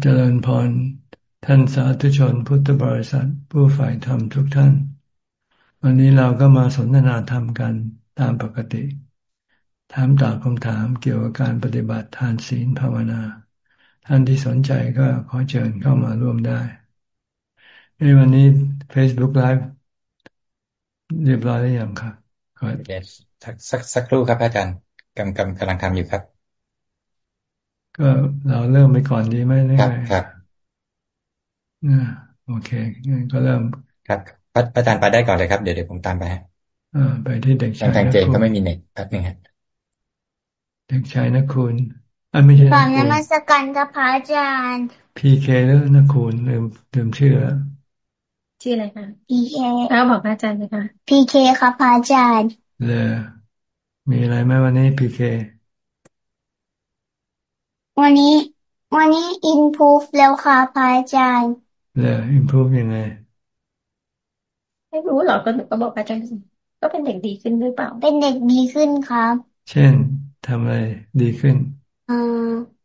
เจริญพร ท่านสาธุชนพุทธบริษัท ผู้ฝ่ายธรรมทุกท่าน วันนี้เราก็มาสนทนาธรรมกันตามปกติ ถามตอบคำถามเกี่ยวกับการปฏิบัติทานศีลภาวนา ท่านที่สนใจก็ขอเชิญเข้ามาร่วมได้ในวันนี้ Facebook Live เรียบร้อยหรือยังครับก่อนสักสักสักครู่ครับอาจารย์กำกำกำลังทำอยู่ครับ ก็เราเริ่มไปก่อนดีไหมครับครับนะโอเคงั้นก็เริ่มครับพระอาจารย์ไปได้ก่อนเลยครับเดี๋ยวเดี๋ยวผมตามไปอ่าไปที่เด็กชายทางเจนก็ไม่มีเน็ตแป๊บนึงฮะเด็กชายนักคุณอันไม่ใช่ตอนนั้นมาสกันกับพระอาจารย์พีเคแล้วนักคุณลืมลืมชื่อแล้วชื่ออะไรคะพีเคแล้วบอกพระอาจารย์เลยค่ะพีเคครับพระอาจารย์เลยมีอะไรไหมวันนี้พีเค วันนี้ วันนี้อินพูฟแล้วค่ะพระอาจารย์เลยอินพูฟยังไง ไม่รู้หรอกก็ก็บอกอาจารย์ก็เป็นเด็กดีขึ้นหรือเปล่า เป็นเด็กดีขึ้นครับ เช่นทำอะไรดีขึ้นอ่า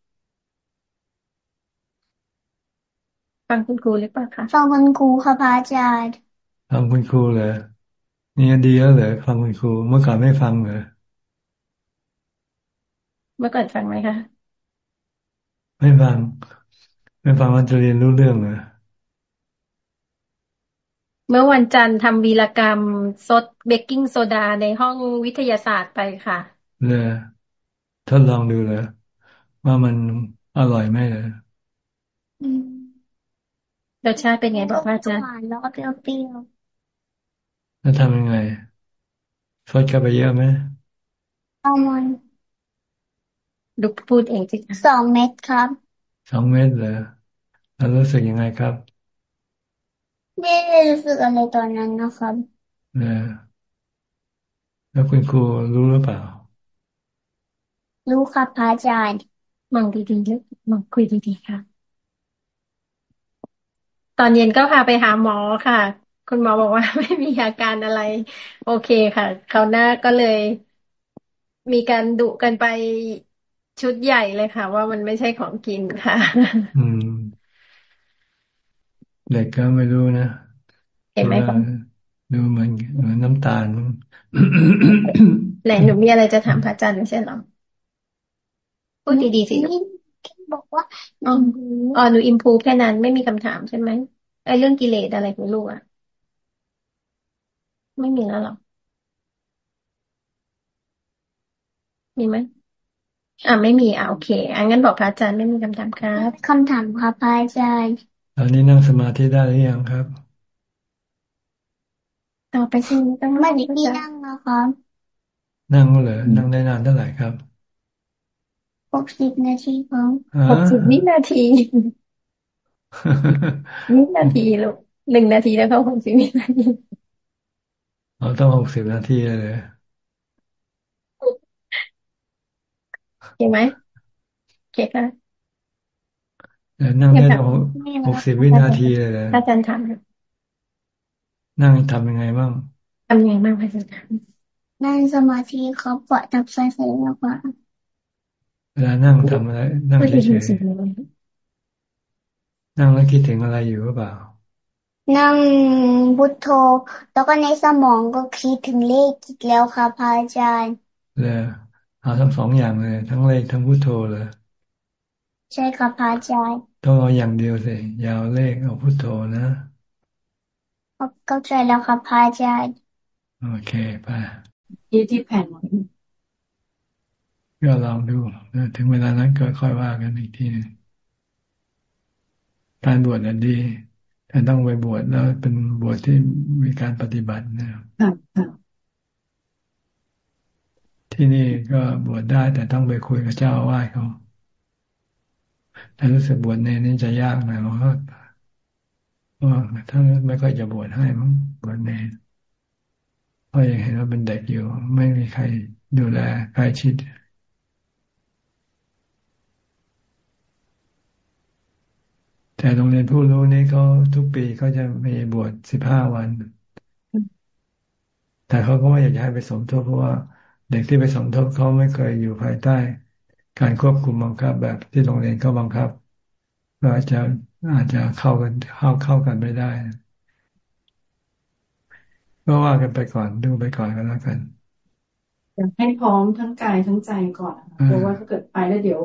ฟังคุณครูหรือเปล่าคะฟังคุณครูค่ะพระอาจารย์ฟังคุณครูเหรอนี่ดีแล้วเหรอฟังคุณครูเมื่อก่อนไม่ฟังเหรอเมื่อก่อนฟังไหมคะ ไม่ฟัง ไม่ฟังว่าจะเรียนรู้เรื่องเหรอเมื่อวันจันทร์ทำวีรกรรมซดเบกกิ้งโซดาในห้องวิทยาศาสตร์ไปค่ะเลยทดลองดูเลยว่ามันอร่อยไหมเลยรสชาติเป็นไงบอกพระอาจารย์หวานแล้วก็เปรี้ยวแล้วทำยังไงซดเข้าไปเยอะไหมเอามัน ลูกพูดเองสิสองเม็ดครับ สองเม็ดเหรอแล้วรู้สึกยังไงครับ ไม่ได้รู้สึกอะไรตอนนั้นนะครับเนะแล้วคุณครูรู้หรือเปล่า รู้ครับพระอาจารย์มองดีๆเลยมองคุยดีๆค่ะ ตอนเย็นก็พาไปหาหมอค่ะ คุณหมอบอกว่าไม่มีอาการอะไร โอเคค่ะ เขาหน้าก็เลยมีการดุกันไป ชุดใหญ่เลยค่ะ ว่ามันไม่ใช่ของกินค่ะ อืม เด็กก็ไม่รู้นะเห็นไหมคะดูเหมือนเหมือนน้ำตาลไหนหนูมีอะไรจะถามพระอาจารย์ไม่ใช่หรอพูดดีๆสิบอกว่าอ๋อหนูอิมพูแค่นั้นไม่มีคำถามใช่ไหมไอ้เรื่องกิเลสอะไรของลูกอะไม่มีแล้วหรอมีไหม อ่าไม่มีอ่าโอเคอังั้นบอกพระอาจารย์ไม่มีคำถามครับคำถามครับพระอาจารย์ตอนนี้นั่งสมาธิได้หรือยังครับต่อไปสิต้องไม่ได้นั่งนะครับนั่งก็เลยนั่งได้นานเท่าไหร่ครับหกสิบนาทีครับหกสิบวินาทีวินาทีลูกหนึ่งนาทีแล้วเขาหกสิบวินาทีเราต้องหกสิบนาทีเลย เห็นไหมเคค่ะนั่งได้ต้องหกสิบวินาทีเลยเลยอาจารย์ทำนั่งทำยังไงบ้างทำยังไงบ้างอาจารย์นั่งสมาธิเขาปล่อยทับไส้ใส่แล้วก็เวลานั่งทำอะไร นั่งเฉยๆนั่งแล้วคิดถึงอะไรอยู่หรือเปล่า นั่งพุทโธ แล้วก็ในสมองก็คิดถึงเลขอีกแล้วค่ะพระอาจารย์เลย เอาทั้งสองอย่างเลย ทั้งเลขทั้งพุทโธเลยใช่ค่ะพระอาจารย์ต้องเอาอย่างเดียวสิยาวเลขเอาพุทโธนะเข้าใจแล้วค่ะพระอาจารย์โอเคไปยี่ที่แผ่นก็ลองดูถึงเวลานั้นก็ค่อยว่ากันอีกทีนึงการบวชนั้นดี แต่ต้องไปบวชแล้วเป็นบวชที่มีการปฏิบัตินะครับ ที่นี่ก็บวชได้แต่ต้องไปคุยกับเจ้าอาวาสเขาแต่รู้สึกบวชเนนี่จะยากหน่อยเพราะว่าถ้าไม่ค่อยจะบวชให้มั้งบวชเนเพราะยังเห็นว่าเป็นเด็กอยู่ ไม่มีใครดูแลใกล้ชิดแต่โรงเรียนผู้รู้นี่เขาทุกปีเขาจะมีบวชสิบห้าวัน แต่เขาก็ไม่อยากให้ไปสมทบเพราะว่า เด็กที่ไปสมทบเขาไม่เคยอยู่ภายใต้ การควบคุมบังคับ แบบที่โรงเรียนเขาบังคับก็อาจจะอาจจะเข้ากันเข้าเข้ากันไม่ได้ก็ว่ากันไปก่อนดูไปก่อนก็แล้วกันอยากให้พร้อมทั้งกายทั้งใจก่อนเพราะว่าถ้าเกิดไปแล้วเดี๋ยว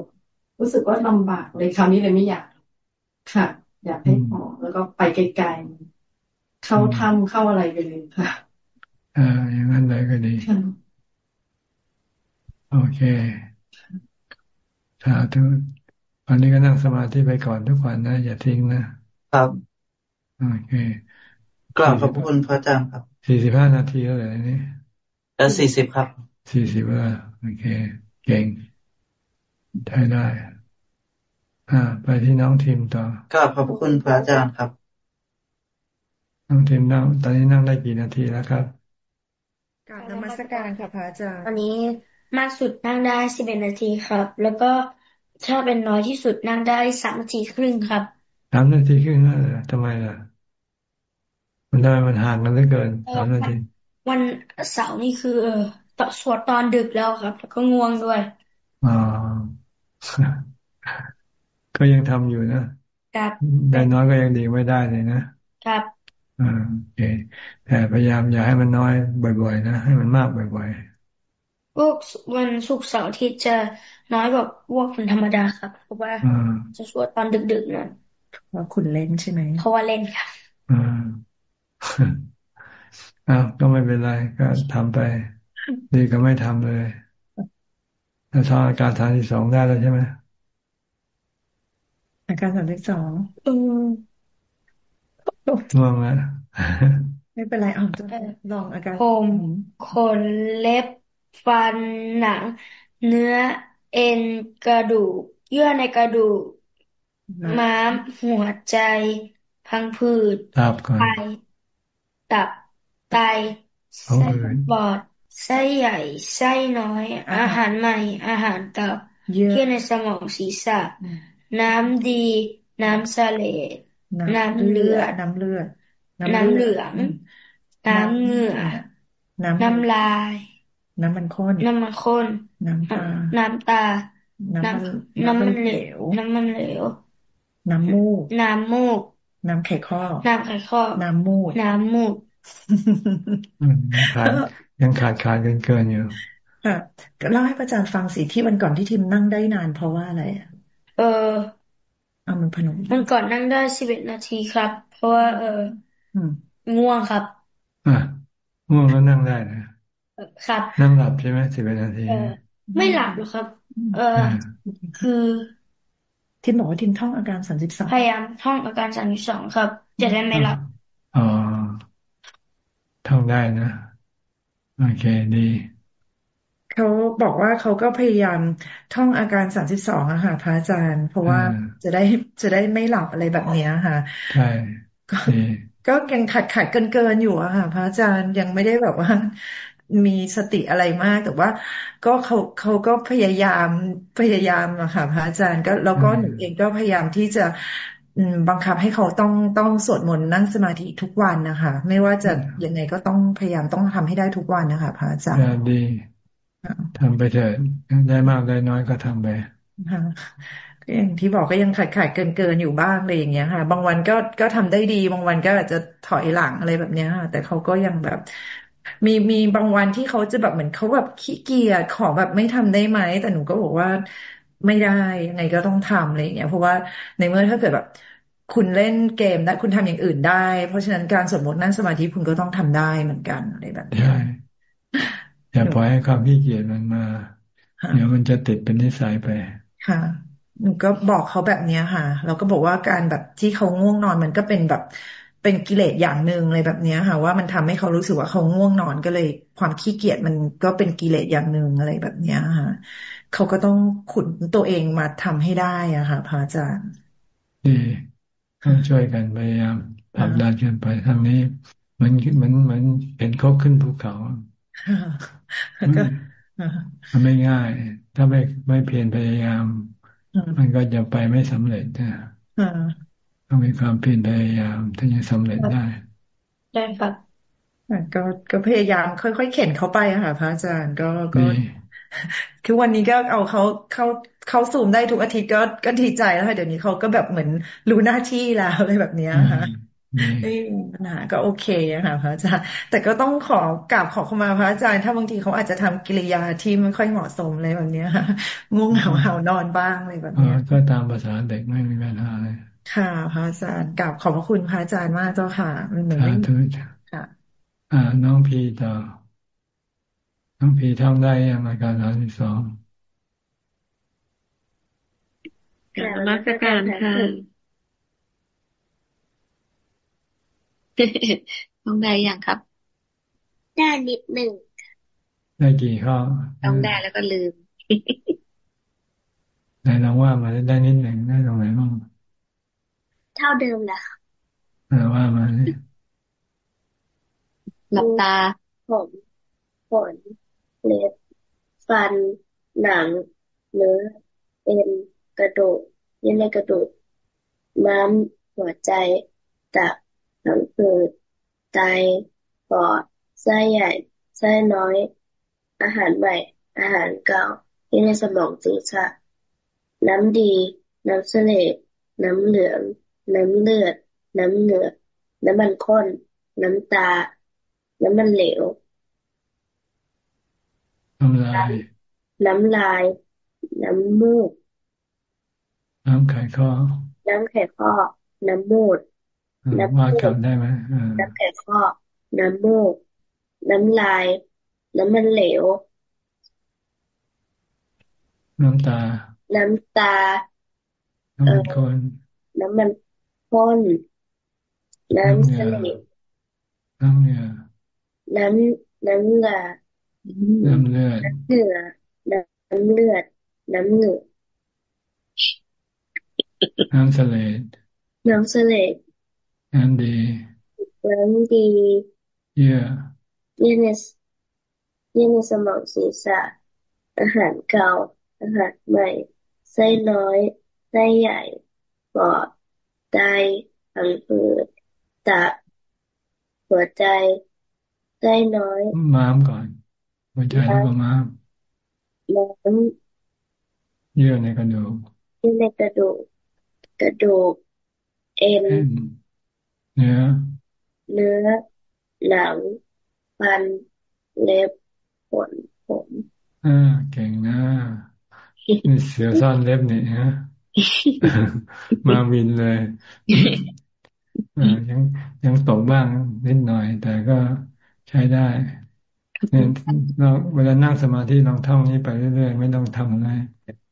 รู้สึกว่าลำบากเลยคราวนี้เลยไม่อยาก ค่ะ อยากให้พร้อมแล้วก็ไปไกลๆเข้าถ้ำเข้าอะไรไปเลยค่ะอ่าอย่างนั้นเลยก็ดี โอเคสาธุวันนี้ก็นั่งสมาธิไปก่อนทุกวันนะ อย่าทิ้งนะ ครับ โอเคกราบขอบคุณพระอาจารย์ครับ สี่สิบห้านาทีแล้วเลยนี่เออสี่สิบครับ สี่สิบว่าโอเค เก่งได้ได้ อ่า ไปที่น้องทีมต่อกราบขอบคุณพระอาจารย์ครับ น้องทีมนั่งตอนนี้นั่งได้กี่นาทีแล้วครับกราบนมัสการค่ะพระอาจารย์ตอนนี้ มากสุดนั่งได้สิบเอ็ดนาทีครับ แล้วก็ถ้าเป็นน้อยที่สุดนั่งได้สามนาทีครึ่งครับสามนาทีครึ่งนั่นแหละทำไมล่ะ มันได้มันห่างกันเหลือเกินสามนาที วันเสาร์นี่คือต่อสวดตอนดึกแล้วครับ แล้วก็ง่วงด้วยอ๋อก็ยังทำอยู่นะครับได้น้อยก็ยังดีไม่ได้เลยนะครับอ่าโอเคแต่พยายามอย่าให้มันน้อยบ่อย ๆ นะให้มันมากบ่อย ๆ พวกวันศุกร์เสาร์อาทิตย์จะน้อยกว่าพวกคนธรรมดาครับเพราะว่าจะสวดตอนดึกๆนั่นเพราะคุณเล่นใช่ไหมเพราะว่าเล่นค่ะอ่าอ้าวก็ไม่เป็นไรก็ทำไป ดีก็ไม่ทำเลยแล้วทำอาการฐานที่สองได้แล้วใช่ไหมอาการฐานที่สองอืมง่วงแล้วไม่เป็นไรเอาจะลองอาการผมขนเล็บ ฟันหนัง เนื้อเอ็นกระดูก เยื่อในกระดูก ม้าม หัวใจ พังผืดไตตับไตไส้ปอดไส้ใหญ่ไส้น้อย อาหารใหม่ อาหารเก่าเยื่อในสมองศีรษะ น้ำดี น้ำสะเลดน้ำเลือดน้ำเลือด น้ำเหลือง น้ำเหงื่อ น้ำลาย น้ำมันข้น น้ำมันข้น น้ำตา น้ำตา น้ำน้ำมันเหลว น้ำมันเหลว น้ำมูก น้ำมูก น้ำไข่ข้อ น้ำไข่ข้อ น้ำมูก น้ำมูกขาดยังขาดขาดเกินเกินอยู่ค่ะเล่าให้พระอาจารย์ฟังสิที่วันก่อนที่ทิมนั่งได้นานเพราะว่าอะไรเออเอามือพนมมันก่อนนั่งได้สิบเอ็ดนาทีครับ เพราะว่า เออง่วงครับ อ่าง่วงแล้วนั่งได้นะ ครับนั่งหลับใช่ไหมสิบเอ็ดนาทีไม่หลับหรอกครับ เออคือทิมบอกว่าทิมท่องอาการสามสิบสองพยายามท่องอาการสามสิบสองครับ จะได้ไม่หลับอ๋อท่องได้นะโอเคดีเขาบอกว่าเขาก็พยายามท่องอาการสามสิบสองอะค่ะพระอาจารย์ เพราะว่าจะได้จะได้ไม่หลับอะไรแบบนี้ค่ะ ใช่ก็ยังขัดขัดเกินเกินอยู่อะค่ะพระอาจารย์ยังไม่ได้แบบว่า มีสติอะไรมาก แต่ว่าก็เขาเขาก็พยายามพยายามอะค่ะพระอาจารย์ก็แล้วก็หนูเองก็พยายามที่จะบังคับให้เขาต้องต้องสวดมนต์นั่งสมาธิทุกวันนะคะ ไม่ว่าจะยังไงก็ต้องพยายามต้องทำให้ได้ทุกวันนะคะพระอาจารย์ดีทำไปเถอะได้มากได้น้อยก็ทำไปก็อย่างที่บอกก็ยังขาดขาดเกินเกินอยู่บ้างเลยอย่างเงี้ยค่ะ บางวันก็ก็ทำได้ดี บางวันก็อาจจะถอยหลังอะไรแบบเนี้ยค่ะแต่เขาก็ยังแบบ มีมีบางวันที่เขาจะแบบเหมือนเขาแบบขี้เกียจขอแบบไม่ทำได้ไหมแต่หนูก็บอกว่าไม่ได้ยังไงก็ต้องทำอะไรอย่างเงี้ยเพราะว่าในเมื่อถ้าเกิดแบบคุณเล่นเกมได้คุณทำอย่างอื่นได้ เพราะฉะนั้นการสวดมนต์นั่งสมาธิคุณก็ต้องทำได้เหมือนกันอะไรแบบนี้ใช่อย่าปล่อยให้ความขี้เกียจมันมา เดี๋ยวมันจะติดเป็นนิสัยไป ค่ะหนูก็บอกเขาแบบเนี้ยค่ะ เราก็บอกว่าการแบบที่เขาง่วงนอนมันก็เป็นแบบ เป็นกิเลสอย่างหนึ่งเลยแบบเนี้ยค่ะ ว่ามันทำให้เขารู้สึกว่าเขาง่วงนอนก็เลย ความขี้เกียจมันก็เป็นกิเลสอย่างหนึ่งอะไรแบบเนี้ยค่ะ เขาก็ต้องขุนตัวเองมาทำให้ได้อะค่ะพระอาจารย์ดีต้องช่วยกันพยายามผลักดันกันไปทางนี้เหมือนเหมือนเหมือนเห็นเขาขึ้นภูเขามันไม่ง่าย ถ้าไม่ไม่เพียรพยายาม มันก็จะไปไม่สำเร็จนะ ต้องมีความเพียรพยายามถึงจะสำเร็จได้ ได้ครับก็ก็พยายามค่อยๆเข็นเขาไปค่ะพระอาจารย์ก็ก็คือวันนี้ก็เอาเขาเข้าเข้าเข้าซูมได้ทุกอาทิตย์ก็ก็ดีใจแล้วค่ะเดี๋ยวนี้เขาก็แบบเหมือนรู้หน้าที่แล้วอะไรแบบเนี้ยค่ะไม่มีปัญหาก็โอเคค่ะพระอาจารย์แต่ก็ต้องขอกราบขอเข้ามาพระอาจารย์ ถ้าบางทีเขาอาจจะทำกิริยาที่ไม่ค่อยเหมาะสมเลยแบบเนี้ยค่ะง่วงเหงาเหานอนบ้างอะไรแบบเนี้ยก็ตามภาษาเด็กไม่มีปัญหาเลย ค่ะพระอาจารย์กราบขอบพระคุณพระอาจารย์มากเจ้าค่ะมันเหมือนไม่ค่ะ อ่า น้องพีต่อ น้องพีท่องได้ยังรายการสามสิบสองกราบมาสการค่ะต้องได้ยังครับ ได้นิดหนึ่งได้กี่ข้อต้องได้แล้วก็ลืมไหนลองว่ามาได้นิดหนึ่งได้ตรงไหนบ้าง เท่าเดิมแหละว่ามาเลยหลับตา ผมขนเล็บฟันหนังเนื้อเอ็นกระดูกเยื่อในกระดูกม้ามหัวใจตับหนังผืดไตปอดไส้ใหญ่ไส้น้อย อาหารใหม่ อาหารเก่าที่ในสมองศีรษะน้ำดี น้ำเสลดน้ำเหลือง น้ำเลือด น้ำเหนือน้ำมันข้น น้ำตา น้ำมันเหลว น้ำลาย น้ำลาย น้ำมูก น้ำไข่ข้อ น้ำไข่ข้อ น้ำมูด น้ำว่ากลับได้ไหมน้ำไข่ข้อ น้ำมูก น้ำลาย น้ำมันเหลว น้ำตา น้ำตา น้ำมันข้นน้ำมัน ข้น น้ำเสลดน้ำเหนือน้ำน้ำเหลือน้ำเลือดน้ำเหนือน้ำเลือด น้ำเหนือน้ำเสลดน้ำเสลดน้ำดีน้ำดีเยื่อเยื่อในเยื่อในสมองศีรษะ อาหารเก่า อาหารใหม่ ไส้น้อย ไส้ใหญ่ ปอด ไตผังผืดตับหัวใจไส้น้อยม้ามก่อนหัวใจแล้วก็ม้ามม้ามเยื่อในกระดูกเยื่อในกระดูกกระดูกเอ็นเนื้อเนื้อหนังฟันเล็บขนผมอ่าเก่งนะนี่เสือซ่อนเล็บนี่ฮะ มาวินเลยยังยังตกบ้างนิดหน่อย แต่ก็ใช้ได้เนี่ยเราเวลานั่งสมาธิลองท่องนี้ไปเรื่อยๆ ไม่ต้องทำอะไร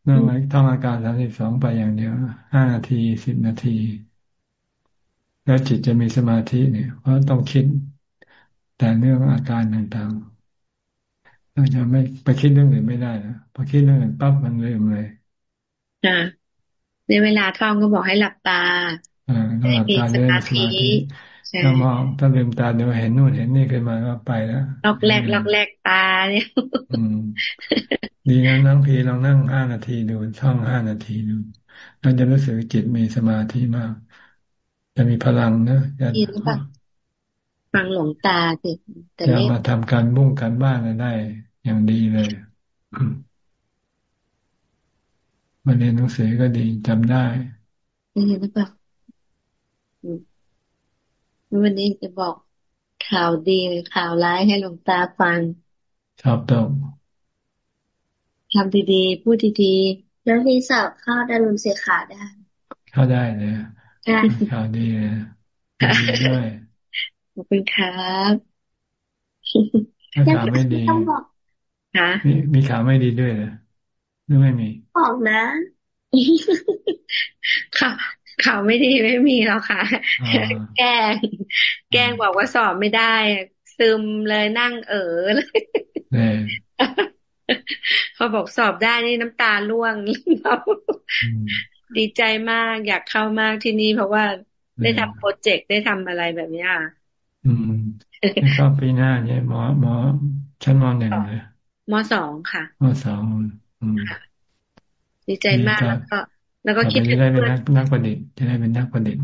นั่งท่องอาการสามสิบสองไปอย่างเดียวห้านาทีสิบนาที แล้วจิตจะมีสมาธิเนี่ย เพราะต้องคิด แต่เรื่องอาการต่างๆเราจะไม่ไปคิดเรื่องอื่นไม่ได้นะพอคิดเรื่องอื่นปั๊บมันลืมเลยค่ะ ในเวลาท่องก็บอกให้หลับตาอ่าหลับตาเรื่องสมาธิถ้ามองถ้าลืมตาเดี๋ยวเห็นนู่นเห็นนี่ขึ้นมาก็ไปแล้วล็อกแรกล็อกแรกตาเนี่ยดีนะนั่งพีลองนั่งห้านาทีดูช่องห้านาทีดูเราจะรู้สึกจิตมีสมาธิมาก จะมีพลังนะจะฟังหลงตาสิจะมาทำการบุ้งการบ้านได้ อย่างดีเลย มาเรียนหนังสือก็ดีจำได้นี่หรือเปล่าวันนี้จะบอกข่าวดีหรือข่าวร้ายให้หลวงตาฟังชอบตรงทำดีๆ พูดดีๆ แล้วที่สอบเข้าได้รุนเสียขาได้ เข้าได้เลยข่าวดีเลยดีด้วยขอบคุณครับข่าวไม่ดีมีมีข่าวไม่ดีด้วยเหรอ หรือไม่มี ออกนะข่าวข่าวไม่ดีไม่มีแล้วค่ะ แกล้งแกล้งบอกว่าสอบไม่ได้ ซึมเลยนั่งเออเลยเขาบอกสอบได้นี่น้ำตาล่วงเราดีใจมากอยากเข้ามากที่นี่เพราะว่าได้ทำโปรเจกต์ได้ทำอะไรแบบนี้อะอืมเข้าปีหน้าเนี่ยหมอหมอชั้นมหนึ่งเลยมสองค่ะมสองอืม ดีใจมากแล้วก็ แล้วก็คิดจะได้เป็นนักนักประดิษฐ์จะได้เป็นนักประดิษฐ์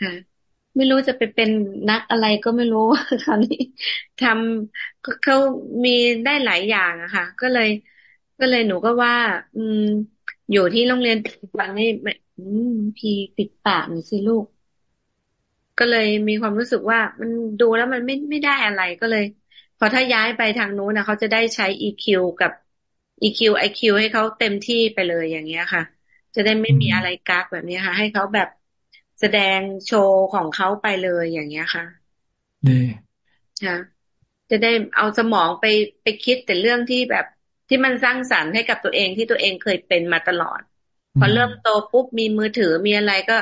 ค่ะไม่รู้จะไปเป็นนักอะไรก็ไม่รู้คราวนี้ทำเขามีได้หลายอย่างอะค่ะ ก็เลย ก็เลยหนูก็ว่า อืม อยู่ที่โรงเรียนฟังนี่พีปิดปากหน่อยสิลูก ก็เลยมีความรู้สึกว่า มันดูแล้วมันไม่ไม่ได้อะไรก็เลย พอถ้าย้ายไปทางนู้นนะเขาจะได้ใช้ EQ กับ EQ IQ ให้เขาเต็มที่ไปเลยอย่างเงี้ยค่ะ จะได้ไม่มีอะไรกักแบบนี้ค่ะ ให้เขาแบบแสดงโชว์ของเขาไปเลยอย่างเงี้ยค่ะดีค่ะจะได้เอาสมองไปไปคิดแต่เรื่องที่แบบที่มันสร้างสรรค์ให้กับตัวเองที่ตัวเองเคยเป็นมาตลอด พอเริ่มโตปุ๊บมีมือถือมีอะไรก็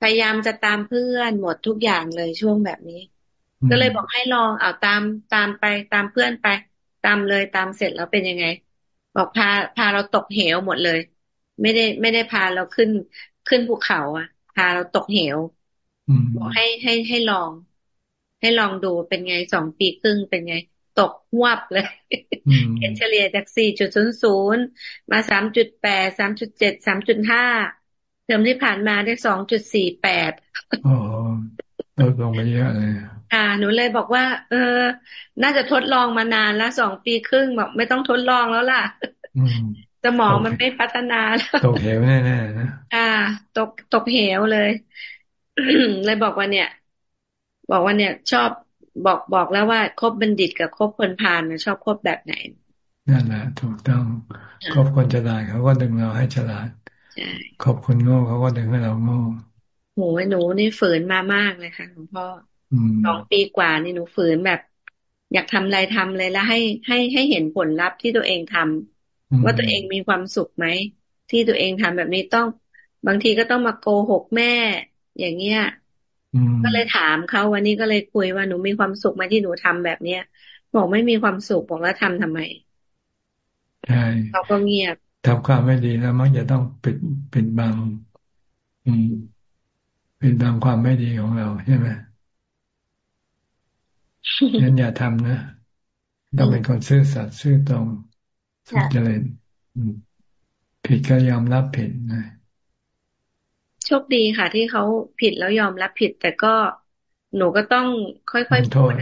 พยายามจะตามเพื่อนหมดทุกอย่างเลยช่วงแบบนี้ ก็เลยบอกให้ลองเอาตามตามไปตามเพื่อนไป ตามเลยตามเสร็จแล้วเป็นยังไง บอกพาพาเราตกเหวหมดเลย ไม่ได้ไม่ได้พาเราขึ้นขึ้นภูเขา อะ พาเราตกเหวบอกให้ให้ให้ลอง ให้ลองดูเป็นไงสองปีครึ่งเป็นไง ตกหวบเลยเอ็นเฉลี่ยจากสี่จุดศูนย์ศูนย์มาสามจุดแปดสามจุดเจ็ดสามจุดห้าเทอมที่ผ่านมาได้สองจุดสี่แปดโอ้ ลดลงไปเยอะเลยอ่า หนูเลยบอกว่า เออ น่าจะทดลองมานานแล้วสองปีครึ่งบอกไม่ต้องทดลองแล้วล่ะสมองมันไม่พัฒนาแล้วตกเหวแน่ๆนะอ่า ตกตกเหวเลย เลยบอกว่าเนี่ย บอกว่าเนี่ย ชอบบอกบอกแล้วว่าคบบัณฑิตกับคบคนพาลชอบคบแบบไหนนั่นแหละถูกต้องคบคนฉลาดเขาก็ดึงเราให้ฉลาดคบคนโง่เขาก็ดึงให้เราโง่ โหหนูนี่ฝืนมามากเลยค่ะหลวงพ่อสองปีกว่านี่หนูฝืนแบบ อยากทำอะไรทำเลยแล้วให้ให้ให้เห็นผลลัพธ์ที่ตัวเองทำว่าตัวเองมีความสุขไหมที่ตัวเองทำแบบนี้ต้องบางทีก็ต้องมาโกหกแม่ อย่างเงี้ยก็เลยถามเขาวันนี้ก็เลยคุยว่าหนูมีความสุขไหมที่หนูทำแบบเนี้ยบอกไม่มีความสุขบอกแล้วทำทำไมใช่เขาก็เงียบทำความไม่ดีแล้วมักจะต้องปิดปิดบัง อืม ปิดบังความไม่ดีของเราใช่ไหมงั้นอย่าทำนะต้องเป็นคนซื่อสัตย์ซื่อตรงสุจริตผิดก็ยอมรับผิดนะโชคดีค่ะ ที่เขาผิดแล้วยอมรับผิด แต่ก็หนูก็ต้องค่อยๆโทษ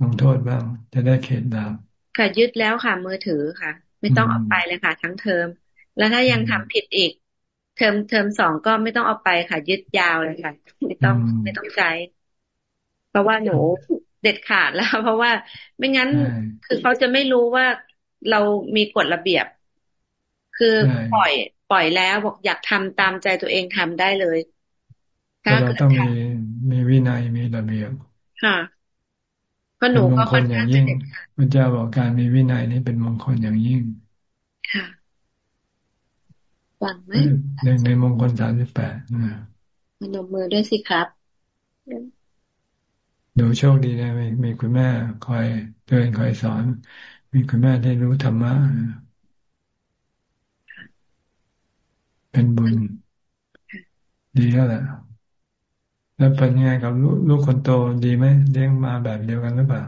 ลงโทษบ้าง จะได้เข็ดดาวค่ะยึดแล้วค่ะ มือถือค่ะ ไม่ต้องเอาไปเลยค่ะ ทั้งเทอม แล้วถ้ายังทำผิดอีก เทอมเทอมสองก็ไม่ต้องเอาไปค่ะ ยึดยาวเลยค่ะ ไม่ต้องไม่ต้องใช้ เพราะว่าหนูเด็ดขาดแล้ว เพราะว่าไม่งั้นคือเขาจะไม่รู้ว่าเรามีกฎระเบียบ คือปล่อย ปล่อยแล้วบอกอยากทำตามใจตัวเองทำได้เลยถ้าเราต้องมีมีวินัยมีระเบียบค่ะก็หนูก็ค่อนข้างจะเด็ดขาดพระเจ้าบอกการมีวินัยนี่เป็นมงคลอย่างยิ่งค่ะ ฟังไหมในในมงคลสามสิบแปดนะมนมมือด้วยสิครับหนูโชคดีนะมีมีคุณแม่คอยเตือนคอยสอน มีคุณแม่ที่รู้ธรรมะเป็นบุญ ดีแล้วแหละแล้วเป็นยังไงกับลูกลูกคนโตดีไหมเลี้ยงมาแบบเดียวกันหรือเปล่า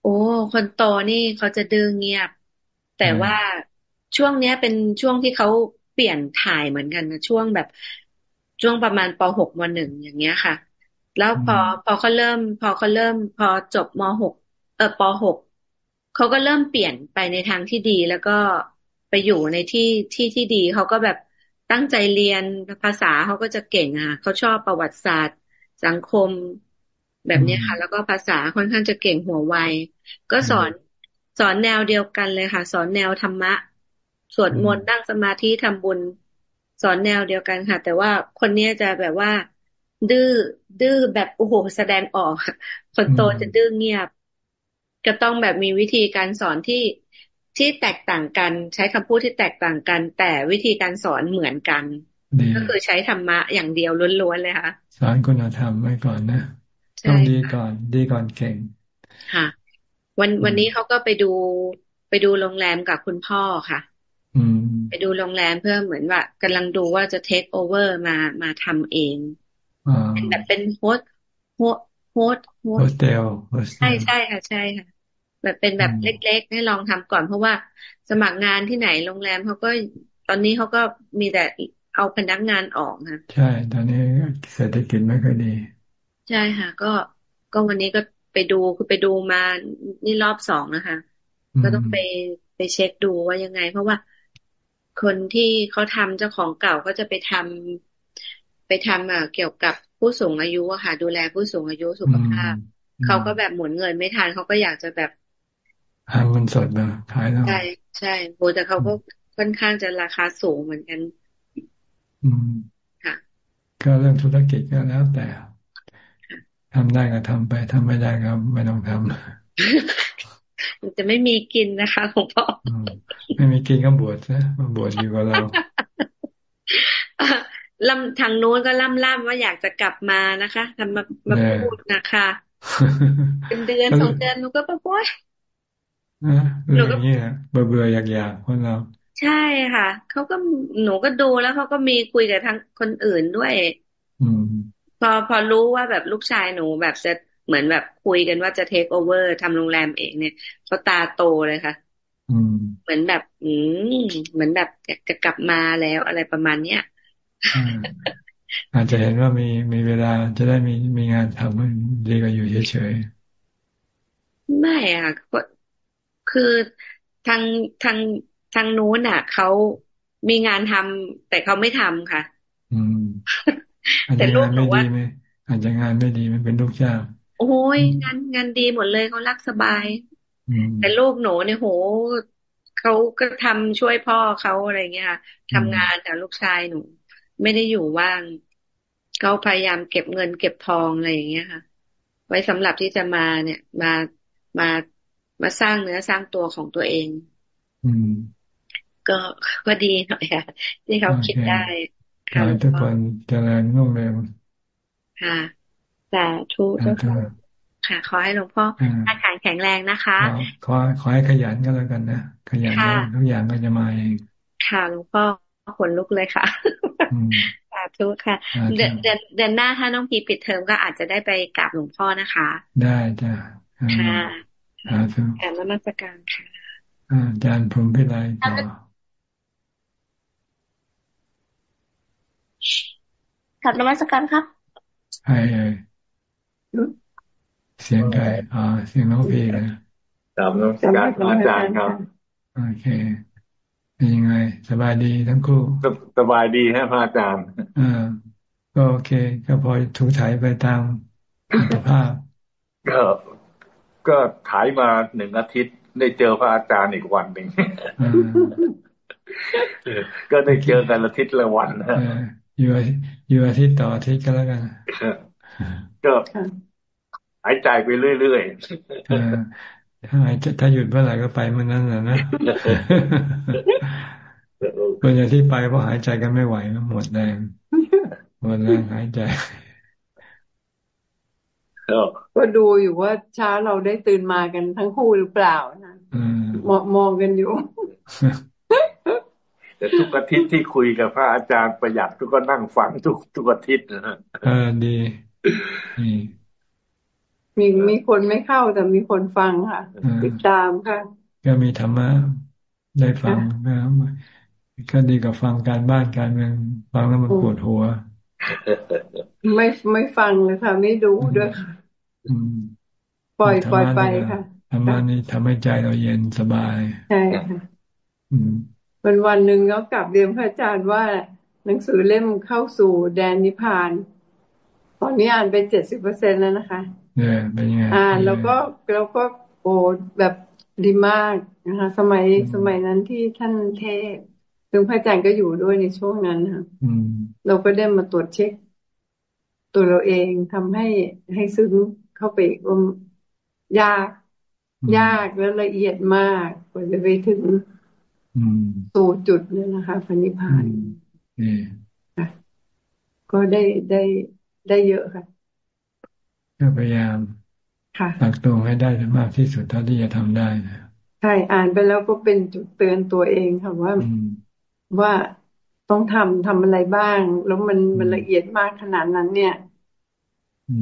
โอ้ คนโตนี่เขาจะดื้อเงียบ แต่ว่าช่วงเนี้ยเป็นช่วงที่เขา เปลี่ยนถ่ายเหมือนกันนะช่วงแบบช่วงประมาณปหกมหนึ่งอย่างเงี้ยค่ะ แล้วพอพอเขาเริ่ม พอเขาเริ่ม พอจบมหกเออปหกเขาก็เริ่มเปลี่ยนไปในทางที่ดีแล้วก็ไปอยู่ในที่ที่ที่ดีเขาก็แบบตั้งใจเรียนภาษาเขาก็จะเก่งอะเขาชอบประวัติศาสตร์ สังคมแบบนี้ค่ะ แล้วก็ภาษาค่อนข้างจะเก่งหัวไว ก็สอนสอนแนวเดียวกันเลยค่ะ สอนแนวธรรมะ สวดมนต์นั่งสมาธิทำบุญสอนแนวเดียวกันค่ะ แต่ว่าคนนี้จะแบบว่า ดื้อดื้อแบบโอ้โหแสดงออก คนโตจะดื้อเงียบก็ต้องแบบมีวิธีการสอนที่ที่แตกต่างกัน ใช้คำพูดที่แตกต่างกัน แต่วิธีการสอนเหมือนกัน ก็คือใช้ธรรมะอย่างเดียวล้วนๆเลยค่ะสอนคุณธรรมไว้ก่อนนะต้องดีก่อนดีก่อนเก่งค่ะ วันวันนี้เขาก็ไปดูไปดูโรงแรมกับคุณพ่อค่ะ ไปดูโรงแรมเพื่อเหมือนว่ากำลังดูว่าจะ take over มามาทำเองเป็นแบบเป็น hos hos hos hoste l ใช่ใช่ค่ะ ใช่ค่ะแบบเป็นแบบเล็กๆให้ลองทำก่อน เพราะว่าสมัครงานที่ไหนโรงแรมเขาก็ตอนนี้เขาก็มีแต่เอาพนักงานออกค่ะใช่ ตอนนี้เศรษฐกิจไม่ค่อยดี ใช่ค่ะ ก็ก็วันนี้ก็ไปดูคือไปดูมานี่รอบสองนะคะ ก็ต้องไปไปเช็คดูว่ายังไง เพราะว่า คนที่เขาทำเจ้าของเก่าก็จะไปทำไปทำอะเกี่ยวกับผู้สูงอายุอะค่ะ ดูแลผู้สูงอายุสุขภาพเขาก็แบบหมุนเงินไม่ทันเขาก็อยากจะแบบหาเงินสดมาขายแล้วใช่ใช่โหแต่เขาก็ค่อนข้างจะราคาสูงเหมือนกันอืมค่ะ ก็เรื่องธุรกิจก็แล้วแต่ทำได้ก็ทำไปทำไม่ได้ก็ไม่ต้องทำ จะไม่มีกินนะคะหลวงพ่อไม่มีกินก็บวชนะมาบวชอยู่กับเราลำทางโน้นก็ล่ำล่ำว่าอยากจะกลับมานะคะทำมามาพูดนะคะเป็นเดือนสองเดือนหนูก็ปะป่วยหนูก็เบื่อเบื่ออยากอยากคนเรา ใช่ค่ะเขาก็หนูก็ดูแล้วเขาก็มีคุยกับทั้งคนอื่นด้วย อืมพอพอรู้ว่าแบบลูกชายหนูแบบจะ เหมือนแบบคุยกันว่าจะเทคโอเวอร์ทำโรงแรมเองเนี่ยเขาตาโตเลยค่ะเหมือนแบบ อืมเหมือนแบบจะกลับมาแล้วอะไรประมาณเนี้ยอาจจะเห็นว่ามีมีเวลาจะได้มีมีงานทำดีกว่าอยู่เฉยๆไม่อะคือทางทางทางนู้นอะเขามีงานทำแต่เขาไม่ทำค่ะ อืมแต่ลูกหนูว่าอาจจะงานไม่ดีมันเป็นลูกจ้าง โอ้ยงานงานดีหมดเลยเขารักสบายแต่ลูกหนูเนี่ยโหเขาก็ทำช่วยพ่อเขาอะไรเงี้ยค่ะทำงานแต่ลูกชายหนู ไม่ได้อยู่ว่างเขาพยายามเก็บเงินเก็บทองอะไรอย่างเงี้ยค่ะ ไว้สำหรับที่จะมาเนี่ย มามามาสร้างเนื้อสร้างตัวของตัวเอง อืม ก็ก็ดีหน่อยค่ะที่เขาคิดได้ขอให้ทุกคนเจริญรุ่งเรืองค่ะ แต่ทุกค่ะ ขอให้หลวงพ่ออาการแข็งแรงนะคะ ขอขอให้ขยันก็แล้วกันนะ ขยันทุกอย่างก็จะมาเอง ค่ะหลวงพ่อขนลุกเลยค่ะสาธุค่ะ เดือนเดือนเดือนหน้าถ้าน้องพีปิดเทอมก็อาจจะได้ไปกราบหลวงพ่อนะคะ ได้จ้ะค่ะสาธุแอบนมัสการค่ะ อาจารย์พรมพิไลต่อกับนมัสการครับใคร เอ่ยเสียงใครอ๋อเสียงน้องพีเลยครับน้องการอาจารย์ครับ โอเคเป็นยังไง สบายดีทั้งคู่ สบายดีฮะพระอาจารย์อ่าก็โอเค ก็พอถูถ่ายไปตามสภาพ ก็ก็ถ่ายมาหนึ่งอาทิตย์ ได้เจอพระอาจารย์อีกวันหนึ่งก็ได้เจอกันอาทิตย์ละวันนะอยู่อยู่อาทิตย์ต่ออาทิตย์ก็แล้วกันก็ หายใจไปเรื่อยๆถ้าหายถ้าหยุดเมื่อไหร่ก็ไปเมื่อนั้นแหละนะส่วนใหญ่ที่ไปเพราะหายใจกันไม่ไหวหมดแรงหมดแรงหายใจก็ดูอยู่ว่าเช้าเราได้ตื่นมากันทั้งคู่หรือเปล่านะมองมองกันอยู่ แต่ทุกอาทิตย์ที่คุยกับพระอาจารย์ประหยัดทุกก็นั่งฟังทุกทุกอาทิตย์นะฮะเออดี มีมีคนไม่เข้าแต่มีคนฟังค่ะ ติดตามค่ะ ก็มีธรรมะได้ฟังนะก็ดีกับฟังการบ้านการเมืองฟังแล้วมันปวดหัว ไม่ไม่ฟังเลยค่ะ ไม่ดูด้วยค่ะปล่อยปล่อยไปค่ะธรรมะนี่ทำให้ใจเราเย็นสบายใช่ค่ะวันวันหนึ่งก็กลับเรียนพระอาจารย์ว่า หนังสือเล่มเข้าสู่แดนนิพพาน ตอนนี้อ่านไปเจ็ดสิบเปอร์เซ็นแล้วนะคะ เนี่ยเป็นยังไงอ่านแล้วก็แล้วก็โอ้แบบดีมากนะคะ สมัยสมัยนั้นที่ท่านเทศซึ่งพระอาจารย์ก็อยู่ด้วยในช่วงนั้นค่ะเราก็ได้มาตรวจเช็ค ตัวเราเองทำให้ให้ซึ้งเข้าไปว่ายาก ยากแล้วละเอียดมากกว่าจะไปถึงสู่จุดเนี่ยนะคะพันิพานก็ได้ได้ได้เยอะค่ะ ก็พยายามตักตวงให้ได้มากที่สุดเท่าที่จะทำได้นะใช่อ่านไปแล้วก็เป็นจุดเตือนตัวเองค่ะว่าว่าต้องทำทำอะไรบ้าง แล้วมันมันละเอียดมากขนาดนั้น เนี่ย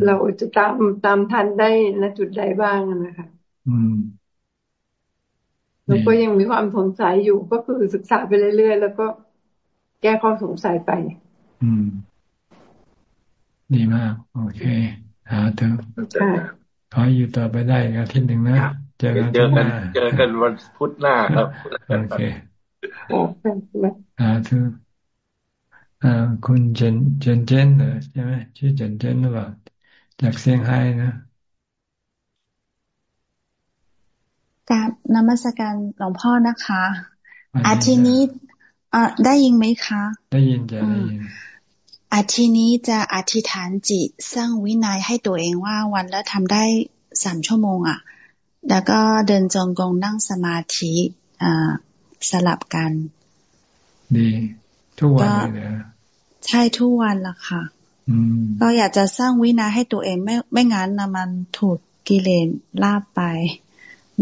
เราจะตามตามทันได้ณจุดใดบ้างนะคะอืมแล้วก็ยังมีความสงสัยอยู่ก็คือศึกษาไปเรื่อยๆแล้วก็แก้ข้อสงสัยไป อืม ดีมาก โอเค หาเถอะขออยู่ต่อไปได้อาทิตย์หนึ่งนะเจอกันเจอกันเจอกันวันพุธหน้าครับโอเคอ่าคืออ่าคุณเจนเจนเจนเหรอใช่ไหมชื่อเจนเจนหรือเปล่าจากเซี่ยงไฮ้นะการนมัสการหลวงพ่อนะคะ อาทินี้เอ่อได้ยินไหมคะ ได้ยินจะได้ยิน อาทินี้จะอธิษฐานจิตสร้างวินัยให้ตัวเองว่าวันละทำได้สามชั่วโมงอะ แล้วก็เดินจงกรมนั่งสมาธิอ่าสลับกัน ดีทุกวันเลยนะใช่ทุกวันละค่ะก็อยากจะสร้างวินัยให้ตัวเองไม่ไม่งั้นนะมันถูกกิเลสลาบไป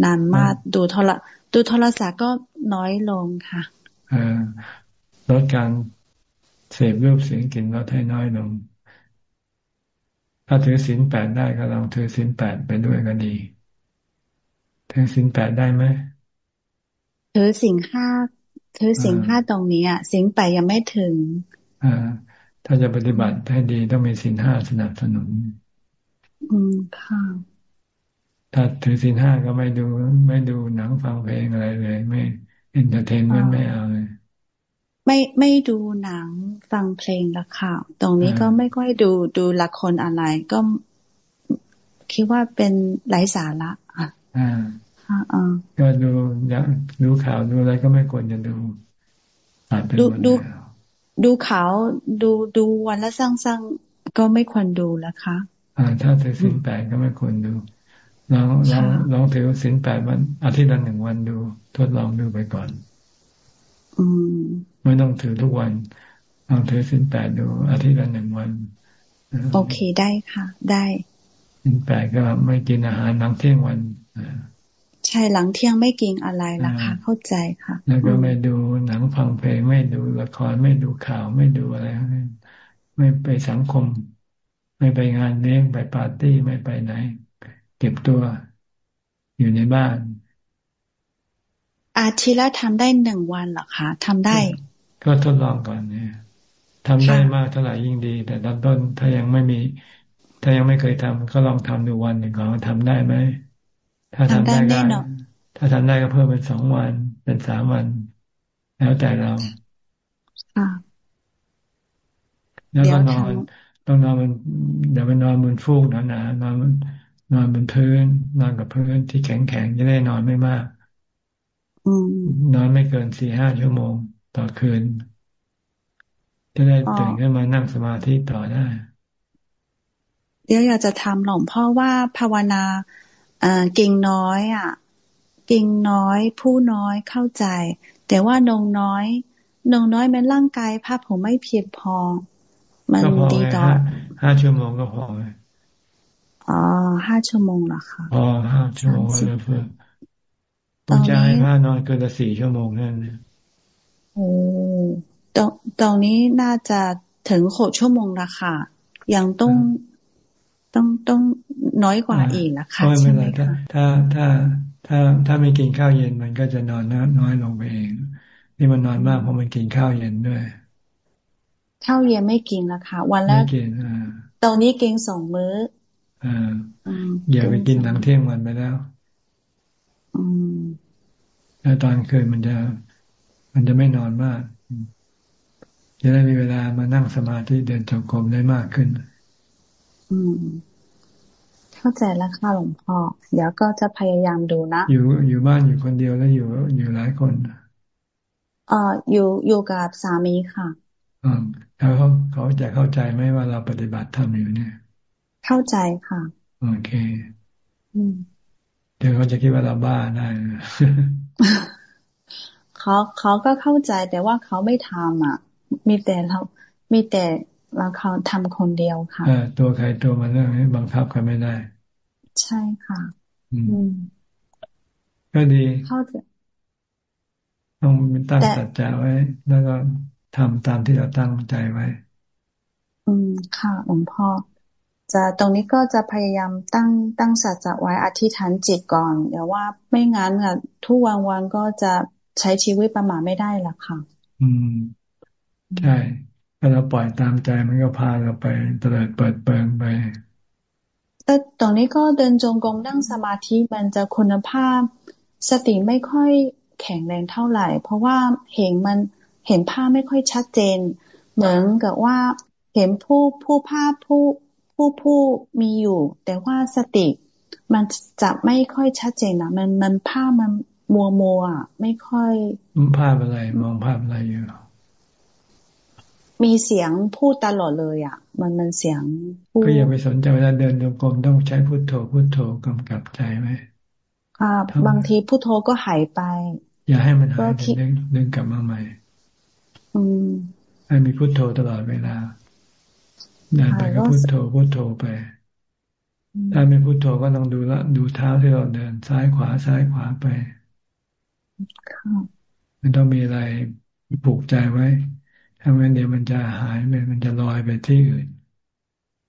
นานมากดูโทรดูโทรศัพท์ก็น้อยลงค่ะลดการ เสพรูปเสียงกลิ่นรสให้น้อยลง ถ้าถือศีลแปดได้ก็ลองถือศีลแปดไปด้วยก็ดีถือศีลแปดได้ไหมถือศีลห้าถือศีลห้าตรงนี้อะศีลแปดยังไม่ถึงอ่าถ้าจะปฏิบัติให้ดีต้องมีศีลห้าสนับสนุน อืมค่ะถ้าถือศีลห้าก็ไม่ดู ไม่ดูหนังฟังเพลงอะไรเลย ไม่ entertainment ไม่เอาเลย ไม่ไม่ดูหนังฟังเพลงละค่ะตรงนี้ก็ไม่ค่อยดูดูละครอะไรก็คิดว่าเป็นไร้สาระอะอ่าก็ดูอยากดูข่าวดูอะไรก็ไม่ควรจะดูอ่านเป็นดูดูดูข่าวดูดูวันละสร้างๆก็ไม่ควรดูแล้วคะ อ่า ถ้าถือสินแปดก็ไม่ควรดูลองลองลองถือสินแปดวันอาทิตย์ละหนึ่งวันดู ทดลองดูไปก่อน อืม ไม่ต้องถือทุกวันลองถือสินแปดดูอาทิตย์ละหนึ่งวัน โอเคได้ค่ะ ได้สินแปดก็ไม่กินอาหารหลังเที่ยงวันใช่หลังเที่ยงไม่กินอะไรละค่ะ เข้าใจค่ะ แล้วก็ไม่ดูหนังฟังเพลงไม่ดูละครไม่ดูข่าวไม่ดูอะไรไม่ไปสังคม ไม่ไปงานเลี้ยงไปปาร์ตี้ไม่ไปไหน เก็บตัวอยู่ในบ้านอาทิตย์ละทำได้หนึ่งวันเหรอคะทำได้ ก็ทดลองก่อนเนี่ยทำได้มากเท่าไหร่ยิ่งดี แต่ตอนต้นถ้ายังไม่มี ถ้ายังไม่เคยทำก็ลองทำดูวันหนึ่งก่อนทำได้ไหมถ้าทำได้ก็ถ้าทำได้ก็เพิ่มเป็นสองวัน เป็นสามวัน แล้วแต่เราแล้วก็นอนต้องนอนมันเดี๋ยวไปนอนบนฟูกหนาๆนอนนอนบนพื้น นอนกับพื้นที่แข็งๆจะได้นอนไม่มากนอนไม่เกินสี่ห้าชั่วโมง ต่อคืน จะได้ตื่นขึ้นมานั่งสมาธิต่อได้ เดี๋ยวอยากจะทำหลวงพ่อว่าภาวนาเก่งน้อย อะ เก่งน้อย ผู้น้อยเข้าใจ แต่ว่านงน้อยนงน้อยมันร่างกายภาพผมไม่เพียงพอ มันดีต่อห้าชั่วโมงก็พออ๋อห้าชั่วโมงเหรอคะอ๋อห้าชั่วโมงแล้วเพื่อคุณจะให้พานอนเกินละสี่ชั่วโมงนั่นโอ้ ตรงตรงนี้น่าจะถึงหกชั่วโมงละค่ะ ยังต้องต้องต้องน้อยกว่าอีกนะคะใช่ไหมคะถ้าถ้าถ้าถ้าไม่กินข้าวเย็นมันก็จะนอนน้อยลงไปเอง นี่มันนอนมากเพราะมันกินข้าวเย็นด้วยข้าวเย็นไม่กินละค่ะ วันละตอนนี้กินสองมื้ออ่าอย่าไปกินทั้งเที่ยงวันไปแล้วแล้วตอนคืนมันจะ มันจะไม่นอนมาก จะได้มีเวลามานั่งสมาธิเดินจงกรมได้มากขึ้น อืมเข้าใจแล้วค่ะหลวงพ่อ เดี๋ยวก็จะพยายามดูนะ อยู่อยู่บ้านอยู่คนเดียวแล้วอยู่อยู่หลายคนเอ่ออยู่อยู่กับสามีค่ะอ่าแล้วเขาเขาจะเข้าใจไหมว่าเราปฏิบัติธรรมอยู่เนี่ย เข้าใจค่ะ โอเค อืมเดี๋ยวเขาจะคิดว่าเราบ้าได้ เขาเขาก็เข้าใจแต่ว่าเขาไม่ทำอะ มีแต่เรา มีแต่เราเขาทำคนเดียวค่ะตัวใครตัวมันเรื่องนี้บังคับกันไม่ได้ ใช่ค่ะ อืมก็ดีเข้าใจต้องตั้งสัจจะไว้ แล้วก็ทำตามที่เราตั้งใจไว้ อืม ค่ะหลวงพ่อจะตรงนี้ก็จะพยายามตั้งตั้งสัจจะไว้อธิษฐานจิตก่อนเดี๋ยวว่าไม่งั้นอะทุกวันวันก็จะ ใช้ชีวิตประมาทไม่ได้หรอกค่ะ อืม ใช่ ถ้าเราปล่อยตามใจมันก็พาเราไปเตลิดเปิดเปิงไปแต่ตรงนี้ก็เดินจงกรมนั่งสมาธิมันจะคุณภาพ สติไม่ค่อยแข็งแรงเท่าไหร่ เพราะว่าเห็นมันเห็นภาพไม่ค่อยชัดเจน เหมือนกับว่าเห็นผู้ผู้ภาพผู้ผู้ผู้มีอยู่ แต่ว่าสติมันจะไม่ค่อยชัดเจนนะมันมันภาพมัน มัวมัวไม่ค่อยภาพอะไร มองภาพอะไรอยู่มีเสียงพูดตลอดเลยอะ มันมันเสียงก็อย่าไปสนใจเวลาเดินโยกมต้องใช้พุทโธพุทโธกำกับใจไหมครับบางทีพุทโธก็หายไป อย่าให้มันหายดึงดึงกลับมาใหม่ อืมให้มีพุทโธตลอดเวลาเดินไปก็พุทโธพุทโธไป ถ้าไม่พุทโธก็ต้องดูละ ดูเท้าที่เราเดินซ้ายขวาซ้ายขวาไป ไม่ต้องมีอะไรผูกใจไว้ ถ้าไม่เดี๋ยวมันจะหายไปมันจะลอยไปที่อื่น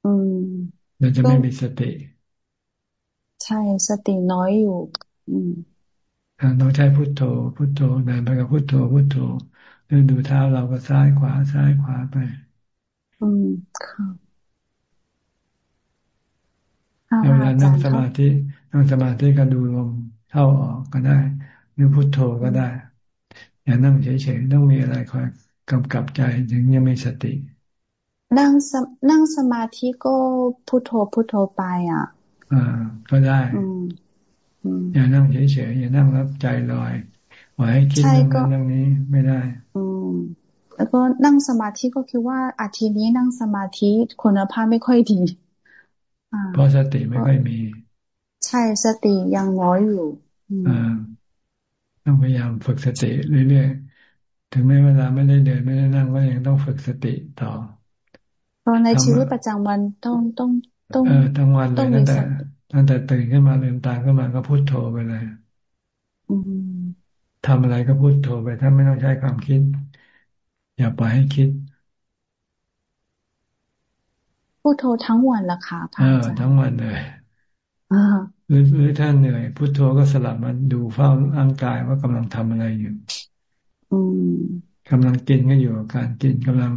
อืมเราจะไม่มีสติ ใช่สติน้อยอยู่ อืมต้องใช้พุทโธ พุทโธเดินไปกับพุทโธ พุทโธเดินดูเท้าเราก็ซ้ายขวาซ้ายขวาไป อืมค่ะเวลานั่งสมาธินั่งสมาธิก็ดูลมเข้าออกก็ได้ หรือพุทโธก็ได้ อย่านั่งเฉยๆต้องมีอะไรคอยกำกับใจถึงยังมีสติ นั่งนั่งสมาธิก็พุโทโธพุโทโธไปอะ อ่า ก็ได้อย่านั่งเฉยๆอย่านั่งรับใจลอยไว้ให้คิดเรื่องนั้นเรื่องนี้ไม่ได้ อืมแล้วก็นั่งสมาธิก็คิดว่าอาทิตย์นี้นั่งสมาธิคุณภาพไม่ค่อยดีเพราะสติไม่ค่อยมี ใช่สติยังน้อยอยู่อ่า ต้องพยายามฝึกสติเรื่อยถึงแม้เวลาไม่ได้เดินไม่ได้นั่งก็ยังต้องฝึกสติต่อตอนในชีวิตประจำวันต้องต้องต้องเออทั้งวันเลยตั้งแต่ตั้งแต่ตื่นขึ้นมาลืมตาขึ้นมาก็พูดโทรไปเลยทำอะไรก็พูดโทรไป ถ้าไม่ต้องใช้ความคิด อย่าปล่อยให้คิดพูดโทรทั้งวันละค่ะพระอาจารย์ทั้งวันเลย หรือหรือถ้าเหนื่อยพุทโธก็สลับมาดูเฝ้าร่างกายว่ากำลังทำอะไรอยู่กำลังกินก็อยู่กับการกินกำลัง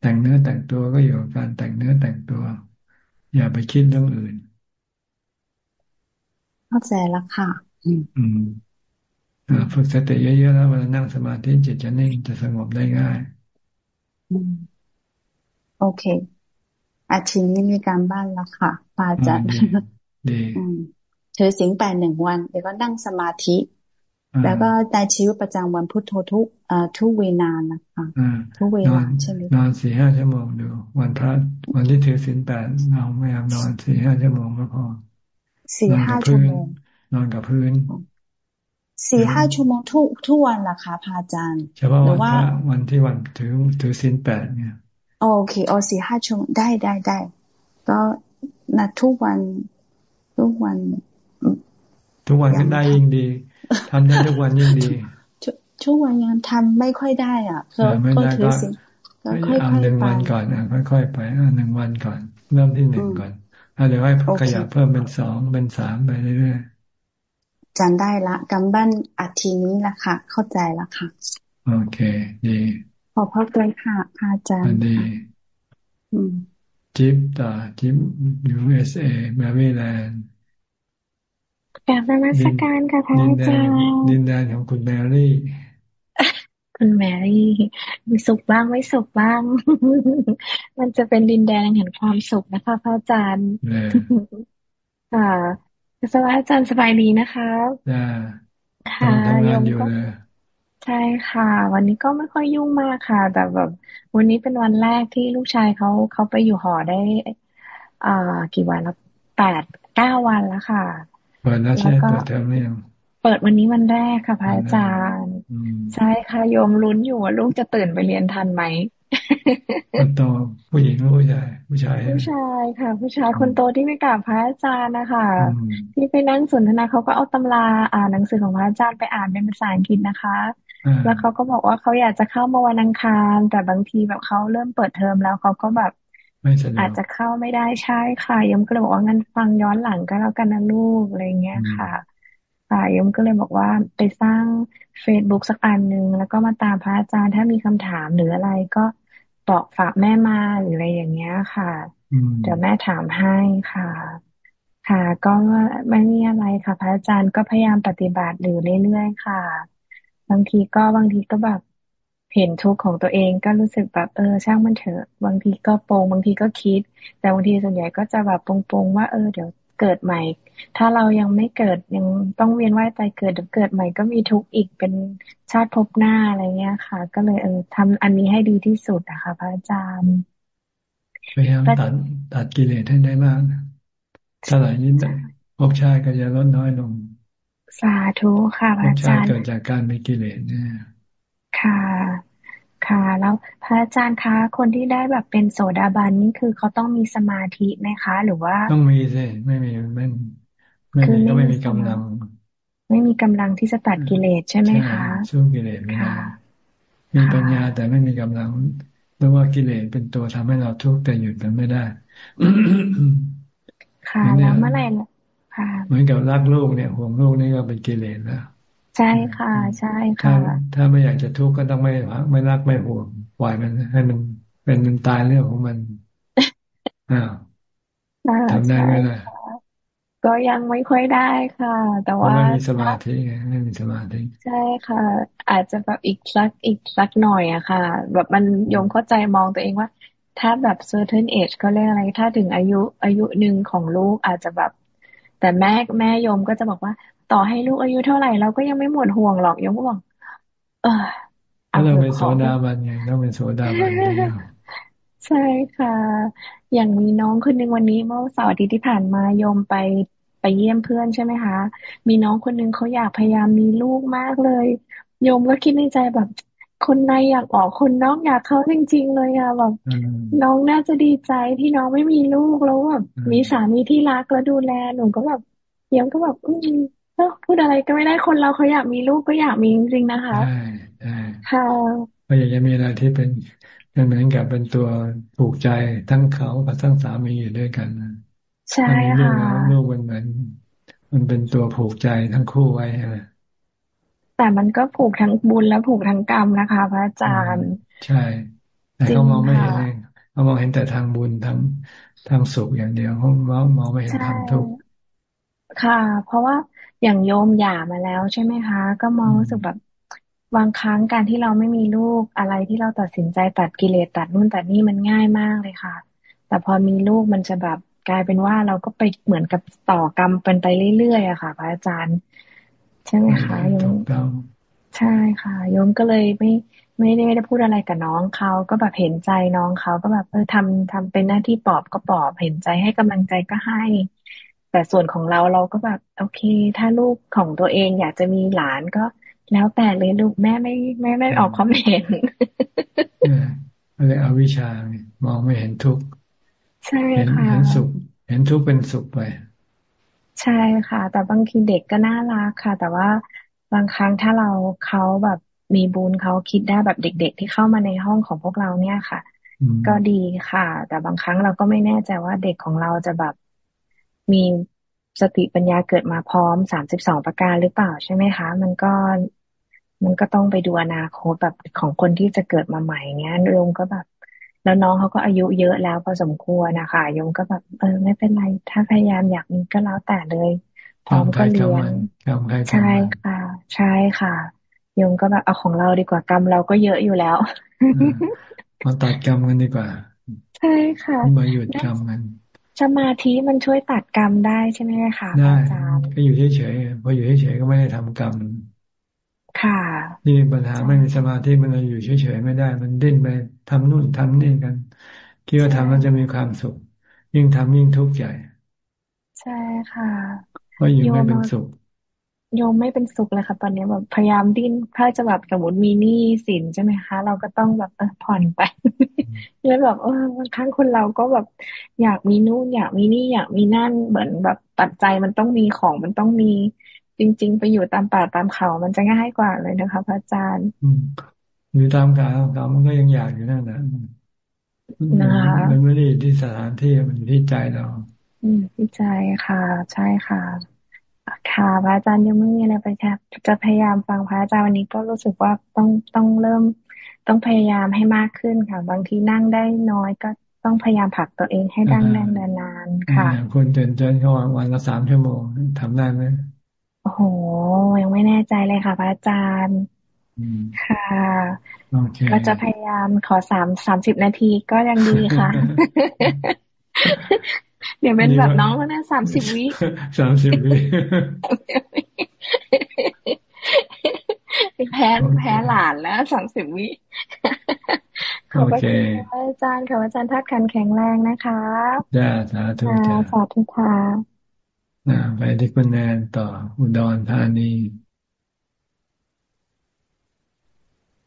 แต่งเนื้อแต่งตัวก็อยู่กับการแต่งเนื้อแต่งตัว อย่าไปคิดเรื่องอื่น เข้าใจแล้วค่ะ อืมฝึกสติเยอะๆแล้วเวลานั่งสมาธิจิตจะนิ่งจะสงบได้ง่ายโอเคอาทิตย์นี้มีการบ้านแล้วค่ะปาจัดดี ถือสิงแปดหนึ่งวันเดี๋ยวก็นั่งสมาธิ แล้วก็ในชีวิตประจำวันพุทโธทุกทุกเวลานะคะทุกเวลาใช่ไหมนอนสี่ห้าชั่วโมงดูวันพระวันที่ถือศีลแปดเราไม่ยามนอนสี่ห้าชั่วโมงก็พอสี่ห้าชั่วโมงนอนกับพื้นสี่ห้าชั่วโมงทุกทุกวันล่ะคะพระอาจารย์เฉพาะวันพระวันที่วันถือถือศีลแปดเนี่ยโอเคโอสี่ห้าชั่วโมงได้ได้ได้ก็นัดทุกวัน ทุกวัน ทุกวันก็ได้ยิ่งดีทำได้ทุกวันยิ่งดีทุกวันยังทำไม่ค่อยได้อะก็ถือสิค่อยๆหนึ่งวันก่อนอะค่อยๆไปหนึ่งวันก่อน เริ่มที่หนึ่งก่อนเดี๋ยวให้ขยับเพิ่มเป็นสองเป็นสามไปเรื่อยๆจำได้ละกำบั้นอาทินี้ละค่ะ เข้าใจละค่ะ โอเค ดี ขอพระเลยค่ะพระอาจารย์ดี จิ๊บต่อจิ๊บ USA แมรี่แลนด์กราบนมัสการค่ะพระอาจารย์ดินแดนของคุณแมรี่ คุณแมรี่มีสุขบ้างไม่สุขบ้าง มันจะเป็นดินแดนแห่งความสุขนะคะพระอาจารย์ค่ะสบายอาจารย์สบายดีนะคะค่ะโยมก็ ใช่ค่ะ วันนี้ก็ไม่ค่อยยุ่งมากค่ะ แต่แบบ วันนี้เป็นวันแรกที่ลูกชายเขาเขาไปอยู่หอได้อ่ากี่วันแล้วแปดเก้าวันแล้วค่ะเปิดแล้วใช่เปิดเทอมหรือยังเปิดวันนี้วันแรกค่ะพระอาจารย์ ใช่ค่ะโยมลุ้นอยู่ว่าลูกจะตื่นไปเรียนทันไหมคนโตผู้หญิงหรือผู้ชายผู้ชาย ผู้ชายค่ะ ผู้ชายคนโตที่ไม่กราบพระอาจารย์นะคะที่ไปนั่งสนทนาเขาก็เอาตำราอ่านหนังสือของพระอาจารย์ไปอ่านเป็นภาษาอังกฤษนะคะ แล้วเขาก็บอกว่าเขาอยากจะเข้ามาวันอังคาร แต่บางทีแบบเขาเริ่มเปิดเทอมแล้วเขาก็แบบอาจจะเข้าไม่ได้ใช่ค่ะยมก็เลยบอกว่างั้นฟังย้อนหลังก็แล้วกันนะลูกอะไรเงี้ยค่ะค่ะยมก็เลยบอกว่าไปสร้างเฟซบุ๊กสักอันหนึ่งแล้วก็มาตามพระอาจารย์ถ้ามีคำถามหรืออะไรก็บอกฝากแม่มาหรืออะไรอย่างเงี้ยค่ะเดี๋ยวแม่ถามให้ค่ะ ค่ะ ก็ไม่มีอะไรค่ะ พระอาจารย์ก็พยายามปฏิบัติอยู่เรื่อยๆค่ะ บางทีก็บางทีก็แบบเห็นทุกข์ของตัวเองก็รู้สึกแบบเออ ช่างมันเถอะ บางทีก็โปรงบางทีก็คิด แต่บางทีส่วนใหญ่ก็จะแบบปรงๆว่าเออเดี๋ยวเกิดใหม่ ถ้าเรายังไม่เกิดยังต้องเวียนว่ายตายเกิดเดี๋ยวเกิดใหม่ก็มีทุกข์อีกเป็นชาติภพหน้าอะไรเงี้ยค่ะ ก็เลยเออทำอันนี้ให้ดีที่สุดนะคะพระอาจารย์พยายามตัดตัดกิเลสให้ได้มากถ้าหลายนิดภพชาติก็จะลดน้อยลง สาธุค่ะพระอาจารย์เกิดจากการมีกิเลสเนี่ยค่ะ ค่ะ แล้วพระอาจารย์คะคนที่ได้แบบเป็นโสดาบันนี่คือเขาต้องมีสมาธิไหมคะ หรือว่า ต้องมีสิไม่มีไม่ไม่มีก็ไม่มีกำลัง ไม่มีกำลังที่จะตัดกิเลสใช่ไหมคะสู้กิเลสไม่ได้มีปัญญาแต่ไม่มีกำลังหรือว่ากิเลสเป็นตัวทำให้เราทุกข์แต่หยุดมันไม่ได้ค่ะแล้วเมื่อไหร่ค่ะ เหมือนกับรักลูกเนี่ยห่วงลูกนี่ก็เป็นกิเลสแล้วใช่ค่ะ ใช่ค่ะ ถ้าไม่อยากจะทุกข์ก็ต้องไม่ไม่รักไม่ห่วงปล่อยมันให้มันเป็นมันตายเรื่องของมันอ้าวทำได้ไหมล่ะก็ยังไม่ค่อยได้ค่ะ แต่ว่าไม่มีสมาธิไม่มีสมาธิใช่ค่ะ อาจจะแบบอีกสักอีกสักหน่อยอะค่ะ แบบมันยงเข้าใจมองตัวเองว่า ถ้าแบบ certain age ก็เรียกอะไร ถ้าถึงอายุอายุหนึ่งของลูกอาจจะแบบ แต่แม่แม่ยมก็จะบอกว่า ต่อให้ลูกอายุเท่าไหร่เราก็ยังไม่หมดห่วงหรอกยงก็บอกเออถ้าเราเป็นโสดาบันไงต้องเป็นโสดาบันใช่ค่ะ อย่างมีน้องคนหนึ่งวันนี้เมื่อเสาร์อาทิตย์ที่ผ่านมาโยมไปไปเยี่ยมเพื่อนใช่ไหมคะ มีน้องคนหนึ่งเขาอยากพยายามมีลูกมากเลย โยมก็คิดในใจแบบ คนในอยากออกคนน้องอยากเข้าจริง ๆ เลยอะแบบน้องน่าจะดีใจที่น้องไม่มีลูกแล้วแบบมีสามีที่รักแล้วดูแลหนูก็แบบโยมก็แบบอืมพูดอะไรก็ไม่ได้คนเราเขาอยากมีลูกก็อยากมีจริงๆนะคะใช่ใช่ค่ะก็อยากจะมีอะไรที่เป็นเหมือนกับเป็นตัวผูกใจทั้งเขากับทั้งสามีอยู่ด้วยกันใช่ค่ะลูกมันเหมือนมันเป็นตัวผูกใจทั้งคู่ไว้ใช่ไหม แต่มันก็ผูกทั้งบุญและผูกทั้งกรรมนะคะ พระอาจารย์ ใช่แต่เขามองไม่เห็นเองเขามองเห็นแต่ทางบุญทางทางสุขอย่างเดียวเขามองมองไม่เห็นทางทุกข์ค่ะ เพราะว่าอย่างโยมหย่ามาแล้วใช่ไหมคะ ก็มองรู้สึกแบบบางครั้งการที่เราไม่มีลูกอะไรที่เราตัดสินใจตัดกิเลสตัดนู่นตัดนี่มันง่ายมากเลยค่ะ แต่พอมีลูกมันจะแบบกลายเป็นว่าเราก็ไปเหมือนกับต่อกรรมเป็นไปเรื่อยๆอะค่ะ พระอาจารย์ ใช่ไหมคะโยมใช่ค่ะโยมก็เลยไม่ไม่ได้ไม่ได้พูดอะไรกับน้องเขาก็แบบเห็นใจน้องเขาก็แบบเออทำทำเป็นหน้าที่ปอบก็ปอบเห็นใจให้กำลังใจก็ให้ แต่ส่วนของเราเราก็แบบโอเค ถ้าลูกของตัวเองอยากจะมีหลานก็แล้วแต่เลยลูกแม่ไม่แม่ไม่ออกความเห็นอะไรเอาวิชามองไม่เห็นทุกข์ใช่ค่ะเห็นสุข เห็นทุกข์เป็นสุขไป ใช่ค่ะ แต่บางทีเด็กก็น่ารักค่ะ แต่ว่าบางครั้งถ้าเราเขาแบบมีบุญเขาคิดได้แบบเด็ก ๆ ที่เข้ามาในห้องของพวกเราเนี่ยค่ะ ก็ดีค่ะ แต่บางครั้งเราก็ไม่แน่ใจว่าเด็กของเราจะแบบมีสติปัญญาเกิดมาพร้อมสามสิบสองประการหรือเปล่าใช่ไหมคะ มันก็มันก็ต้องไปดูอนาคตแบบของคนที่จะเกิดมาใหม่เงี้ยโยมก็แบบ แล้วน้องเขาก็อายุเยอะแล้วพอสมควรนะคะโยมก็แบบเออไม่เป็นไร ถ้าพยายามอยากมีก็แล้วแต่เลย พร้อมก็เรียนใช่ค่ะ ใช่ค่ะโยมก็แบบเอาของเราดีกว่ากรรมเราก็เยอะอยู่แล้วมาตัดกรรมกันดีกว่า ใช่ค่ะมาหยุดกรรมกันสมาธิมันช่วยตัดกรรมได้ใช่ไหมคะได้ก็อยู่เฉยๆพออยู่เฉยๆก็ไม่ได้ทำกรรม ค่ะนี่ปัญหาไม่มีสมาธิมันอยู่เฉยๆไม่ได้ มันดิ้นไปทำนู่นทำนี่กันคิดว่าทำแล้วจะมีความสุข ยิ่งทำยิ่งทุกข์ใหญ่ ใช่ค่ะเพราะอยู่ไม่เป็นสุขโยมไม่เป็นสุขเลยค่ะ ตอนนี้แบบพยายามดิ้นถ้าจะแบบสมมติมีหนี้สินใช่ไหมคะ เราก็ต้องแบบเออผ่อนไปแล้วแบบเออบางครั้งคนเราก็แบบอยากมีนู่นอยากมีนี่อยากมีนั่นเหมือนแบบปัจจัยมันต้องมีของมันต้องมี จริง ๆ ไปอยู่ตามป่าตามเขา มันจะง่ายกว่าเลยนะคะพระอาจารย์อยู่ตามกาเขามันก็ยังอยากอยู่นั่นนะนะคะมันไม่ได้ที่สถานที่มันอยู่ที่ใจเราอืมที่ใจค่ะ ใช่ค่ะค่ะพระอาจารย์ยังไม่มีอะไรไปค่ะ จะพยายามฟังพระอาจารย์วันนี้ก็รู้สึกว่าต้องต้องเริ่ม ต้องพยายามให้มากขึ้นค่ะ บางทีนั่งได้น้อยก็ต้องพยายามผักตัวเองให้ดังแรงนานๆค่ะคุณเจนเจนเขาวันละสามชั่วโมงทำได้ไหม โอ้โห ยังไม่แน่ใจเลยค่ะ พระอาจารย์ค่ะ ก็จะพยายามขอสามสามสิบนาทีก็ยังดีค่ะ เดี๋ยวเป็นแบบน้องแล้วนะสามสิบวิสามสิบวิแพ้แพ้หลานแล้วสามสิบวิขอบคุณอาจารย์ขอบอาจารย์ทัดขันแข็งแรงนะคะจ้าสาธุจ้าสาธุค่ะ ไปที่คุณแนนต่ออุดรธานี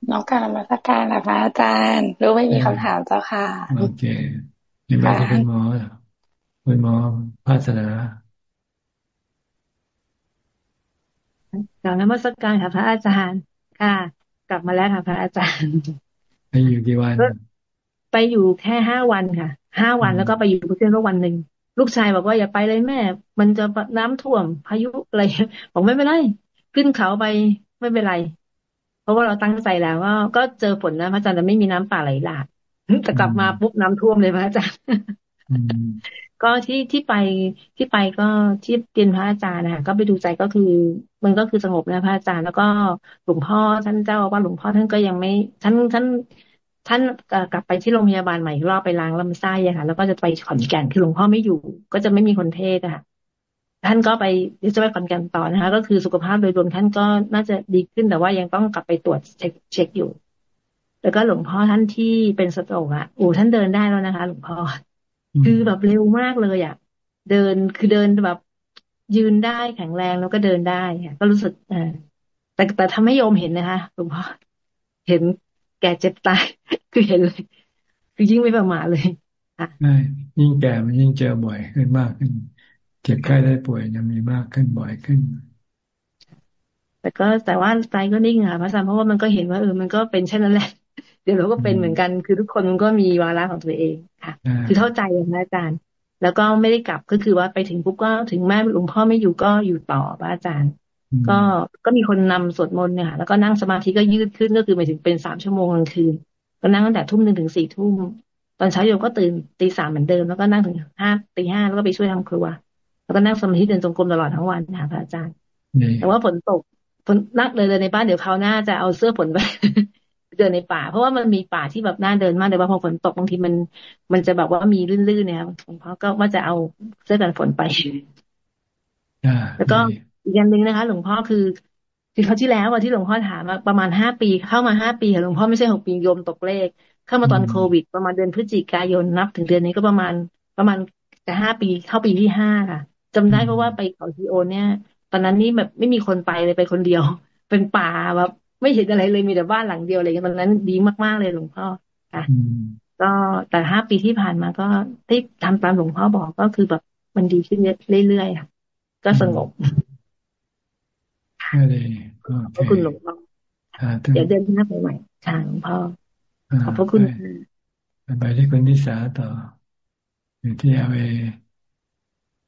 น้องการมาสักการนะพระอาจารย์รู้ไม่มีคำถามเจ้าค่ะโอเคนี่มาที่คุณหมอคุณหมอภาสนากลับนมัสการค่ะพระอาจารย์ค่ะ กลับมาแล้วค่ะพระอาจารย์ไปอยู่กี่วัน ไปอยู่แค่ห้าวันค่ะห้าวันแล้วก็ไปอยู่เพื่อนร่วันหนึ่ง ลูกชายบอกว่าอย่าไปเลยแม่ มันจะน้ำท่วมพายุอะไรบอกไม่เป็นไรขึ้นเขาไปไม่เป็นไร เพราะว่าเราตั้งใจแล้วว่าก็เจอฝนนะพระอาจารย์แต่ไม่มีน้ำป่าไหลหลากแต่กลับมาปุ๊บน้ำท่วมเลยพระอาจารย์ก็ที่ที่ไปที่ไปก็ที่เรียนพระอาจารย์นะคะก็ไปดูใจก็คือ มันก็คือสงบนะพระอาจารย์ แล้วก็หลวงพ่อท่านเจ้าว่าหลวงพ่อท่านก็ยังไม่ท่านท่าน ท่านกลับไปที่โรงพยาบาลใหม่รอบไปล้างลำไส้อะค่ะ แล้วก็จะไปขอนแก่นคือหลวงพ่อไม่อยู่ ก็จะไม่มีคนเทศอะค่ะท่านก็ไปเดี๋ยวจะไปขอนแก่นต่อนะคะ ก็คือสุขภาพโดยรวมท่านก็น่าจะดีขึ้นแต่ว่ายังต้องกลับไปตรวจเช็คเช็คอยู่ แล้วก็หลวงพ่อท่านที่เป็นสโตรกอะโอ้ท่านเดินได้แล้วนะคะ หลวงพ่อคือแบบเร็วมากเลยอะเดินคือเดินแบบยืนได้แข็งแรงแล้วก็เดินได้ค่ะก็รู้สึกอ่าแต่แต่ทำให้โยมเห็นนะคะหลวงพ่อเห็น แก่เจ็บตายคือเห็นเลย คือยิ่งไม่ประมาทเลยค่ะใช่ยิ่งแก่มันยิ่งเจอบ่อยขึ้นมากขึ้น เจ็บไข้ได้ป่วยยังมีมากขึ้นบ่อยขึ้น แต่ก็แต่ว่าใจก็นิ่งค่ะพระอาจารย์เพราะว่ามันก็เห็นว่าเออมันก็เป็นเช่นนั้นแหละดี๋ยวเราก็เป็นเหมือนกัน คือทุกคนมันก็มีวาระของตัวเองค่ะ คือเข้าใจนะอาจารย์ แล้วก็ไม่ได้กลับก็คือว่าไปถึงปุ๊บก็ถึงแม่หลวงพ่อไม่อยู่ก็อยู่ต่อพระอาจารย์ ก็ก็มีคนนำสวดมนต์เนี่ยแล้วก็นั่งสมาธิก็ยืดขึ้นก็คือหมายถึงเป็นสามชั่วโมงกลางคืน ก็นั่งตั้งแต่ทุ่มหนึ่งถึงสี่ทุ่มตอนเช้าโยมก็ตื่นตีสามเหมือนเดิมแล้วก็นั่งถึงห้าตีห้าแล้วก็ไปช่วยทำครัว แล้วก็นั่งสมาธิเดินจงกรมตลอดทั้งวันนะคะพระอาจารย์ แต่ว่าฝนตกฝนนักเลยเลยในบ้านเดี๋ยวเขาหน้าจะเอาเสื้อฝนไปเดินในป่า เพราะว่ามันมีป่าที่แบบน่าเดินมากแต่ว่าพอฝนตกบางทีมัน มันจะแบบว่ามีลื่นๆเนี่ยหลวงพ่อก็ว่าจะเอาเสื้อกันฝนไปแล้วก็ อีกอย่างหนึ่งนะคะ หลวงพ่อคือคือเขาที่แล้วว่าที่หลวงพ่อถามมาประมาณห้าปีเข้ามาห้าปีหลวงพ่อไม่ใช่หกปีโยมตกเลข เข้ามาตอนโควิด ประมาณเดือนพฤศจิกายนนับถึงเดือนนี้ก็ประมาณประมาณจะห้าปีเข้าปีที่ห้าค่ะจำได้เพราะว่าไปเขาทีโอเนี่ย ตอนนั้นนี่แบบไม่มีคนไปเลยไปคนเดียว เป็นป่าแบบไม่เห็นอะไรเลยมีแต่บ้านหลังเดียวอะไรอย่างตอนนั้นดีมากๆเลยหลวงพ่อค่ะก็แต่ห้าปีที่ผ่านมาก็ที่ทำตามหลวงพ่อบอกก็คือแบบมันดีขึ้นเรื่อยๆค่ะก็สงบ ขอบคุณหลวงพ่อเดี๋ยวเดินหน้าไปใหม่ค่ะหลวงพ่อขอบพระคุณไปที่คุณนิสาต่อ อยู่ที่เอเอ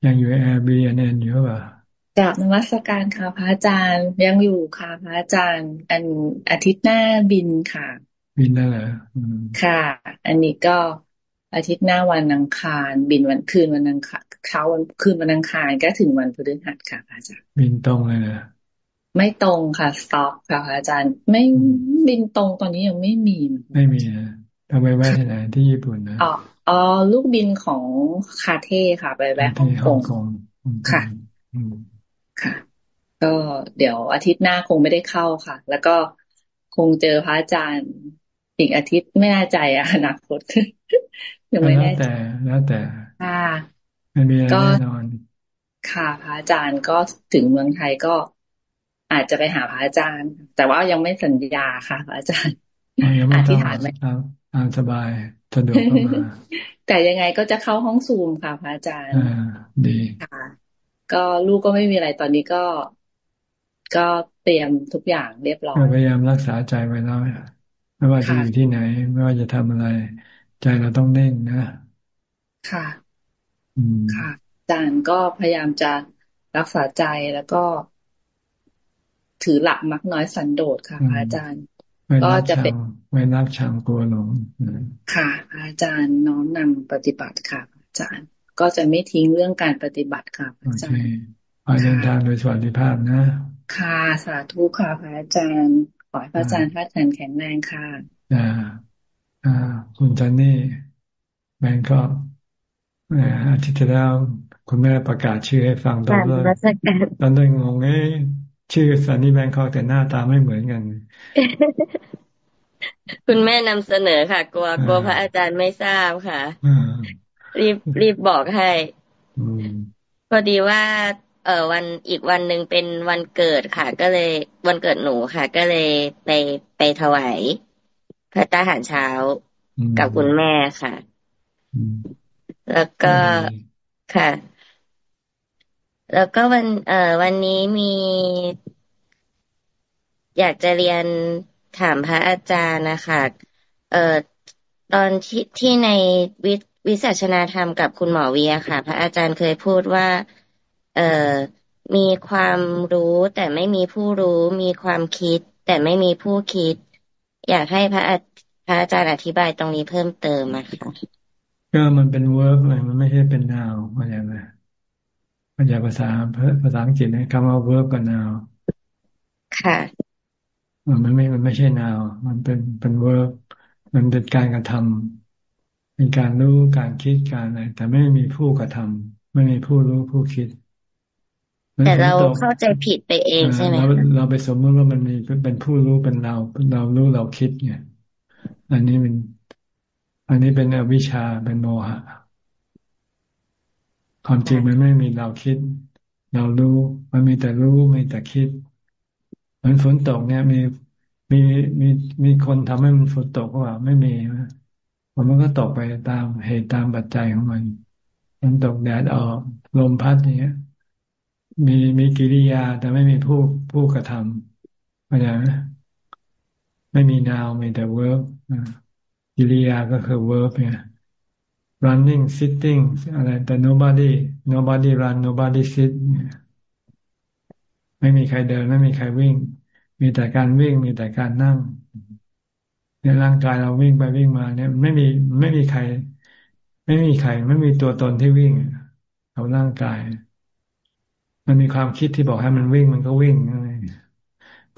ยังอยู่แอร์บีเอ็นเอ็นอยู่ป่ะกราบนวัตการค่ะพระอาจารย์ยังอยู่ค่ะพระอาจารย์ อันอาทิตย์หน้าบินค่ะ บินได้เหรอค่ะ อันนี้ก็อาทิตย์หน้าวันอังคาร บินวันคืนวันอังคารเช้าวันคืนวันอังคารก็ถึงวันพฤหัสค่ะพระอาจารย์บินตรงเลยนะ ไม่ตรงค่ะสต็อกค่ะพระอาจารย์ ไม่บินตรงตอนนี้ยังไม่มี ไม่มีนะทำไปแวะที่ไหนที่ญี่ปุ่นนะอ๋ออ๋อลูกบินของคาเท่ค่ะ ไปแวะฮ่องกงค่ะค่ะ ก็เดี๋ยวอาทิตย์หน้าคงไม่ได้เข้าค่ะ แล้วก็คงเจอพระอาจารย์อีกอาทิตย์ไม่แน่ใจอะอนาคตยังไม่แน่ใจแล้วแต่ค่ะไม่มีแน่นอนค่ะพระอาจารย์ก็ถึงเมืองไทยก็ อาจจะไปหาพระอาจารย์ แต่ว่ายังไม่สัญญาค่ะพระอาจารย์อธิษฐานไหมตามสบายสะดวกเข้ามาแต่ยังไงก็จะเข้าห้องซูมค่ะพระอาจารย์อ่าดีค่ะ ก็ลูกก็ไม่มีอะไรตอนนี้ก็ ก็เตรียมทุกอย่างเรียบร้อยพยายามรักษาใจไว้แล้วไม่ว่าจะอยู่ที่ไหน ไม่ว่าจะทำอะไร ใจเราต้องเน่งนะค่ะค่ะอาจารย์ก็พยายามจะรักษาใจแล้วก็ ถือหลักมักน้อยสันโดษค่ะอาจารย์ ก็จะเป็นไม่นับชังกลัวหลงค่ะอาจารย์น้อมนำปฏิบัติค่ะอาจารย์ ก็จะไม่ทิ้งเรื่องการปฏิบัติค่ะพระอาจารย์ไปเดินทางโดยสวัสดิภาพนะ ค่ะสาธุค่ะพระอาจารย์ ขอให้พระอาจารย์พระอาจารย์แข็งแรงค่ะอ่าอ่าคุณจันนี่แบงก็อาทิตย์ที่แล้วคุณแม่ประกาศชื่อให้ฟังตอนแรกตอนแรกงงเอ้ ชื่อสันนี่แบงคอกแต่หน้าตาไม่เหมือนกัน คุณแม่นำเสนอค่ะ กลัวกลัวพระอาจารย์ไม่ทราบค่ะรีบรีบบอกให้พอดีว่า เออวันอีกวันหนึ่งเป็นวันเกิดค่ะ ก็เลยวันเกิดหนูค่ะ ก็เลยไปไปถวายพระตาหารเช้ากับคุณแม่ค่ะ แล้วก็ค่ะ แล้วก็วันเอ่อวันนี้มีอยากจะเรียนถามพระอาจารย์นะคะเอ่อตอนที่ที่ในวิวิสัชนาธรรมกับคุณหมอเวียค่ะ พระอาจารย์เคยพูดว่า เอ่อมีความรู้แต่ไม่มีผู้รู้มีความคิด แต่ไม่มีผู้คิด อยากให้พระพระอาจารย์อธิบายตรงนี้เพิ่มเติมอะค่ะก็มันเป็น verb เลยมันไม่ใช่เป็น noun มันอย่างไรมัน อย่างภาษาภาษาอังกฤษนะคำว่า verb กับ noun ค่ะมันไม่มันไม่ใช่ noun มันเป็นเป็น verb มันเป็นการกระทำเป็นการรู้การคิดการอะไรแต่ไม่มีผู้กระทำไม่มีผู้รู้ผู้คิด แต่เราเข้าใจผิดไปเองใช่ไหมเราเราไปสมมติว่ามันมีเป็นผู้รู้เป็นเราเรารู้เราคิดไงอันนี้เป็นอันนี้เป็นอวิชชาเป็นโมหะ ความจริงมันไม่มีเราคิด เรารู้ มันมีแต่รู้มีแต่คิดเหมือนฝนตกเนี่ย มีมีมีมีคนทำให้มันฝนตกก็ว่าไม่มีมันก็ตกไปตามเหตุตามปัจจัยของมันมันตกแดดออกลมพัดอย่างเงี้ย มีมีกิริยาแต่ไม่มีผู้ผู้กระทำเข้าใจไหมไม่มีนาวมีแต่ verb กิริยาก็คือ verb เนี่ย running sitting อะไรแต่ nobody nobody run nobody sit ไม่มีใครเดิน ไม่มีใครวิ่ง มีแต่การวิ่งมีแต่การนั่งเนี่ยร่างกายเราวิ่งไปวิ่งมา เนี่ย ไม่มีไม่มีใคร ไม่มีใคร ไม่มีตัวตนที่วิ่งเอาร่างกาย มันมีความคิดที่บอกให้มันวิ่งมันก็วิ่ง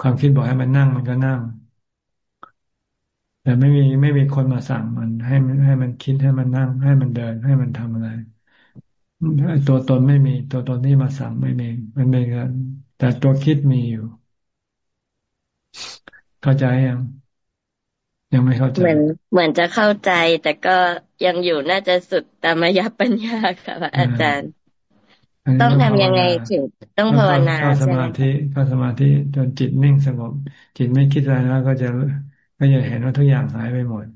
ความคิดบอกให้มันนั่งมันก็นั่ง แต่ไม่มีไม่มีคนมาสั่งมัน ให้มันให้มันคิดให้มันนั่ง ให้มันเดิน ให้มันทำอะไรตัวตนไม่มี ตัวตนที่มาสั่งไม่มีมันเป็นกันแต่ตัวคิดมีอยู่ เข้าใจยังยังไม่เข้าใจเหมือนเหมือนจะเข้าใจ แต่ก็ยังอยู่น่าจะสุดตามยปัญญาค่ะอาจารย์ ต้องทำยังไงถึงต้องภาวนาเข้าสมาธิเข้าสมาธิจนจิตนิ่งสงบ จิตไม่คิดอะไรแล้วก็จะ ก็จะเห็นว่าทุกอย่างหายไปหมด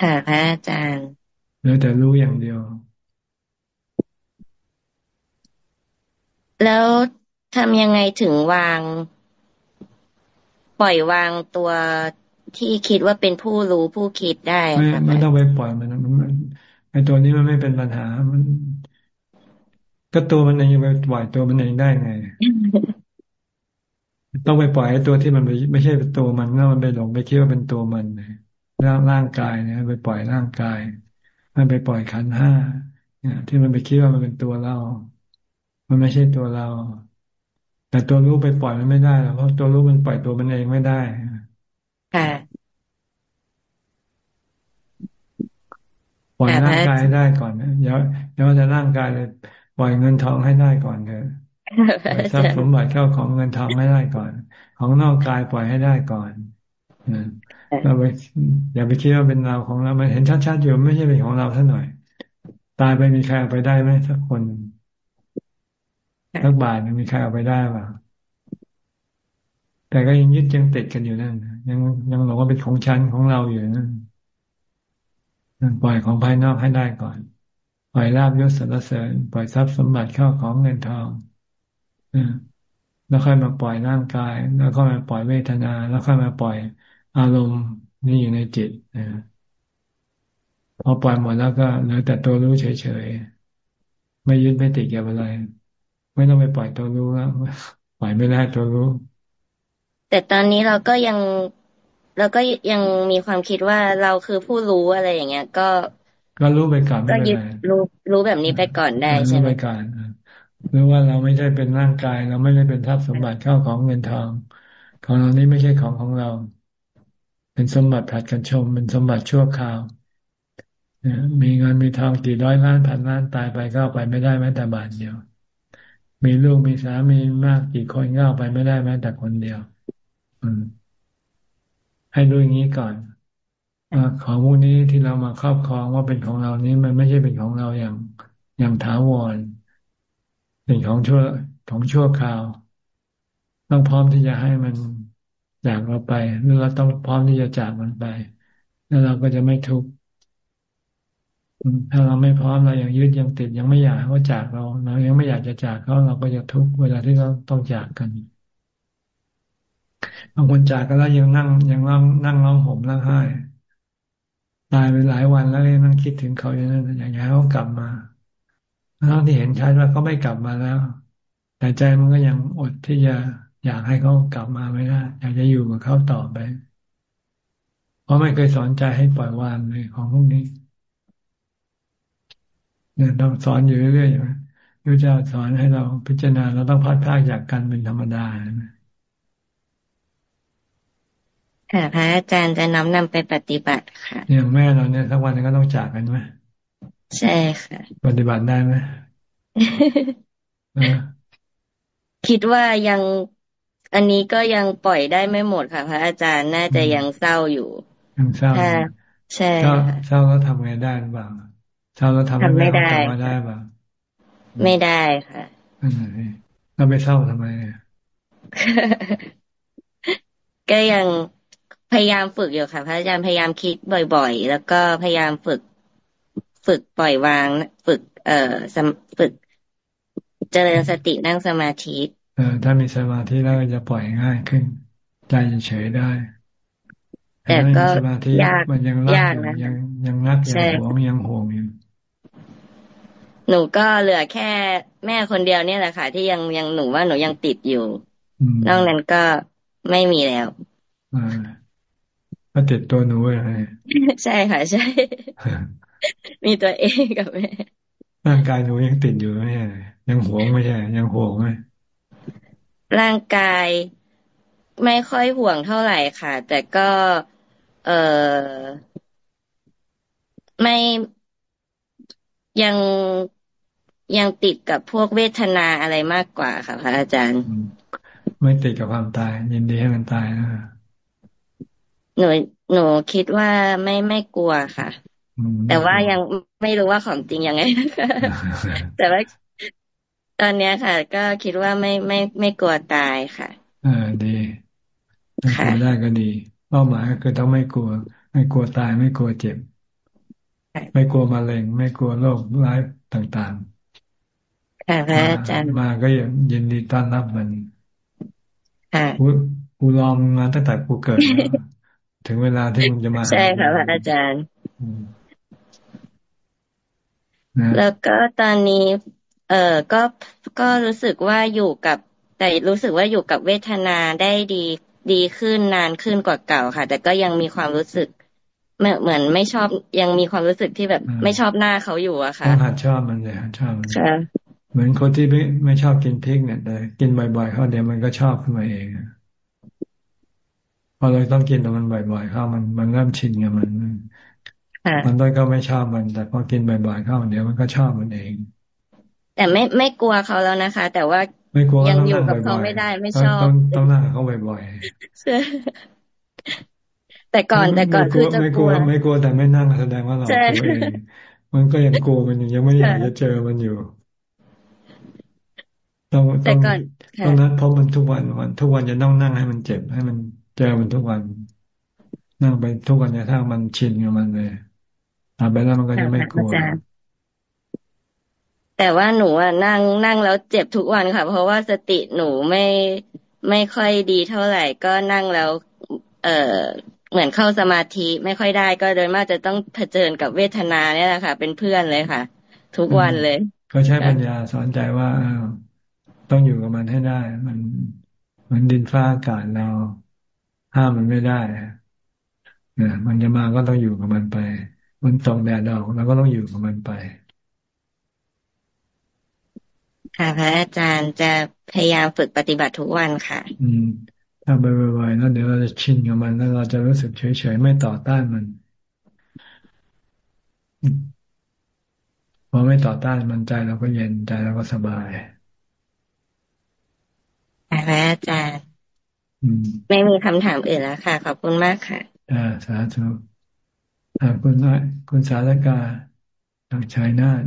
ค่ะพระอาจารย์เหลือแต่รู้อย่างเดียว แล้วทำยังไงถึงวาง ปล่อยวางตัวที่คิดว่าเป็นผู้รู้ผู้คิดได้ไม่ไม่ต้องไปปล่อยมันมันไอ้ตัวนี้มันไม่เป็นปัญหามัน ก็ตัวมันเองไปปล่อยตัวมันเองได้ไง ต้องไปปล่อยไอ้ตัวที่มันไม่ไม่ใช่ตัวมันแล้วมันไปหลงไปคิดว่าเป็นตัวมันร่างร่างกายเนี่ยไปปล่อยร่างกาย มันไปปล่อยขันห้าเนี่ยที่มันไปคิดว่ามันเป็นตัวเรา มันไม่ใช่ตัวเรา แต่ตัวรู้ไปปล่อยมันไม่ได้เพราะตัวรู้มันปล่อยตัวมันเองไม่ได้ค่ะปล่อยร่างกายได้ก่อนนะอย่าอย่าว่าจะร่างกายเลยปล่อยเงินทองให้ได้ก่อนเถอะปล่อย ทรัพย์สมบัติเข้าของเงินทองให้ได้ก่อน ของนอกกายปล่อยให้ได้ก่อนเราไปอย่าไปคิดว่าเป็นเราของเรา มันเห็นชัดๆอยู่ไม่ใช่เป็นของเราท่าหน่อย ตายไปมีใครเอาไปได้ไหมสักคนสักบาทมีใครเอาไปได้ป่ะแต่ก็ยังยึดยังติดกันอยู่นั่นยังยังหลงว่าเป็นของฉันของเราอยู่นั่นปล่อยของภายนอกให้ได้ก่อน ปล่อยลาบยศสรรเสริญ ปล่อยทรัพย์สมบัติเข้าของเงินทอง แล้วค่อยมาปล่อยร่างกาย แล้วก็มาปล่อยเวทนา แล้วค่อยมาปล่อยอารมณ์นี่อยู่ในจิตพอปล่อยหมดแล้วก็เหลือแต่ตัวรู้เฉยๆไม่ยึดไม่ติดกับอะไร ไม่ต้องไปปล่อยตัวรู้แล้วปล่อยไม่ได้ตัวรู้ แต่ตอนนี้เราก็ยังแล้วก็ยังมีความคิดว่าเราคือผู้รู้อะไรอย่างเงี้ย ก็ ก็รู้ไปก่อนก็ยึดรู้รู้แบบนี้ไปก่อนได้ใช่ไหมรู้ไปก่อนห รือว่าเราไม่ใช่เป็นร่างกาย เราไม่ได้เป็นทรัพย์สมบัติเข้าของเงินทอง ของเรานี้ไม่ใช่ของของเรา เป็นสมบัติผัดกันชม เป็นสมบัติชั่วคราวมีเงินมีทองกี่ร้อยล้านพันล้านตายไปก็ไปไม่ได้แม้แต่บาทเดียว มีลูกมีสามีมากกี่คนก็ไปไม่ได้แม้แต่คนเดียว อืม ให้รู้อย่างนี้ก่อนของพวกนี้ที่เรามาครอบครองว่าเป็นของเรานี้มันไม่ใช่เป็นของเราอย่างอย่างถาวร เป็นของชั่วของชั่วคราว ต้องพร้อมที่จะให้มันจากเราไปหรือเราต้องพร้อมที่จะจากมันไป แล้วเราก็จะไม่ทุกข์ถ้าเราไม่พร้อมเรายังยึดยังติดยังไม่อยากเขาจากเราเรายังไม่อยากจะจากเขาเราก็จะทุกข์เวลาที่เราต้องจากกันบางคนจากกันแล้วยังนั่งยังนั่งนั่งร้องห่มร้องไห้ตายไปหลายวันแล้วยังนั่งคิดถึงเขาอย่างนั้นอยากให้เขากลับมา ทั้งที่เห็นชัดว่าเขาไม่กลับมาแล้ว แต่ใจมันก็ยังอดที่จะอยากให้เขากลับมาไม่ได้อยากจะอยู่กับเขาต่อไป เพราะไม่เคยสอนใจให้ปล่อยวางเลยของพวกนี้เนี่ยต้องสอนอยู่เรื่อยๆอยู่พระเจ้าสอนให้เราพิจารณาเราต้องพัดพากจากกันเป็นธรรมดาค่ะพระอาจารย์จะน้อมนำไปปฏิบัติค่ะอย่างแม่เราเนี่ยสักวันนึงก็ต้องจากกันไหม ใช่ค่ะ ปฏิบัติได้ไหมคิดว่ายังอันนี้ก็ยังปล่อยได้ไม่หมดค่ะ พระอาจารย์น่าจะยังเศร้าอยู่ยังเศร้าใช่เศร้าแล้วทำไงได้หรือเปล่าเศร้าแล้วทำไม่ได้มาได้เปล่าไม่ได้ค่ะเราไปเศร้าทำไมก็ยังพยายามฝึกอยู่ค่ะ พระอาจารย์พยายามคิดบ่อย ๆ แล้วก็พยายามฝึก ฝึกปล่อยวาง ฝึก เอ่อฝึกเจริญสตินั่งสมาธิเออถ้ามีสมาธิแล้วจะปล่อยง่ายขึ้น ใจจะเฉยได้ แต่ก็ยากมันยังรักอยู่ยังยังรักยังหวงยังห่วงอยู่หนูก็เหลือแค่แม่คนเดียวเนี่ยแหละค่ะ ที่ยังยังหนูว่าหนูยังติดอยู่นอกนั้นก็ไม่มีแล้วอ่าก็ติดตัวหนูเลยใช่ค่ะใช่ มีตัวเองกับแม่ร่างกายหนูยังติดอยู่ไม่ใช่ยังห่วงไม่ใช่ ยังห่วงไหมร่างกายไม่ค่อยห่วงเท่าไหร่ค่ะ แต่ก็ เออไม่ยังยังติดกับพวกเวทนาอะไรมากกว่าค่ะ พระอาจารย์ ไม่ติดกับความตาย ยินดีให้มันตายนะหนูหนูคิดว่าไม่ไม่กลัวค่ะ แต่ว่ายังไม่รู้ว่าของจริงยังไง แต่ว่าตอนนี้ค่ะ ก็คิดว่าไม่ไม่ไม่กลัวตายค่ะอ่าดีถ้ากลัวได้ก็ดี เป้าหมายก็คือต้องไม่กลัว ไม่กลัวตายไม่กลัวเจ็บ ไม่กลัวมะเร็ง ไม่กลัวโรคร้ายต่างๆค่ะพระอาจารย์มาก็ยินดีต้อนรับมันกูกูลองมาตั้งแต่กูเกิด ถึงเวลาที่มึงจะมาใช่ค่ะพระอาจารย์ แล้วก็ตอนนี้ เออก็ก็รู้สึกว่าอยู่กับ แต่รู้สึกว่าอยู่กับเวทนาได้ดีดีขึ้นนานขึ้นกว่าเก่าค่ะ แต่ก็ยังมีความรู้สึกเหมือนเหมือนไม่ชอบยังมีความรู้สึกที่แบบไม่ชอบหน้าเขาอยู่อะค่ะหัดชอบมันเลยหัดชอบมันเหมือนคนที่ไม่ไม่ชอบกินพริกเนี่ยแต่กินบ่อยๆเขาเดี๋ยวมันก็ชอบขึ้นมาเองพอเราต้องกินแต่มันบ่อยๆเข้ามันมันเริ่มชินกับมัน มันต้นก็ไม่ชอบมัน แต่พอกินบ่อยๆเข้าเดี๋ยวมันก็ชอบมันเอง แต่ไม่ไม่กลัวเขาแล้วนะคะ แต่ว่าไม่กลัวยังอยู่กับเขาไม่ได้ไม่ชอบต้องนั่งเขาบ่อยๆแต่ก่อนแต่ก่อนคือจะกลัว ไม่กลัวแต่ไม่นั่งแสดงว่าเรากลัวเองมันก็ยังกลัวมันยังไม่อยากจะเจอมันอยู่ต้องต้องต้องนัดพบมันทุกวันวัน ทุกวันจะต้องนั่งให้มันเจ็บให้มันเจอมันทุกวัน นั่งไปทุกวันเนี่ยถ้ามันชินกับมันเลย ทำไปแล้วมันก็จะไม่กลัวแต่ว่าหนูอะนั่งนั่งแล้วเจ็บทุกวันค่ะ เพราะว่าสติหนูไม่ไม่ค่อยดีเท่าไหร่ ก็นั่งแล้ว เออเหมือนเข้าสมาธิไม่ค่อยได้ก็โดยมากจะต้องเผชิญกับเวทนาเนี่ยแหละค่ะ เป็นเพื่อนเลยค่ะ ทุกวันเลย ก็ใช้ปัญญาสอนใจว่าต้องอยู่กับมันให้ได้ มันมันดินฟ้าอากาศเราห้ามมันไม่ได้เนี่ยมันจะมาก็ต้องอยู่กับมันไป มันตกแดดออกเราก็ต้องอยู่กับมันไป ค่ะพระอาจารย์จะพยายามฝึกปฏิบัติทุกวันค่ะ อืมทำไปบ่อยๆแล้วเดี๋ยวเราจะชินกับมันแล้วเราจะรู้สึกเฉยๆไม่ต่อต้านมันพอไม่ต่อต้านมันใจเราก็เย็นใจเราก็สบายค่ะพระอาจารย์ไม่มีคำถามอื่นแล้วค่ะ ขอบคุณมากค่ะ อ่า สาธุอ่า คุณน้อยคุณสารกาทางชายนาฏ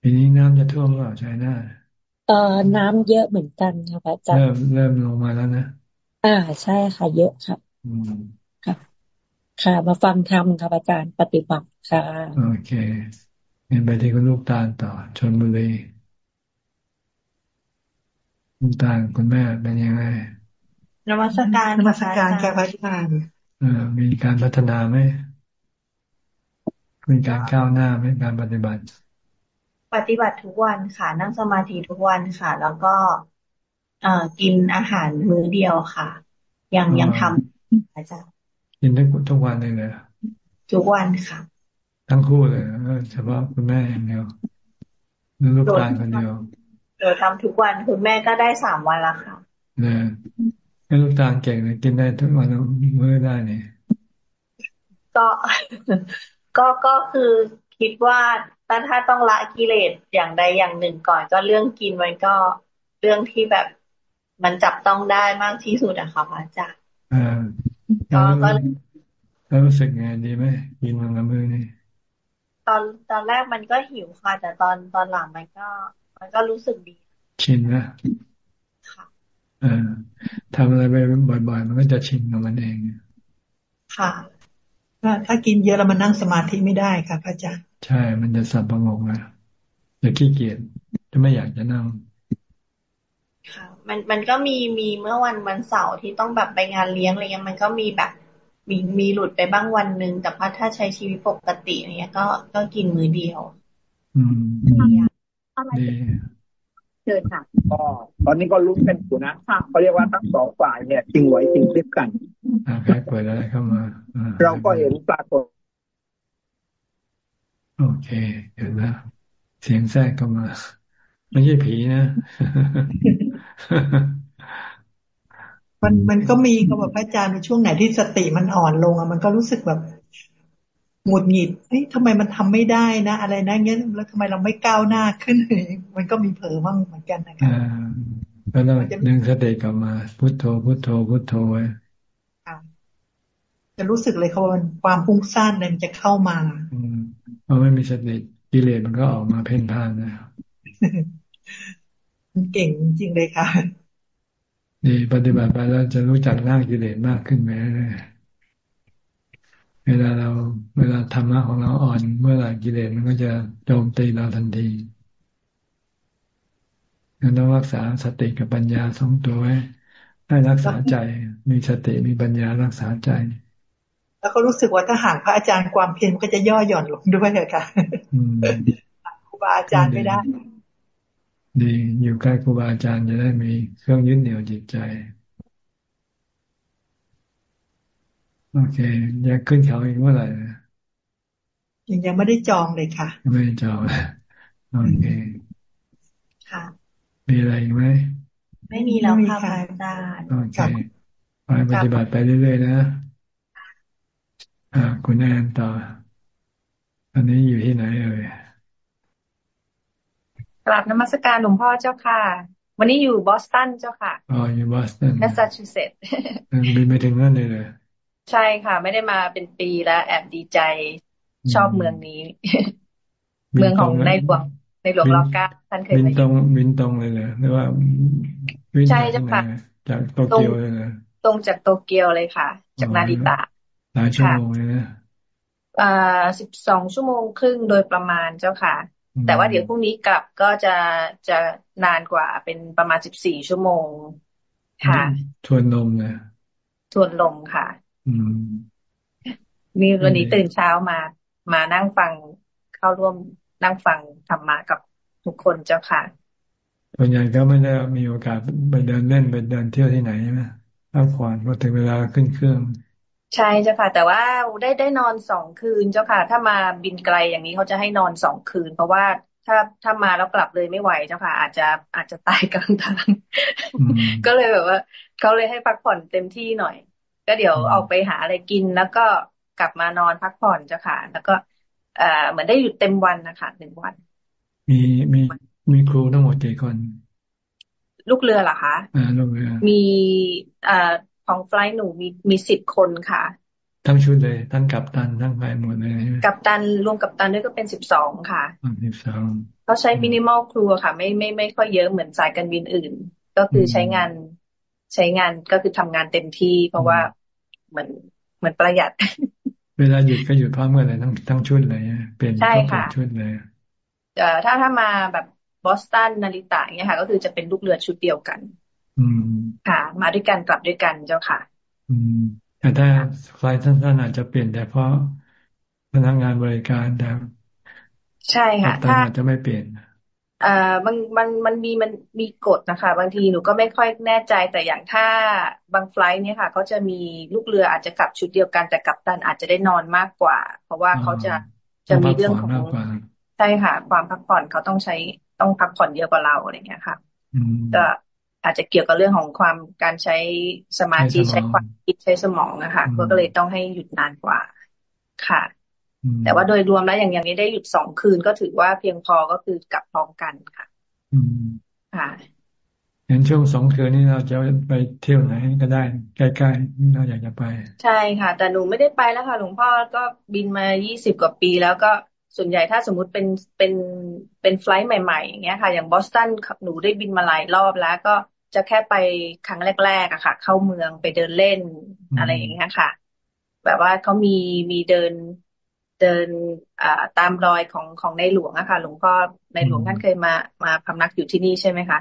ปีนี้น้ำจะท่วมหรือเปล่าชายนาฏเอ่อน้ำเยอะเหมือนกันค่ะพระอาจารย์เริ่มเริ่มลงมาแล้วนะอ่าใช่ค่ะ เยอะค่ะอืมค่ะ ค่ะ มาฟังธรรมค่ะอาจารย์ปฏิบัติค่ะโอเคเงินไปที่คุณลูกตาลต่อชนบุรีลูกตาลคุณแม่เป็นยังไงนมัสการนมัสการค่ะพระอาจารย์มีการพัฒนาไหม มีการก้าวหน้าไหมการปฏิบัติ ปฏิบัติทุกวันค่ะ นั่งสมาธิทุกวันค่ะ แล้วก็เอ่อกินอาหารมื้อเดียวค่ะ ยังยังทำอาจารย์กินทุกทุกวันเลยเลยทุกวันค่ะ ทั้งคู่เลยเฉพาะคุณแม่อย่างเดียวลูกตาลคนเดียวเออทำทุกวันคุณแม่ก็ได้สามวันละค่ะเนี่ยลูกตาลเก่งเลยกินได้ทุกวันมื้อได้เนี่ยก็ ก็ก็คือคิดว่าถ้าถ้าต้องละกิเลสอย่างใดอย่างหนึ่งก่อนก็เรื่องกินมันก็เรื่องที่แบบมันจับต้องได้มากที่สุดอะค่ะพระอาจารย์ก็ก็แล้วรู้สึกไงดีไหมกินมันละมือนี่ตอนตอนแรกมันก็หิวค่ะ แต่ตอนตอนหลังมันก็ มันก็รู้สึกดี ชินนะค่ะเออทำอะไรไปบ่อยๆ มันก็จะชินกับมันเองค่ะ ถ้าถ้ากินเยอะแล้วมันนั่งสมาธิไม่ได้ค่ะพระอาจารย์ ใช่ มันจะสับประงกนะจะขี้เกียจจะไม่อยากจะนั่งค่ะ มันมันก็มีมีเมื่อวันวันเสาร์ที่ต้องแบบไปงานเลี้ยงอะไรเงี้ยมันก็มีแบบมีมีหลุดไปบ้างวันหนึ่งแต่ว่าถ้าใช้ชีวิตปกติอะไรเงี้ยก็ก็กินมือเดียว อืมดีเชิญค่ะก็ตอนนี้ก็ลุ้นกันอยู่นะเขาเรียกว่าทั้งสองฝ่ายเนี่ยจริงไหวจริงคลิปกันใครเปิดอะไรเข้ามา เราก็เห็นปรากฏ โอเคเดี๋ยวนะ เสียงแทรกเข้ามา ไม่ใช่ผีนะ มันมันก็มีเขาบอกพระอาจารย์ในช่วงไหนที่สติมันอ่อนลงอะมันก็รู้สึกแบบ หงุดหงิดเฮ้ยทำไมมันทำไม่ได้นะ อะไรนะเงี้ยแล้วทำไมเราไม่ก้าวหน้าขึ้น มันก็มีเผลอบ้างเหมือนกันนะคะแล้วเราดึงสติกลับมา พุทโธ พุทโธ พุทโธไว้จะรู้สึกเลยเขาว่าความพุ่งซ่านเนี่ยมันจะเข้ามา อืมพอไม่มีสติกิเลสมันก็ออกมาเพ่นพ่านนะมันเก่งจริงเลยค่ะดีปฏิบัติไปแล้วจะรู้จักร่างกิเลสมากขึ้นไหม เลยเวลาเราเวลาธรรมะของเราอ่อน เมื่อไหร่กิเลสมันก็จะโจมตีเราทันทีเราต้องรักษาสติกับปัญญาสองตัวไว้ ให้รักษาใจมีสติมีปัญญารักษาใจ แล้วก็รู้สึกว่าถ้าห่างพระอาจารย์ความเพียรก็จะย่อหย่อนลงด้วยเลยค่ะครูบาอาจารย์ไม่ได้ ดีอยู่ใกล้ครูบาอาจารย์จะได้มีเครื่องยึดเหนี่ยวจิตใจ โอเคอยากขึ้นเขาอีกเมื่อไหร่ยังยังไม่ได้จองเลยค่ะไม่ได้จองโอเคค่ะ มีอะไรอีกไหมไม่มีแล้วค่ะอาจารย์โอเคไปปฏิบัติไปเรื่อยๆนะอ่าคุณแอนต่ออันนี้อยู่ที่ไหนเอ่ยกราบนมัสการหลวงพ่อเจ้าค่ะ วันนี้อยู่บอสตันเจ้าค่ะ อ๋อ อยู่บอสตันแมสซาชูเซตส์บินไปถึงนั่นเลยเลย ใช่ค่ะ ไม่ได้มาเป็นปีแล้วแอบดีใจชอบเมืองนี้ เมืองของในหลวงในหลวงรอเก้าท่านเคยไปบินตรงบินตรงเลยเลยหรือว่าใช่จ้ะค่ะจากโตเกียวเลยนะตรงจากโตเกียวเลยค่ะ จากนาริตะหลายชั่วโมงเลยนะอ่าสิบสองชั่วโมงครึ่งโดยประมาณเจ้าค่ะ แต่ว่าเดี๋ยวพรุ่งนี้กลับก็จะจะนานกว่าเป็นประมาณสิบสี่ชั่วโมง ค่ะ ทวนลมนะทวนลมค่ะ มีวันนี้ตื่นเช้ามา มานั่งฟังเข้าร่วมนั่งฟังธรรมะกับทุกคนเจ้าค่ะส่วนใหญ่ก็ไม่ได้มีโอกาสไปเดินเล่นไปเดินเที่ยวที่ไหนใช่ไหมพักผ่อนพอถึงเวลาขึ้นเครื่อง ใช่เจ้าค่ะ แต่ว่าได้ได้นอนสองคืนเจ้าค่ะ ถ้ามาบินไกลอย่างนี้เขาจะให้นอนสองคืน เพราะว่าถ้าถ้าถ้ามาแล้วกลับเลยไม่ไหวเจ้าค่ะ อาจจะอาจจะตายกลางทาง ก็เลยแบบว่าเขาเลยให้พักผ่อนเต็มที่หน่อย ก็เดี๋ยวออกไปหาอะไรกินแล้วก็กลับมานอนพักผ่อนเจ้าค่ะ แล้วก็เอ่อเหมือนได้หยุดเต็มวันนะคะหนึ่งวัน มีมีมีครูทั้งหมดกี่คน ลูกเรือเหรอคะอ่าลูกเรือ มีอ่าของไฟล์หนูมีมีสิบคนค่ะ ทั้งชุดเลย ทั้งกัปตันทั้งไปหมดเลยกัปตันรวมกัปตันด้วยก็เป็นสิบสองค่ะสิบสองเขาใช้มินิมอลครูค่ะ ไม่ไม่ไม่ค่อยเยอะเหมือนสายการบินอื่น ก็คือใช้งานใช้งานก็คือทำงานเต็มที่ เพราะว่า เหมือนเหมือนประหยัด เวลาหยุดก็หยุดพร้อมกันเลยทั้งทั้งชุดเลยเป็นใช่ค่ะชุดเลยเอ่อถ้าถ้ามาแบบบอสตันนาริตะเนี่ยค่ะ ก็คือจะเป็นลูกเรือชุดเดียวกัน อืมค่ะ มาด้วยกันกลับด้วยกันเจ้าค่ะ อืมแต่ถ้าไฟสั้นๆอาจจะเปลี่ยนแต่เพราะพนักงานบริการแต่ใช่ค่ะถ้าอาจจะไม่เปลี่ยน อ่าบางมันมันมีมันมีกฎนะคะ บางทีหนูก็ไม่ค่อยแน่ใจแต่อย่างถ้าบางไฟล์เนี่ยค่ะเขาจะมีลูกเรืออาจจะกลับชุดเดียวกัน แต่กัปตันอาจจะได้นอนมากกว่า เพราะว่าเขาจะจะมีเรื่องของใช่ค่ะ ความพักผ่อนเขาต้องใช้ต้องพักผ่อนเยอะกว่าเราอะไรเงี้ยค่ะก็อาจจะเกี่ยวกับเรื่องของความการใช้สมาธิใช้ความคิดใช้สมองนะคะก็เลยต้องให้หยุดนานกว่า ค่ะ แต่ว่าโดยรวมแล้วอย่างอย่างนี้ได้หยุดสองคืนก็ถือว่าเพียงพอก็คือกลับพร้อมกันค่ะ อืมค่ะเห็นช่วงสองคืนนี้เราจะไปเที่ยวไหนก็ได้ใกล้ๆเราอยากจะไป ใช่ค่ะ แต่หนูไม่ได้ไปแล้วค่ะ หลวงพ่อก็บินมายี่สิบกว่าปีแล้วก็ส่วนใหญ่ถ้าสมมุติเป็นเป็นเป็นไฟล์ใหม่ๆอย่างเงี้ยค่ะ อย่างบอสตันหนูได้บินมาหลายรอบแล้วก็จะแค่ไปครั้งแรกๆอะค่ะ เข้าเมืองไปเดินเล่นอะไรอย่างเงี้ยค่ะ แบบว่าเขามีมีเดิน เดินอ่าตามรอยของของในหลวงอะค่ะ หลวงพ่อในหลวงท่านเคยมามาพำนักอยู่ที่นี่ใช่ไหมคะ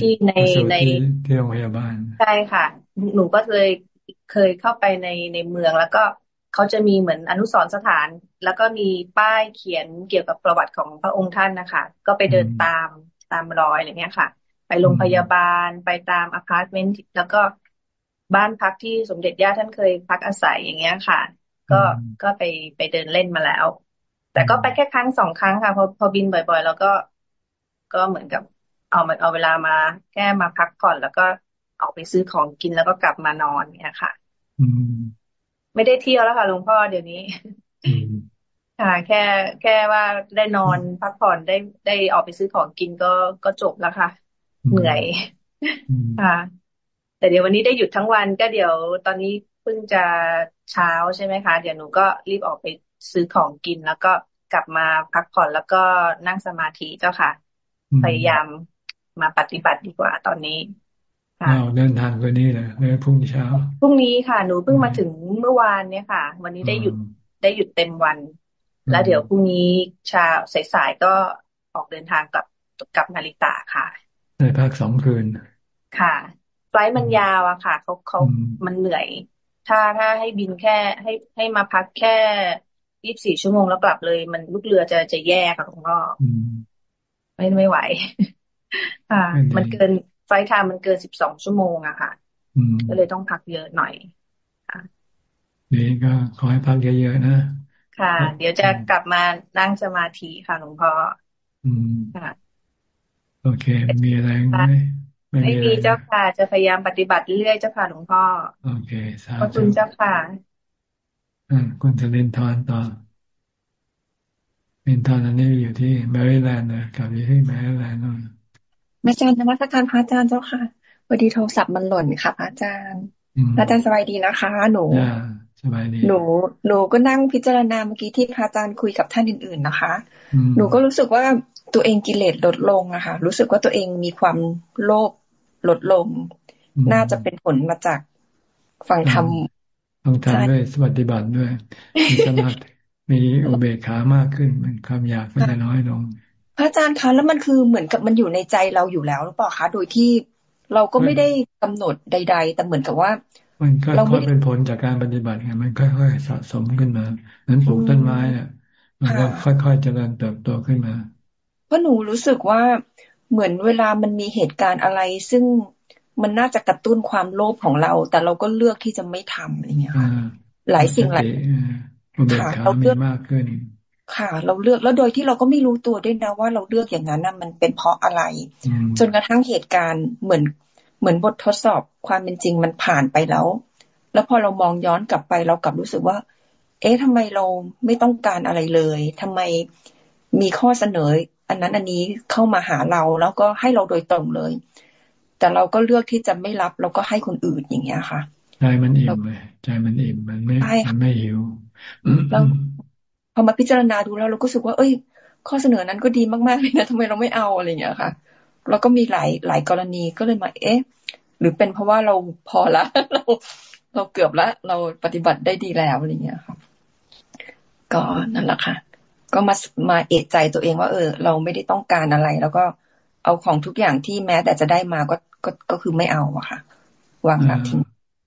ที่ในในที่โรงพยาบาลใช่ค่ะ หนูก็เลยเคยเข้าไปในในเมืองแล้วก็เขาจะมีเหมือนอนุสรณ์สถาน แล้วก็มีป้ายเขียนเกี่ยวกับประวัติของพระองค์ท่านนะคะก็ไปเดินตามตามรอยอะไรเงี้ยค่ะ ไปโรงพยาบาลไปตามอพาร์ตเมนต์แล้วก็บ้านพักที่สมเด็จย่าท่านเคยพักอาศัยอย่างเงี้ยค่ะ ก็ก็ไปไปเดินเล่นมาแล้ว แต่ก็ไปแค่ครั้งสองครั้งค่ะพอพอบินบ่อย ๆ แล้วก็ก็เหมือนกับ เอามาเอาเวลามาแค่มาพักก่อนแล้วก็ออกไปซื้อของกินแล้วก็กลับมานอนเนี่ยค่ะไม่ได้เที่ยวแล้วค่ะหลวงพ่อเดี๋ยวนี้ค่ะ แค่แค่ว่าได้นอนพักผ่อนได้ได้ออกไปซื้อของกินก็ก็จบแล้วค่ะ เหนื่อยค่ะ แต่เดี๋ยววันนี้ได้หยุดทั้งวันก็เดี๋ยวตอนนี้เพิ่งจะเช้าใช่ไหมคะ เดี๋ยวหนูก็รีบออกไปซื้อของกิน แล้วก็กลับมาพักผ่อนแล้วก็นั่งสมาธิเจ้าค่ะ พยายามมาปฏิบัติดีกว่าตอนนี้ค่ะเดินทางวันนี้เลยพรุ่งนี้เช้าพรุ่งนี้ค่ะ หนูเพิ่งมาถึงเมื่อวานเนี่ยค่ะ วันนี้ได้หยุดได้หยุดเต็มวัน แล้วเดี๋ยวพรุ่งนี้เช้าสายๆก็ออกเดินทางกับกับนาริตะค่ะได้พักสองคืนค่ะไฟล์มันยาวอะค่ะเขาเขามันเหนื่อย ถ้าถ้าให้บินแค่ให้ให้มาพักแค่ยี่บสี่ชั่วโมงแล้วกลับเลย มันลูกเรือจะจะแย่ค่ะหลวงพ่อไม่ไม่ไหวค่ะ มันเกินไฟทามมันเกินสิบสองชั่วโมงอะค่ะก็เลยต้องพักเยอะหน่อยค่ะนี่ก็ขอให้พักเยอะๆนะค่ะ เดี๋ยวจะกลับมานั่งสมาธิค่ะหลวงพ่อค่ะโอเค มีอะไรไหม ไม่มีเจ้าค่ะ จะพยายามปฏิบัติเรื่อยเจ้าค่ะหลวงพ่อ โอเคสาธุขอบคุณเจ้าค่ะอ่าคุณเลินทอนต่อลินทอนอันนี้อยู่ที่แมริแลนด์นะกับอยู่ที่แมริแลนด์นู่นอาจารย์นมัสการพระอาจารย์เจ้าค่ะพอดีโทรศัพท์มันหล่นค่ะพระอาจารย์พระอาจารย์สบายดีนะคะ หนูสบายดีหนู หนูก็นั่งพิจารณาเมื่อกี้ที่พระอาจารย์คุยกับท่านอื่น ๆ นะคะ หนูก็รู้สึกว่า ตัวเองกิเลสลดลงอะค่ะ รู้สึกว่าตัวเองมีความโลภลดลง น่าจะเป็นผลมาจากฟังธรรมฟังธรรมด้วยปฏิบัติด้วย มีสมาธิมีอุเบกขามากขึ้น มันความอยากก็จะน้อยลง พระอาจารย์คะแล้วมันคือเหมือนกับมันอยู่ในใจเราอยู่แล้วหรือเปล่าคะโดยที่เราก็ไม่ได้กำหนดใด ๆ แต่เหมือนกับว่า มันก็ค่อยเป็นผลจากการปฏิบัติไงมันค่อยๆสะสมขึ้นมาเหมือนปลูกต้นไม้อะมันก็ค่อยๆเจริญเติบโตขึ้นมา เพราะหนูรู้สึกว่าเหมือนเวลามันมีเหตุการณ์อะไร ซึ่งมันน่าจะกระตุ้นความโลภของเรา แต่เราก็เลือกที่จะไม่ทำอะไรเงี้ยค่ะหลายสิ่งหลายค่ะเราเลือกมากขึ้น ค่ะ เราเลือกแล้วโดยที่เราก็ไม่รู้ตัวด้วยนะว่าเราเลือกอย่างนั้นนะมันเป็นเพราะอะไร จนกระทั่งเหตุการณ์เหมือนเหมือนบททดสอบความเป็นจริงมันผ่านไปแล้ว แล้วพอเรามองย้อนกลับไปเรากลับรู้สึกว่า เอ๊ะทำไมเราไม่ต้องการอะไรเลยทำไมมีข้อเสนอ อันนั้นอันนี้เข้ามาหาเราแล้วก็ให้เราโดยตรงเลย แต่เราก็เลือกที่จะไม่รับแล้วก็ให้คนอื่นอย่างเงี้ยค่ะใจมันอิ่มเลยใจมันอิ่มมันไม่มันไม่หิวแล้วพอมาพิจารณาดูแล้วเราก็รู้สึกว่า เอ้ย ข้อเสนอนั้นก็ดีมากๆเลยนะทำไมเราไม่เอาอะไรอย่างเงี้ยค่ะเราก็มีหลายหลายกรณีก็เลยมาเอ๊ะ หรือเป็นเพราะว่าเราพอละเราเราเกือบละเราปฏิบัติได้ดีแล้วอะไรเงี้ยค่ะ ก็นั่นแหละค่ะ ก็มามาเอะใจตัวเองว่าเออ เราไม่ได้ต้องการอะไร แล้วก็เอาของทุกอย่างที่แม้แต่จะได้มาก็ก็ก็คือไม่เอาอะค่ะวางละทิ้ง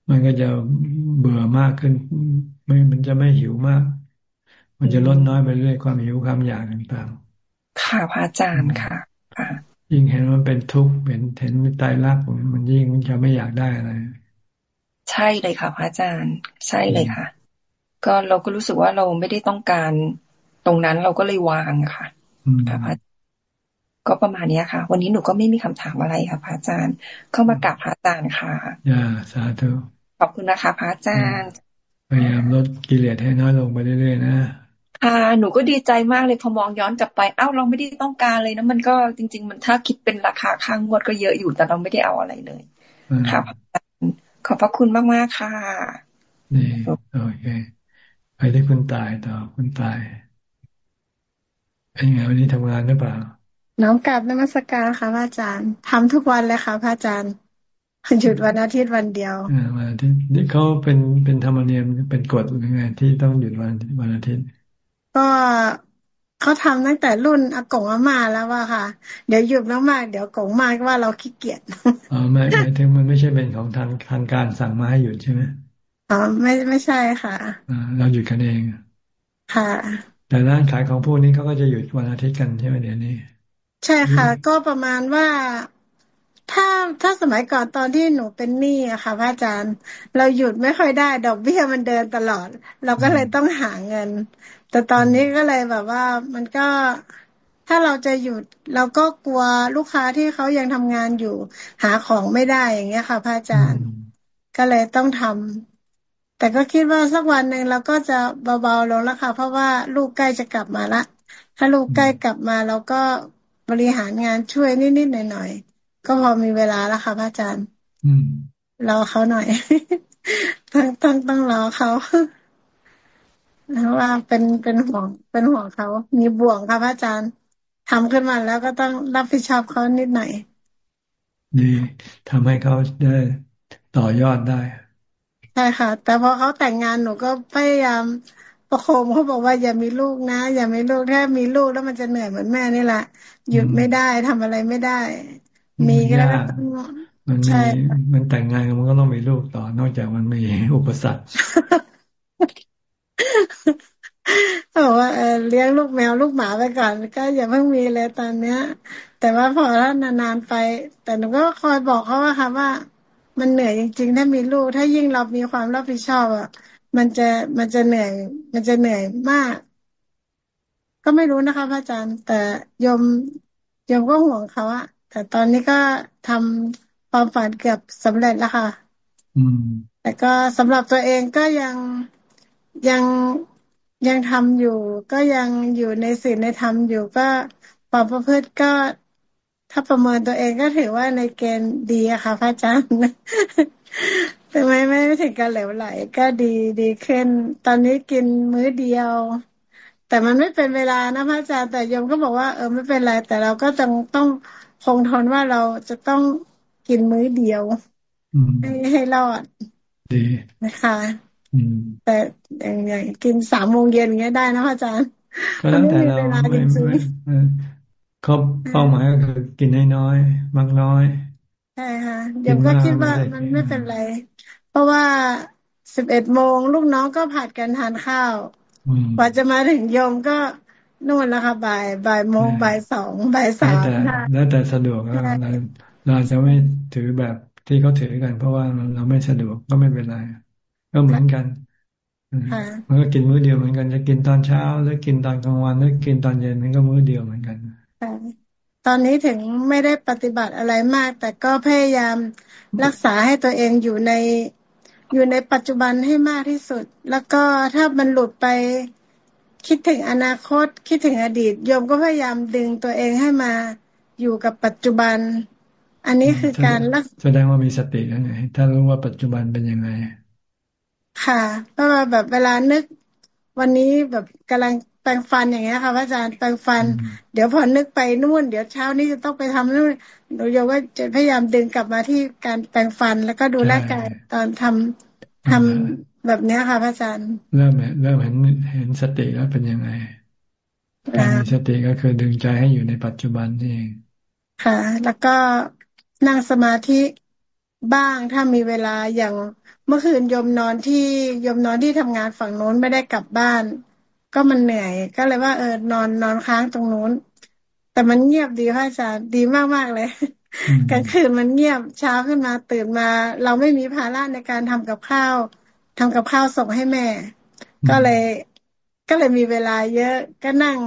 มันก็จะเบื่อมากขึ้น ไม่มันจะไม่หิวมาก มันจะลดน้อยไปเรื่อยความหิวความอยากต่างๆ ค่ะพระอาจารย์ค่ะค่ะยิ่งเห็นมันเป็นทุกข์เป็นเห็นตายรักมันยิ่งจะไม่อยากได้อะไรใช่เลยค่ะพระอาจารย์ ใช่เลยค่ะ ก็เราก็รู้สึกว่าเราไม่ได้ต้องการ ตรงนั้นเราก็เลยวางค่ะค่ะพระก็ประมาณนี้ค่ะ วันนี้หนูก็ไม่มีคำถามอะไรค่ะพระอาจารย์ เข้ามากราบพระอาจารย์ค่ะย่าสาธุขอบคุณนะคะ พระอาจารย์ พยายามลดกิเลสให้น้อยลงไปเรื่อยๆนะค่ะหนูก็ดีใจมากเลยพอมองย้อนกลับไปเอ้าเราไม่ได้ต้องการเลยนะมันก็จริง ๆ มันถ้าคิดเป็นราคาข้างงวดก็เยอะอยู่แต่เราไม่ได้เอาอะไรเลยค่ะขอบพระคุณมากๆค่ะนี่โอเคไปที่คุณตายต่อคุณตาย เป็นไงวันนี้ทำงานหรือเปล่า น้องกลับนมัสการค่ะพระอาจารย์ทำทุกวันเลยค่ะพระอาจารย์หยุดวันอาทิตย์วันเดียววันอาทิตย์นี่เขาเป็นเป็นธรรมเนียมเป็นกฎหรือไงที่ต้องหยุดวันวันอาทิตย์ ก็เขาทำตั้งแต่รุ่นอากงอามาแล้วว่าค่ะ เดี๋ยวหยุดมากๆเดี๋ยวกงมากว่าเราขี้เกียจอ๋อไม่ไม่ถึงมันไม่ใช่เป็นของทางทางการสั่งมาให้หยุดใช่ไหมอ๋อไม่ไม่ใช่ค่ะอ่าเราหยุดกันเองค่ะ แต่ร้านขายของพวกนี้เขาก็จะหยุดวันอาทิตย์กันใช่ไหมเดี๋ยวนี้ ใช่ค่ะ ก็ประมาณว่าถ้าถ้าสมัยก่อนตอนที่หนูเป็นหนี้อะค่ะพระอาจารย์ เราหยุดไม่ค่อยได้ ดอกเบี้ยมันเดินตลอด เราก็เลยต้องหาเงิน แต่ตอนนี้ก็เลยแบบว่ามันก็ถ้าเราจะหยุดเราก็กลัวลูกค้าที่เขายังทำงานอยู่ หาของไม่ได้อย่างเงี้ยค่ะพระอาจารย์ ก็เลยต้องทำ แต่ก็คิดว่าสักวันหนึ่งเราก็จะเบาๆลงแล้วค่ะ เพราะว่าลูกใกล้จะกลับมาละ ถ้าลูกใกล้กลับมาเราก็บริหารงานช่วยนิดๆหน่อยๆก็พอมีเวลาแล้วค่ะพระอาจารย์รอเขาหน่อยต้องต้องต้องรอเขาเพราะว่าเป็นเป็นห่วงเป็นห่วงเขา มีบ่วงค่ะพระอาจารย์ทำขึ้นมาแล้วก็ต้องรับผิดชอบเขานิดหน่อยดีทำให้เขาได้ต่อยอดได้ ใช่ค่ะ แต่พอเขาแต่งงานหนูก็พยายามประโคมเขาบอกว่าอย่ามีลูกนะ อย่ามีลูกถ้ามีลูกแล้วมันจะเหนื่อยเหมือนแม่นี่แหละหยุดไม่ได้ทำอะไรไม่ได้ มีก็ได้มันมีมันแต่งงานมันก็ต้องมีลูกต่อนอกจากมันมีอุปสรรคบอกว่าเออเลี้ยงลูกแมวลูกหมาไปก่อนก็อย่าเพิ่งมีเลยตอนเนี้ย แต่ว่าพอถ้านานๆไป แต่หนูก็คอยบอกเขาว่าค่ะว่า มันเหนื่อยจริงๆ ถ้ามีลูก ถ้ายิ่งเรามีความรับผิดชอบอะ มันจะมันจะเหนื่อย มันจะเหนื่อยมาก ก็ไม่รู้นะคะพระอาจารย์ แต่ยมยมก็ห่วงเขาอะแต่ตอนนี้ก็ทำความฝันเกือบสำเร็จแล้วค่ะแต่ก็สำหรับตัวเองก็ยังยังยังทำอยู่ ก็ยังอยู่ในศีลในธรรมอยู่ก็ความประพฤติก็ ถ้าประเมินตัวเองก็ถือว่าในเกณฑ์ดีอะค่ะพระอาจารย์แต่ไม่ไม่ถึงกับเหลวไหล ก็ดีดีขึ้น ตอนนี้กินมื้อเดียว แต่มันไม่เป็นเวลานะพระอาจารย์แต่โยมก็บอกว่าเออไม่เป็นไรแต่เราก็ต้องต้องคงทนว่าเราจะต้องกินมื้อเดียวให้ให้รอดดีนะคะแต่อย่างอย่างกินสามโมงเย็นอย่างเงี้ยได้นะพระอาจารย์ก็แล้วแต่เราไม่ไม่ ครบเป้าหมายก็คือกินให้น้อยมากน้อยใช่ค่ะเดี๋ยวก็คิดว่ามันไม่เป็นไร เพราะว่าสิบเอ็ดโมงลูกน้องก็ผัดกันทานข้าวกว่าจะมาถึงโยมก็นู่นแล้วค่ะบ่ายบ่ายโมงบ่ายสองบ่ายสามแล้วแต่สะดวกเราเราจะไม่ถือแบบที่เขาถือกัน เพราะว่าเราไม่สะดวกก็ไม่เป็นไรก็เหมือนกันมันก็กินมื้อเดียวเหมือนกันจะกินตอนเช้า หรือกินตอนกลางวันหรือกินตอนเย็นมันก็มื้อเดียวเหมือนกัน ตอนนี้ถึงไม่ได้ปฏิบัติอะไรมาก แต่ก็พยายามรักษาให้ตัวเองอยู่ในอยู่ในปัจจุบันให้มากที่สุด แล้วก็ถ้ามันหลุดไปคิดถึงอนาคต คิดถึงอดีตโยมก็พยายามดึงตัวเองให้มาอยู่กับปัจจุบัน อันนี้คือการรักแสดงว่ามีสติแล้วไงถ้ารู้ว่าปัจจุบันเป็นยังไง ค่ะเพราะว่าแบบเวลานึก วันนี้แบบกำลัง แปรงฟันอย่างเงี้ยค่ะพระอาจารย์แปรงฟัน เดี๋ยวพอนึกไปนู่น เดี๋ยวเช้านี้จะต้องไปทำนู่นหนูโยก็จะพยายามดึงกลับมาที่การแปรงฟันแล้วก็ดูร่างกายตอนทำทำแบบเนี้ยค่ะพระอาจารย์ เริ่มเริ่มเห็นเห็นสติแล้วเป็นยังไงการมีสติก็คือดึงใจให้อยู่ในปัจจุบันนี่เองค่ะ แล้วก็นั่งสมาธิบ้างถ้ามีเวลาอย่างเมื่อคืนยมนอนที่ยมนอนที่ทำงานฝั่งโน้นไม่ได้กลับบ้าน ก็มันเหนื่อย ก็เลยว่าเออนอนนอนค้างตรงโน้น แต่มันเงียบดีพระอาจารย์ดีมากมากเลยกลางคืนมันเงียบเช้าขึ้นมาตื่นมา เราไม่มีภาระในการทำกับข้าวทำกับข้าวส่งให้แม่ ก็เลย ก็เลยมีเวลาเยอะก็นั่ง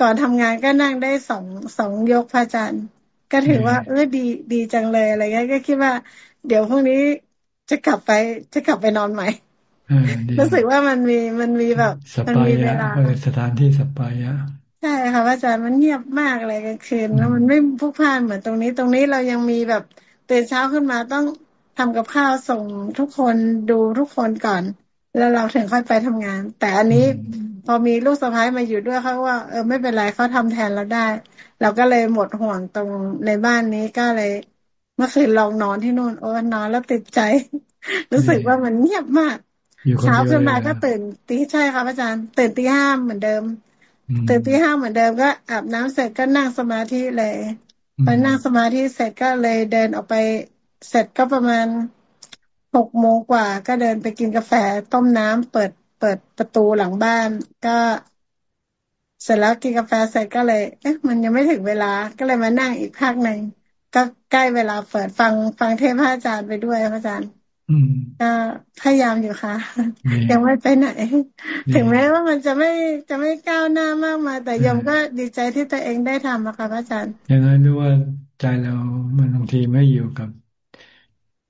ก่อนทำงานก็นั่งได้สองสองยกพระอาจารย์ ก็ถือว่า เออดีดีจังเลยอะไรเงี้ยก็คิดว่า เดี๋ยวพรุ่งนี้จะกลับไปจะกลับไปนอนใหม่ รู้สึกว่ามันมีมันมีแบบมันมีเวลาสถานที่สปายะใช่ค่ะอาจารย์มันเงียบมากเลยกลางคืนแล้วมันไม่พุกพ่านเหมือนตรงนี้ ตรงนี้เรายังมีแบบตื่นเช้าขึ้นมาต้องทำกับข้าวส่งทุกคนดูทุกคนก่อน แล้วเราถึงค่อยไปทำงาน แต่อันนี้พอมีลูกสะพ้ายมาอยู่ด้วยเขาว่าเออไม่เป็นไรเขาทำแทนเราได้ เราก็เลยหมดห่วงตรงในบ้านนี้ก็เลย เมื่อคืนลองนอนที่นู่นโอ้นอนแล้วติดใจ รู้สึกว่ามันเงียบมาก เช้าขึ้นมาก็ตื่นตีใช่ค่ะอาจารย์ ตื่นตีห้าเหมือนเดิม ตื่นตีห้าเหมือนเดิมก็อาบน้ำเสร็จก็นั่งสมาธิเลยไปนั่งสมาธิเสร็จก็เลยเดินออกไป เสร็จก็ประมาณหกโมงกว่า ก็เดินไปกินกาแฟต้มน้ำเปิดเปิดประตูหลังบ้าน ก็เสร็จแล้วกินกาแฟเสร็จก็เลย เอ๊ะ มันยังไม่ถึงเวลา ก็เลยมานั่งอีกภาคหนึ่งก็ใกล้เวลาเปิดฟังฟังเทพพระอาจารย์ไปด้วยพระอาจารย์ ก็พยายามอยู่ค่ะยังไม่ไปไหน ถึงแม้ว่ามันจะไม่จะไม่ก้าวหน้ามากมา แต่ยมก็ดีใจที่ตัวเองได้ทำนะคะพระอาจารย์อย่างนั้นรู้ว่าใจเรามันบางทีไม่อยู่กับ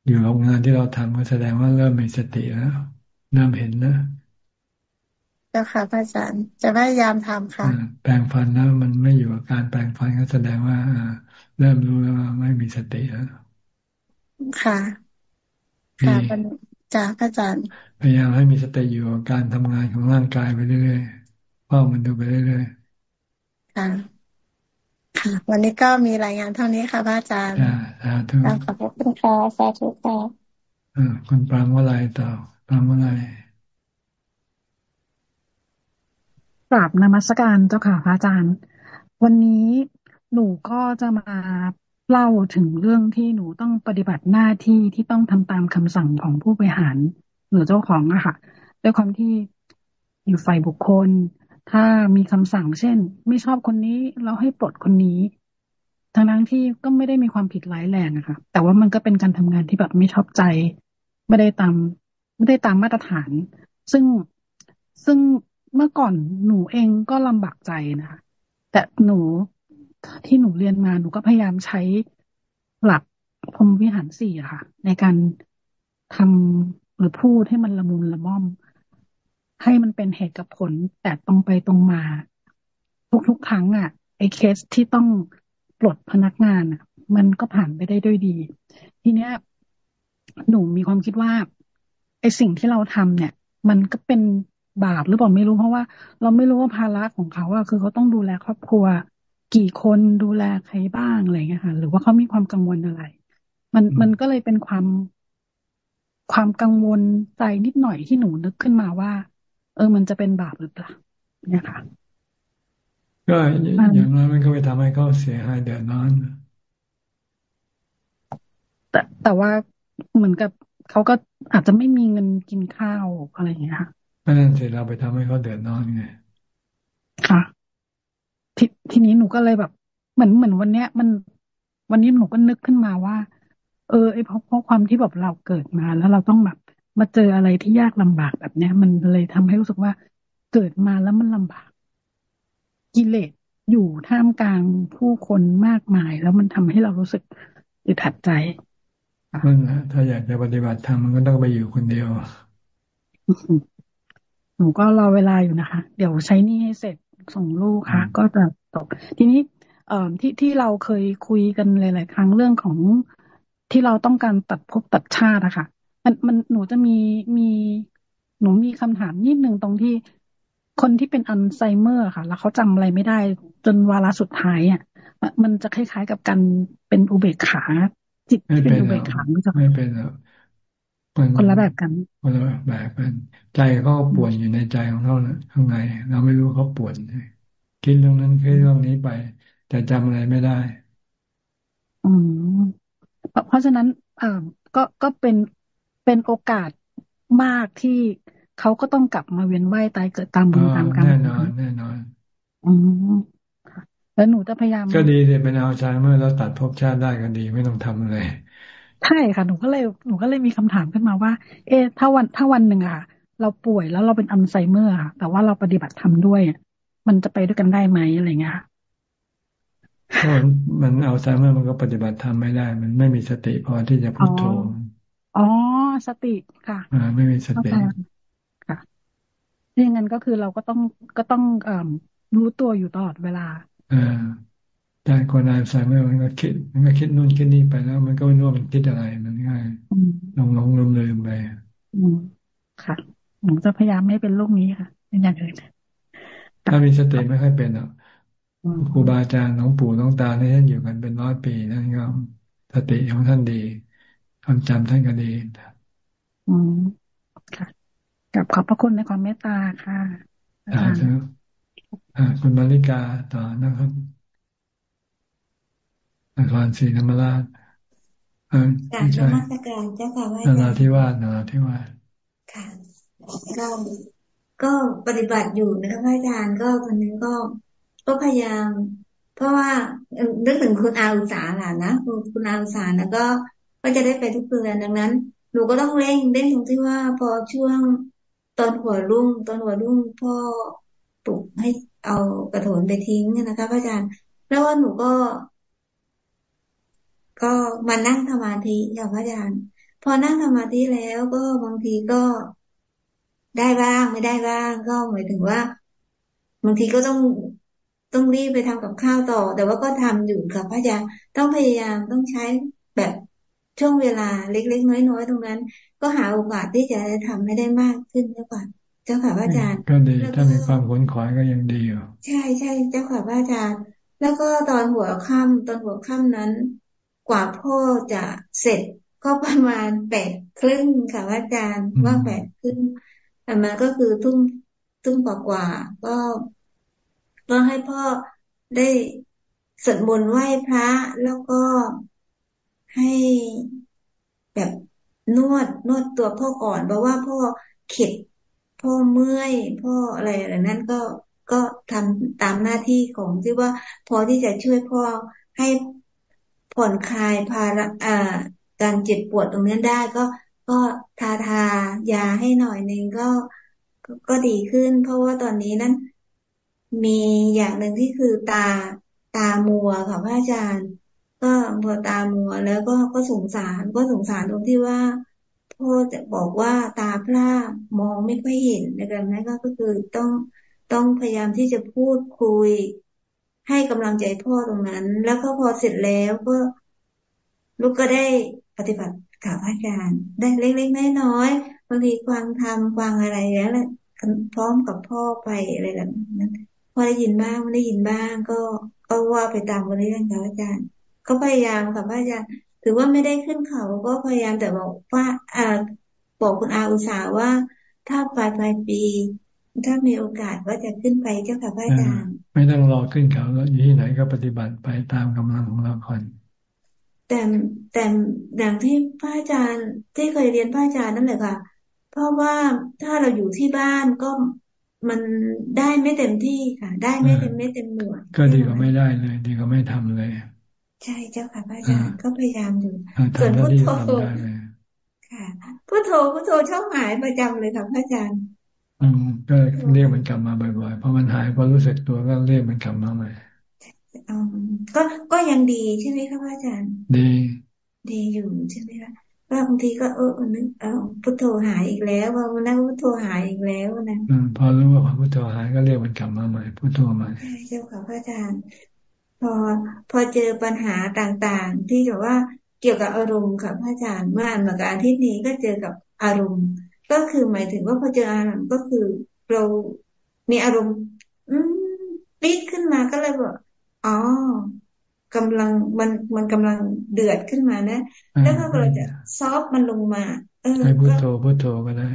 อยู่กับงานที่เราทำก็แสดงว่าเริ่มมีสติแล้วเริ่มเห็นนะจ้าค่ะพระอาจารย์จะพยายามทำค่ะ แปลงฟันแล้วมันไม่อยู่กับการแปลงฟันก็แสดงว่าเริ่มรู้แล้วว่าไม่มีสติแล้วค่ะ ค่ะจ้าพระอาจารย์ พยายามให้มีสติอยู่กับการทำงานของร่างกายไปเรื่อยๆเฝ้ามันดูไปเรื่อยๆค่ะค่ะ วันนี้ก็มีรายงานเท่านี้ค่ะพระอาจารย์สาธุขอบคุณค่ะสาธุค่ะคุณปรางว่าอะไรต่อปรางว่าอะไรกราบนมัสการเจ้าค่ะพระอาจารย์ วันนี้หนูก็จะมา เล่าถึงเรื่องที่หนูต้องปฏิบัติหน้าที่ที่ต้องทำตามคำสั่งของผู้บริหารหรือเจ้าของอะค่ะ ด้วยความที่อยู่ฝ่ายบุคคล ถ้ามีคำสั่ง เช่น ไม่ชอบคนนี้เราให้ปลดคนนี้ทั้งนั้นที่ก็ไม่ได้มีความผิดร้ายแรงอะค่ะ แต่ว่ามันก็เป็นการทำงานที่แบบไม่ชอบใจ ไม่ได้ตาม ไม่ได้ตามมาตรฐาน ซึ่งซึ่งเมื่อก่อนหนูเองก็ลำบากใจนะคะแต่หนู ที่หนูเรียนมาหนูก็พยายามใช้หลักพรมวิหารสี่ค่ะ ในการทำหรือพูดให้มันละมุนละม่อม ให้มันเป็นเหตุกับผล แต่ตรงไปตรงมา ทุกๆครั้งอะไอ้เคสที่ต้องปลดพนักงานอะ มันก็ผ่านไปได้ด้วยดี ทีเนี้ยหนูมีความคิดว่าไอ้สิ่งที่เราทำเนี่ย มันก็เป็นบาปหรือเปล่าไม่รู้เพราะว่า เราไม่รู้ว่าภาระของเขาอะคือเขาต้องดูแลครอบครัว กี่คนดูแลใครบ้างอะไรเงี้ยค่ะ หรือว่าเขามีความกังวลอะไร มันมันก็เลยเป็นความความกังวลใจนิดหน่อยที่หนูนึกขึ้นมาว่า เออ มันจะเป็นบาปหรือเปล่าเนี่ยค่ะ ก็อย่างนั้นมันก็ไปทำให้เขาเสียหายเดือดร้อนแต่แต่ว่าเหมือนกับเขาก็อาจจะไม่มีเงินกินข้าวอะไรอย่างเงี้ยค่ะนั่นสิเราไปทำให้เขาเดือดร้อนไงค่ะ ทีทีนี้หนูก็เลยแบบ เหมือนเหมือนวันเนี้ย มันวันนี้หนูก็นึกขึ้นมาว่า เออไอเพราะเพราะความที่แบบเราเกิดมาแล้วเราต้องแบบมาเจออะไรที่ยากลำบากแบบเนี้ย มันเลยทำให้รู้สึกว่าเกิดมาแล้วมันลำบาก กิเลสอยู่ท่ามกลางผู้คนมากมาย แล้วมันทำให้เรารู้สึกอึดอัดใจมันถ้าอยากจะปฏิบัติธรรมมันก็ต้องไปอยู่คนเดียวหนูก็รอเวลาอยู่นะคะ เดี๋ยวใช้นี่ให้เสร็จส่งลูกค่ะ ก็จะ ตก ทีนี้เอ่อที่ที่เราเคยคุยกันหลาย ๆ ครั้งเรื่องของที่เราต้องการตัดภพตัดชาติอะค่ะมันมันหนูจะมีมีหนูมีคำถามนิดนึงตรงที่คนที่เป็นอัลไซเมอร์ค่ะ แล้วเขาจำอะไรไม่ได้จนวาระสุดท้ายอะมันจะคล้าย ๆ กับการเป็นอุเบกขา จิตที่เป็นอุเบกขาไม่จะไม่เป็นแล้วคนละแบบกันคนละแบบกัน ใจเขาปวดอยู่ในใจของเขานะข้างในเราไม่รู้เขาปวด คิดเรื่องนั้นคิดเรื่องนี้ไป แต่จำอะไรไม่ได้อืมเพราะฉะนั้นอ่าก็ก็เป็นเป็นโอกาสมากที่เขาก็ต้องกลับมาเวียนว่ายตายเกิดตามบุญตามกรรมแน่นอนแน่นอนอืมแล้วหนูจะพยายาม ก็ดีเลยเป็นเอาใจเมื่อเราตัดภพชาติได้ก็ดีไม่ต้องทำอะไรใช่ค่ะหนูก็เลยหนูก็เลยมีคำถามขึ้นมาว่า เอ๊ะถ้าวันถ้าวันหนึ่งอะเราป่วยแล้วเราเป็นอัลไซเมอร์ค่ะแต่ว่าเราปฏิบัติธรรมด้วย มันจะไปด้วยกันได้ไหมอะไรเงี้ยมันมันอัลไซเมอร์มันก็ปฏิบัติธรรมไม่ได้ มันไม่มีสติพอที่จะพุทโธอ๋อ สติค่ะอ่าไม่มีสติค่ะดังนั้นก็คือเราก็ต้องก็ต้องอรู้ตัวอยู่ตลอดเวลาอ่าแต่คนอัลไซเมอร์มันก็คิด มันก็คิดนู่นคิดนี่ไปแล้ว มันก็ไม่รู้มันคิดอะไรมันง่ายลงลงลืมลืมไปอืมค่ะหนูจะพยายามไม่เป็นโรคนี้ค่ะเป็นอย่างอื่น ถ้ามีสติไม่ค่อยเป็นอะครูบาอาจารย์น้องปู่น้องตาเนี่ยท่านอยู่กันเป็นร้อยปีนั่นก็สติของท่านดีความจำท่านก็ดีอืมค่ะกับขอบพระคุณในความเมตตาค่ะอ่าอ่าคุณมาริกาต่อนะครับนครศรีธรรมราชการนมัสการเจ้าค่ะว่านาราธิวาสนาราธิวาสค่ะก็ ก็ปฏิบัติอยู่นะคะพระอาจารย์ก็ตอนนี้ก็ก็พยายาม เพราะว่านึกถึงคุณอาอุสาหล่ะนะคุณอาอุสาแล้วก็ก็จะได้ไปทุกเดือนดังนั้น หนูก็ต้องเร่งเร่งตรงที่ว่าพอช่วงตอนหัวรุ่ง ตอนหัวรุ่งพ่อปลุกให้เอากระโถนไปทิ้งนะคะพระอาจารย์ แล้วว่าหนูก็ ก็มานั่งสมาธิค่ะพระอาจารย์ พอนั่งสมาธิแล้วก็บางทีก็ ได้บ้างไม่ได้บ้าง ก็หมายถึงว่าบางทีก็ต้องต้องรีบไปทำกับข้าวต่อ แต่ว่าก็ทำอยู่ค่ะพระอาจารย์ต้องพยายามต้องใช้แบบช่วงเวลาเล็กๆน้อยๆตรงนั้น ก็หาโอกาสที่จะทำให้ได้มากขึ้นเจ้าค่ะเจ้าค่ะพระอาจารย์ ก็ดีถ้ามีความขวนขวายก็ยังดีอยู่ใช่ใช่เจ้าค่ะพระอาจารย์ แล้วก็ตอนหัวค่ำตอนหัวค่ำนั้น กว่าพ่อจะเสร็จก็ประมาณแปดครึ่งค่ะอาจารย์ว่าแปดครึ่ง แต่มันก็คือทุ่มทุ่มกว่ากว่าก็ก็ให้พ่อได้สวดมนต์ไหว้พระแล้วก็ให้แบบนวดนวดตัวพ่อก่อนเพราะว่าพ่อเข็ดพ่อเมื่อยพ่ออะไรอะไรนั้นก็ก็ทำตามหน้าที่ของที่ว่าพอที่จะช่วยพ่อให้ผ่อนคลายภาระอ่าการเจ็บปวดตรงนี้ได้ก็ ก็ทาทายาให้หน่อยหนึ่งก็ก็ดีขึ้น เพราะว่าตอนนี้นั้น มีอย่างหนึ่งที่คือตาตามัวค่ะพระอาจารย์ ก็พอตามัวแล้วก็ก็สงสารก็สงสารตรงที่ว่าพ่อจะบอกว่าตาพร่ามองไม่ค่อยเห็นในการนั้นก็คือต้องต้องพยายามที่จะพูดคุย ให้กำลังใจพ่อตรงนั้น แล้วก็พอเสร็จแล้วก็ลูกก็ได้ปฏิบัติ กับอาจารย์ ได้เล็กๆน้อยๆบางทีควางทำควางอะไรแล้วแหละพร้อมกับพ่อไปอะไรแบบนั้นพอได้ยินบ้างไม่ได้ยินบ้าง ก็ก็ว่าไปตามเรื่องกับอาจารย์ ก็พยายามกับอาจารย์ ถือว่าไม่ได้ขึ้นเขาก็พยายามแต่บอกว่าอ่าบอกคุณอาอุตสาว่า ถ้าปลายปลายปี ถ้ามีโอกาสว่าจะขึ้นไปเจ้าค่ะพระอาจารย์ ไม่ต้องรอขึ้นเขาแล้วอยู่ที่ไหนก็ปฏิบัติไปตามกำลังของเราคน แต่แต่อย่างที่พระอาจารย์ที่เคยเรียนพระอาจารย์นั่นแหละค่ะ เพราะว่าถ้าเราอยู่ที่บ้านก็มันได้ไม่เต็มที่ค่ะ ได้ไม่เต็มไม่เต็มหน่วยก็ดีกว่าไม่ได้เลย ดีกว่าไม่ทำเลย ใช่เจ้าค่ะพระอาจารย์ก็พยายามอยู่ส่วนพุทโธค่ะพุพุทโธพุทโธชอบหายประจำเลยค่ะพระอาจารย์อืมก็เรียกมันกลับมาบ่อยๆพอมันหายพอรู้สึกตัวก็เรียกมันกลับมาใหม่ ก็ก็ยังดีใช่ไหมคะพระอาจารย์ ดี ดีอยู่ใช่ไหมคะว่าบางทีก็เออนึกเอาพุทโธหายอีกแล้วว่าวันนั้นพุทโธหายอีกแล้วนะอืมพอรู้ว่าพุทโธหายก็เรียกมันกลับมาใหม่พุทโธใหม่ใช่เจ้าค่ะพระอาจารย์ พอพอเจอปัญหาต่างๆ ที่แบบว่าเกี่ยวกับอารมณ์ค่ะพระอาจารย์เมื่ออ่านมาการที่นี้ก็เจอกับอารมณ์ ก็คือหมายถึงว่าพอเจออารมณ์ก็คือเรามีอารมณ์ อืมปี๊ดขึ้นมาก็เลยบอก อ๋อกำลังมันมันกำลังเดือดขึ้นมานะ แล้วก็เราจะซอฟมันลงมา เออให้พุทโธพุทโธก็ได้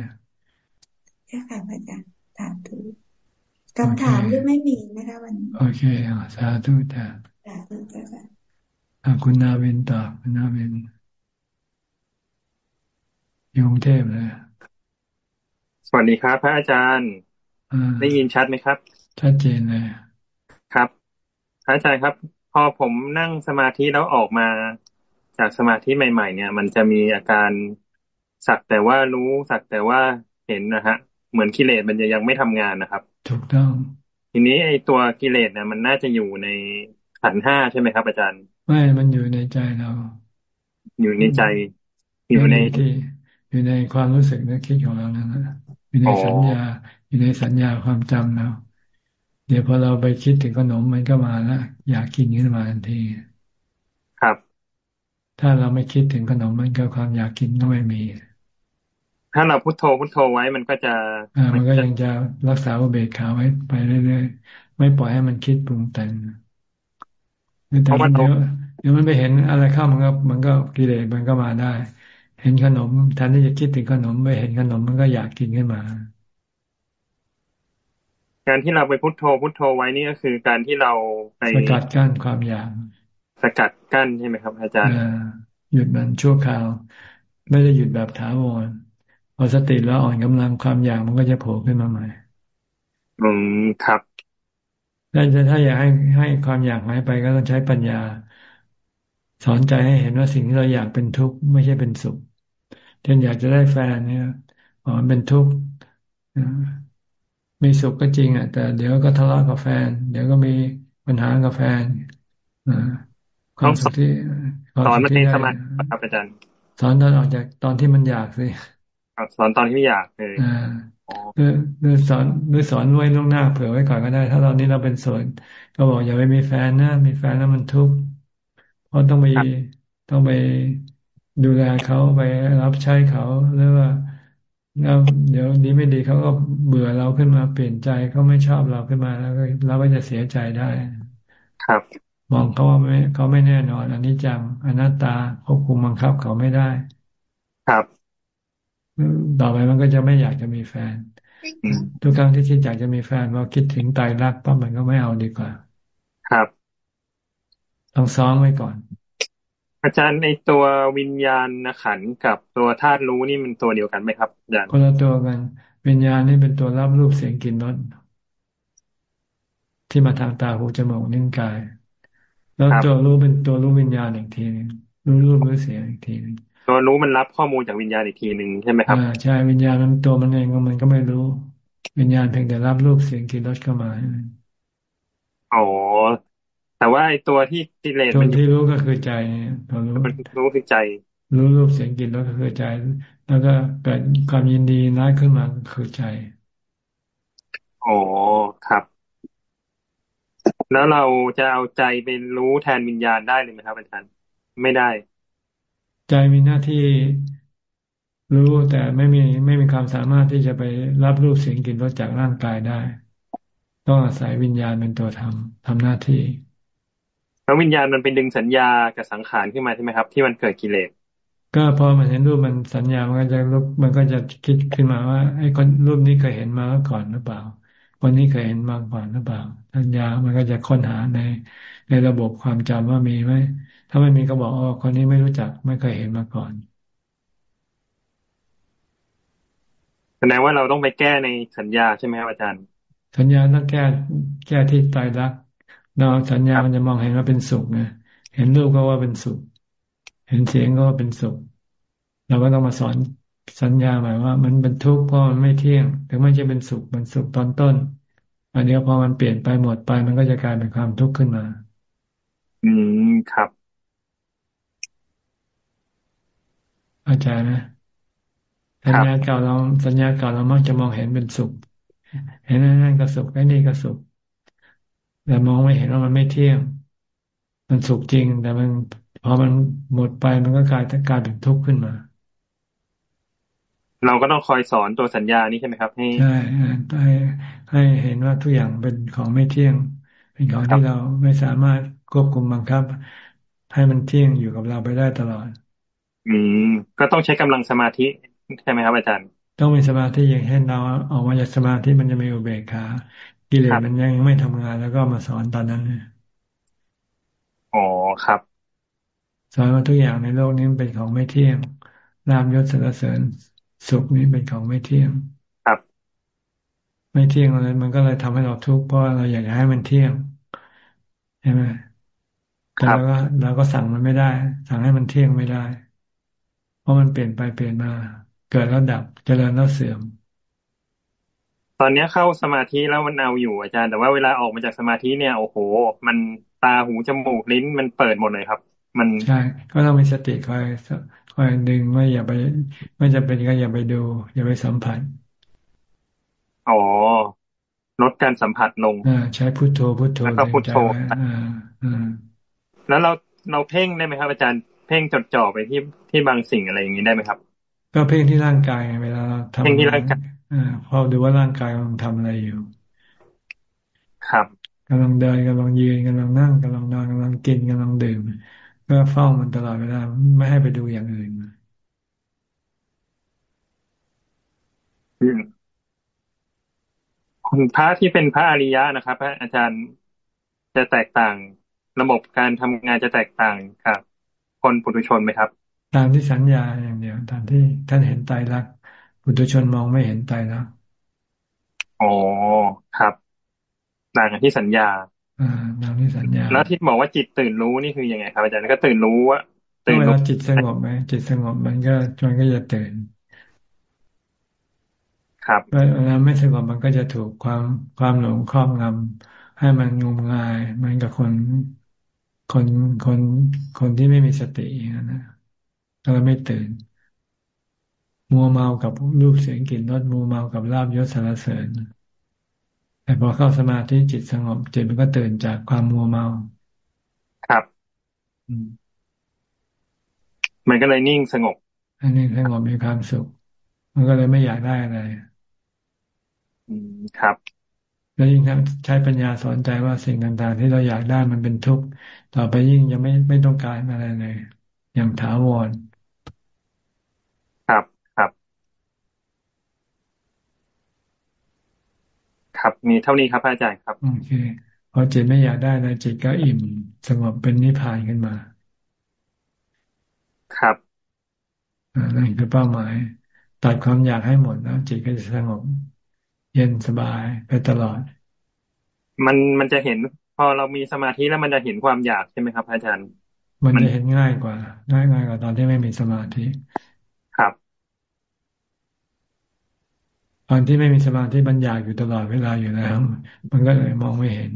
ใช่ค่ะอาจารย์ถามถูกคำถามยังไม่มีนะคะวันนี้โอเคสาธุจ้ะสาธุจ้ะคุณนาเวนต่อคุณนาเวนอยู่กรุงเทพเลยสวัสดีครับ พระอาจารย์ ได้ยินชัดไหมครับ ชัดเจนเลยครับพระ อาจารย์ครับ พอผมนั่งสมาธิแล้วออกมา จากสมาธิใหม่ ๆ เนี่ย มันจะมีอาการสักแต่ว่ารู้สักแต่ว่าเห็นนะฮะ เหมือนกิเลสมันจะยังไม่ทำงานนะครับ ถูกต้อง ทีนี้ไอ้ตัวกิเลสเนี่ยมันน่าจะอยู่ในขันห้าใช่ไหมครับ อาจารย์ ไม่มันอยู่ในใจเรา อยู่ในใจ อยู่ในที่อยู่ในความรู้สึกนึกคิดของเรานั่นแหละอยู่ในสัญญา อยู่ในสัญญาความจำเรา เดี๋ยวพอเราไปคิดถึงขนมมันก็มาแล้วอยากกินขึ้นมาทันที ครับ ถ้าเราไม่คิดถึงขนมมันก็ความอยากกินก็ไม่มี ถ้าเราพุโทโธพุโทโธไว้มันก็จะอ่ามันก็ยังจะรักษาอุเบกขาไว้ไปเรื่อยๆไม่ปล่อยให้มันคิดปรุงแต่งแต่เดี๋ยวเดี๋ยวมันไปเห็นอะไรเข้ามันก็มันก็กิเลสมันก็มาได้ เห็นขนมแทนที่จะคิดถึงขนมไปเห็นขนมมันก็อยากกินขึ้นมา การที่เราไปพุโทโธพุโทโธไว้นี่ก็คือการที่เราไปสกัดกั้นความอยากสกัดกั้นใช่ไหมครับ อาจารย์หยุดมันชั่วคราว ไม่ได้หยุดแบบถาวรพอสติแล้วอ่อนกำลังความอยากมันก็จะโผล่ขึ้นมาใหม่อืมครับถ้าจะถ้าอยากให้ให้ความอยากหายไปก็ต้องใช้ปัญญา สอนใจให้เห็นว่าสิ่งที่เราอยากเป็นทุกข์ไม่ใช่เป็นสุขเช่นอยากจะได้แฟนเนี่ยอ๋อเป็นทุกข์ มีสุขก็จริงอะ แต่เดี๋ยวก็ทะเลาะกับแฟน เดี๋ยวก็มีปัญหากับแฟนความสุขที่สอนมาในสมาธิครับอาจารย์สอนตอนออกจากตอนที่มันอยากสิสอนตอนที่ไม่อยากเลยหรือหรือสอนหรือสอนไว้ล่วงหน้าเผื่อไว้ก่อนก็ได้ ถ้าตอนนี้เราเป็นโสดก็บอกอย่าไปมีแฟนนะมีแฟนแล้วมันทุกข์เพราะต้องไปต้องไปดูแลเขาไปรับใช้เขาหรือว่า แล้วเดี๋ยวนี้ไม่ดีเขาก็เบื่อเราขึ้นมาเปลี่ยนใจเขาไม่ชอบเราขึ้นมาแล้วเราก็จะเสียใจได้ ครับ มองเขาว่าไม่เขาไม่แน่นอนอันนี้จังอนัตตาควบคุมบังคับเขาไม่ได้ ครับต่อไปมันก็จะไม่อยากจะมีแฟน ทุกครั้งที่คิดอยากจะมีแฟนพอคิดถึงตายรักปั๊บมันก็ไม่เอาดีกว่า ครับ ต้องซ้อมไว้ก่อน อาจารย์ในตัววิญญาณขันกับตัวธาตุรู้นี่มันตัวเดียวกันไหมครับอาจารย์คนละตัวกัน วิญญาณนี่เป็นตัวรับรูปเสียงกลิ่นรสที่มาทางตาหูจมูกนิ้วกาย แล้วตัวรู้เป็นตัวรู้วิญญาณอีกทีนึงรู้รูปรู้เสียงอีกทีนึงตัวรู้มันรับข้อมูลจากวิญญาณอีกทีหนึ่งใช่ไหมครับอ่าใช่วิญญาณมันตัวมันเองมันก็ไม่รู้ วิญญาณเพียงแต่รับรูปเสียงกลิ่นรสเข้ามาอ๋อ แต่ว่าไอ้ตัวที่กิเลสมันที่รู้ก็คือใจตัวรู้รู้คือใจ รู้รูปเสียงกลิ่นรสก็คือใจ แล้วก็เกิดความยินดีน้อยขึ้นมาคือใจอ๋อครับ แล้วเราจะเอาใจไปรู้แทนวิญญาณได้เลยไหมครับอาจารย์ไม่ได้ ใจมีหน้าที่รู้แต่ไม่มีไม่มีความสามารถที่จะไปรับรูปเสียงกลิ่นรสจากร่างกายได้ ต้องอาศัยวิญญาณเป็นตัวทำทำหน้าที่ แล้ววิญญาณมันเป็นดึงสัญญากับสังขารขึ้นมาใช่ไหมครับ ที่มันเกิดกิเลสก็พอมันเห็นรูปมันสัญญามันก็จะรูปมันก็จะคิดขึ้นมาว่าไอ้คนรูปนี้เคยเห็นมาก่อนหรือเปล่าคนนี้เคยเห็นมาก่อนหรือเปล่าสัญญามันก็จะค้นหาในในระบบความจำว่ามีไหมถ้าไม่มีก็บอกอ๋อคนนี้ไม่รู้จักไม่เคยเห็นมาก่อนแสดงว่าเราต้องไปแก้ในสัญญาใช่ไหมครับอาจารย์ สัญญาต้องแก้แก้ที่ตายรัก เราสัญญามันจะมองเห็นว่าเป็นสุขไงเห็นรูปก็ว่าเป็นสุข เห็นเสียงก็ว่าเป็นสุข เราก็ต้องมาสอนสัญญาหมายว่า มันเป็นทุกข์เพราะมันไม่เที่ยงถึงมันจะเป็นสุขมันสุขตอนต้น อันนี้พอมันเปลี่ยนไปหมดไป มันก็จะกลายเป็นความทุกข์ขึ้นมา อืมครับอาจารย์นะสัญญาเก่าเราสัญญาเก่าเรามักจะมองเห็นเป็นสุข เห็นนั่นก็สุขไอ้นี่ก็สุข แต่มองไม่เห็นว่ามันไม่เที่ยง มันสุขจริง แต่มันพอมันหมดไปมันก็กลายกลายเป็นทุกข์ขึ้นมา เราก็ต้องคอยสอนตัวสัญญานี้ใช่ไหมครับ ให้ใช่ให้ให้เห็นว่าทุกอย่างเป็นของไม่เที่ยง เป็นของที่เราไม่สามารถควบคุมบังคับ ให้มันเที่ยงอยู่กับเราไปได้ตลอด อืมก็ต้องใช้กำลังสมาธิใช่ไหมครับอาจารย์ต้องมีสมาธิอย่างเช่นเราออกมาจากสมาธิมันจะมีอุเบกขา กิเลสมันยังไม่ทำงานแล้วก็มาสอนตอนนั้นอ๋อครับ สอนว่าทุกอย่างในโลกนี้เป็นของไม่เที่ยงรามยศสรรเสริญสุขนี้เป็นของไม่เที่ยง ครับ ไม่เที่ยงอะไรมันก็เลยทำให้เราทุกข์เพราะเราอยากให้มันเที่ยงใช่ไหมแต่เราก็เราก็สั่งมันไม่ได้ สั่งให้มันเที่ยงไม่ได้ เพราะมันเปลี่ยนไปเปลี่ยนมา เกิดแล้วดับเจริญแล้วเสื่อม ตอนนี้เข้าสมาธิแล้วมันเอาอยู่อาจารย์ แต่ว่าเวลาออกมาจากสมาธิเนี่ยโอ้โห มันตาหูจมูกลิ้นมันเปิดหมดเลยครับ มันใช่ก็ต้องมีสติคอยคอยดึงไม่อย่าไป ไม่จำเป็นก็อย่าไปดู อย่าไปสัมผัสอ๋อลดการสัมผัสลงอใช้พุทโธพุทโธแล้วก็พุทโธแล้วเราเราเพ่งได้ไหมครับ อาจารย์เพ่งจดจ่อไปที่ที่บางสิ่งอะไรอย่างนี้ได้ไหมครับ ก็เพ่งที่ร่างกายเวลาเราทำเพ่งที่ร่างกาย อ่าพอดูว่าร่างกายมันทำอะไรอยู่ ครับกำลังเดินกำลังยืนกำลังนั่งกำลังนอนกำลังกินกำลังดื่มก็เฝ้ามันตลอดเวลาไม่ให้ไปดูอย่างอื่นคุณพระที่เป็นพระอริยะนะครับ พระอาจารย์จะแตกต่าง ระบบการทำงานจะแตกต่างกับคนปุถุชนไหมครับ ตามที่สัญญาอย่างเดียวตามที่ท่านเห็นไตรลักษณ์ ปุถุชนมองไม่เห็นไตรลักษณ์อ๋อครับต่างกันที่สัญญาอ่าต่างที่สัญญา แล้วที่บอกว่าจิตตื่นรู้นี่คือยังไงครับอาจารย์ก็ตื่นรู้ว่าตื่นรู้จิตสงบไหมจิตสงบมันก็มันก็จะตื่น ครับเวลาไม่สงบมันก็จะถูกความความหลงครอบงำให้มันงมงายมันกับคนคนคนคนที่ไม่มีสตินะก็ไม่ตื่น มัวเมากับรูปเสียงกลิ่นรสมัวเมากับลาบยศสารเสริญ แต่พอเข้าสมาธิจิตสงบจิตมันก็ตื่นจากความมัวเมา ครับมันก็เลยนิ่งสงบอันนี้สงบมีความสุข มันก็เลยไม่อยากได้อะไร อืมครับแล้วยิ่งใช้ปัญญาสอนใจว่าสิ่งต่างๆ ที่เราอยากได้มันเป็นทุกข์ต่อไปยิ่งจะไม่ไม่ต้องการอะไรเลยอย่างถาวรครับครับ ครับ มีเท่านี้ครับอาจารย์ครับโอเคพอจิตไม่อยากได้นะจิตก็อิ่มสงบเป็นนิพพานขึ้นมา ครับนั่นคือเป้าหมายตัดความอยากให้หมดแล้วจิตก็จะสงบ เย็นสบายไปตลอด มันมันจะเห็น พอเรามีสมาธิแล้วมันจะเห็นความอยากใช่ไหมครับ อาจารย์ มันจะเห็นง่ายกว่าง่ายง่ายกว่าตอนที่ไม่มีสมาธิ ครับ ตอนที่ไม่มีสมาธิมันอยากอยู่ตลอดเวลาอยู่แล้ว มันก็เลยมองไม่เห็น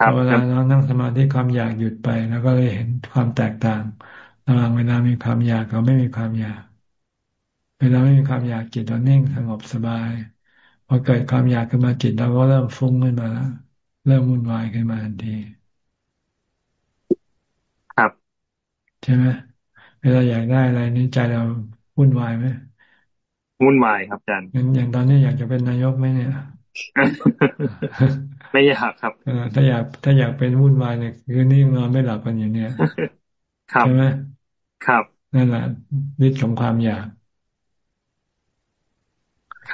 พอเวลาเรานั่งสมาธิความอยากหยุดไป แล้วก็เลยเห็นความแตกต่างระหว่างเวลามีความอยากกับไม่มีความอยาก เวลาไม่มีความอยากจิตเรานิ่งสงบสบายพอเกิดความอยากขึ้นมาจิตเราก็เริ่มฟุ้งขึ้นมาแล้วเริ่มวุ่นวายขึ้นมาทันทีครับใช่ไหมเวลาอยากได้อะไรนี่ใจเราวุ่นวายไหม วุ่นวายครับอาจารย์อย่างตอนนี้อยากจะเป็นนายกไหมเนี่ย ไม่อยากครับถ้าอยากถ้าอยากเป็นวุ่นวายเนี่ยคือนี่นอนไม่หลับกันอย่างเนี้ยใช่ไหมครับนั่นแหละฤทธิ์ของความอยาก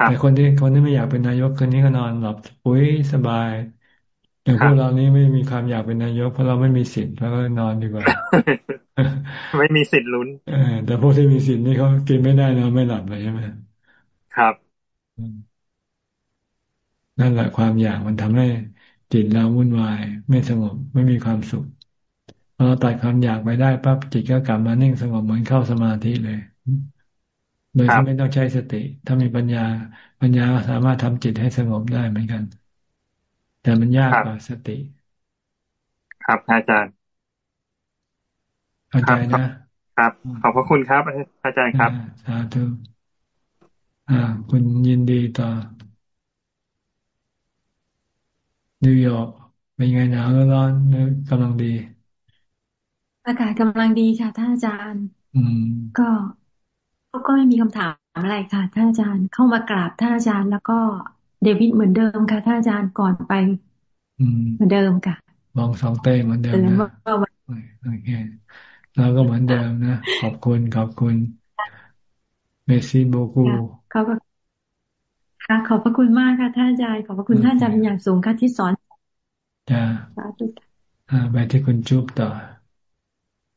แต่คนที่คนที่ไม่อยากเป็นนายกคนนี้ก็นอนหลับปุ้ยสบายอย่างพวกเรานี้ไม่มีความอยากเป็นนายกเพราะเราไม่มีสิทธิ์แล้วก็นอนดีกว่า ไม่มีสิทธิ์ลุ้นแต่พวกที่มีสิทธิ์นี่เขากินไม่ได้นอนไม่หลับเลยใช่ไหม ครับนั่นแหละความอยากมันทำให้จิตเราวุ่นวาย ไม่สงบไม่มีความสุขพอเราตัดความอยากไปได้ปั๊บจิตก็กลับมานิ่งสงบเหมือนเข้าสมาธิเลยโดยที่ไม่ต้องใช้สติ ถ้ามีปัญญา ปัญญาสามารถทำจิตให้สงบได้เหมือนกัน แต่มันยากกว่าสติ ครับอาจารย์เข้าใจนะครับ ขอบพระคุณครับอาจารย์ครับสาธุ อ่า คุณยินดีต่อ นิวยอร์กเป็นไงหนาวร้อนหรือกำลังดี อากาศกำลังดีค่ะท่านอาจารย์ อืม ก็ก็ไม่มีคำถามอะไรค่ะท่านอาจารย์เข้ามากราบท่านอาจารย์แล้วก็เดวิดเหมือนเดิมค่ะท่านอาจารย์ก่อนไปเหมือนเดิมค่ะมองสองเต้เหมือนเดิมนะโอเคเราก็เหมือนเดิมนะขอบคุณขอบคุณ เมซี่โบกูขอบค่ะขอบพระคุณมากค่ะท่านอาจารย์ขอบพระคุณท่านอาจารย์เป็นอย่างสูงค่ะที่สอนจ้าอ่าไปที่คุณจุ๊บต่อ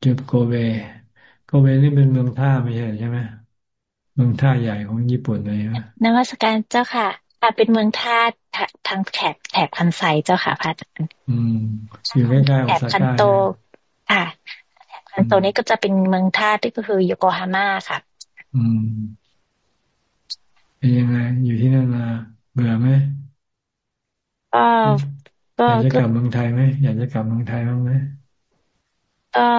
จุ๊บโกเบ โกเบนี่เป็นเมืองท่าไม่ใช่ใช่ไหมเมืองท่าใหญ่ของญี่ปุ่นเลยนะนวัตการเจ้าค่ะค่ะเป็นเมืองท่าทางแถบแถบคันไซเจ้าค่ะพระอาจารย์อืมอยู่ใกล้ๆแถบคันโต ค่ะแถบคันโตนี้ก็จะเป็นเมืองท่าที่ก็คือโยโกฮาม่าค่ะ อืมเป็นยังไง อยู่ที่นั่นมาเบื่อไหมก็ก็อยากจะกลับเมืองไทยไหมอยากจะกลับเมืองไทยบ้างไหมก็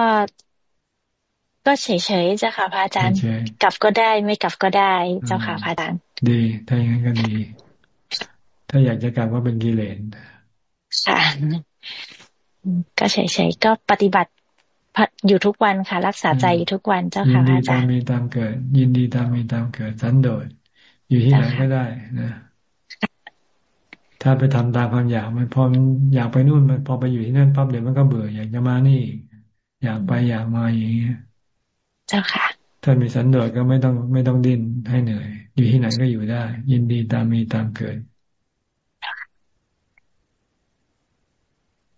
ก็เฉยๆเจ้าค่ะพระอาจารย์ กลับก็ได้ไม่กลับก็ได้ เจ้าค่ะพระอาจารย์ ดี ถ้าอย่างนั้นก็ดี ถ้าอยากจะกลับก็เป็นกิเลสค่ะก็เฉยๆก็ปฏิบัติ อยู่ทุกวันค่ะ รักษาใจอยู่ทุกวันเจ้าค่ะพระอาจารย์ยินดีตามมีตามเกิด ยินดีตามมีตามเกิดสันโดษอยู่ที่ไหนก็ได้นะถ้าไปทำตามความอยากมันพออยากไปนู่นมันพอไปอยู่ที่นั่นปั๊บเดี๋ยวมันก็เบื่ออยากจะมานี่ อยากไปอยากมาอย่างเงี้ยเจ้าค่ะถ้ามีสันโดษก็ไม่ต้องไม่ต้องดิ้นให้เหนื่อย อยู่ที่ไหนก็อยู่ได้ ยินดีตามมีตามเกิด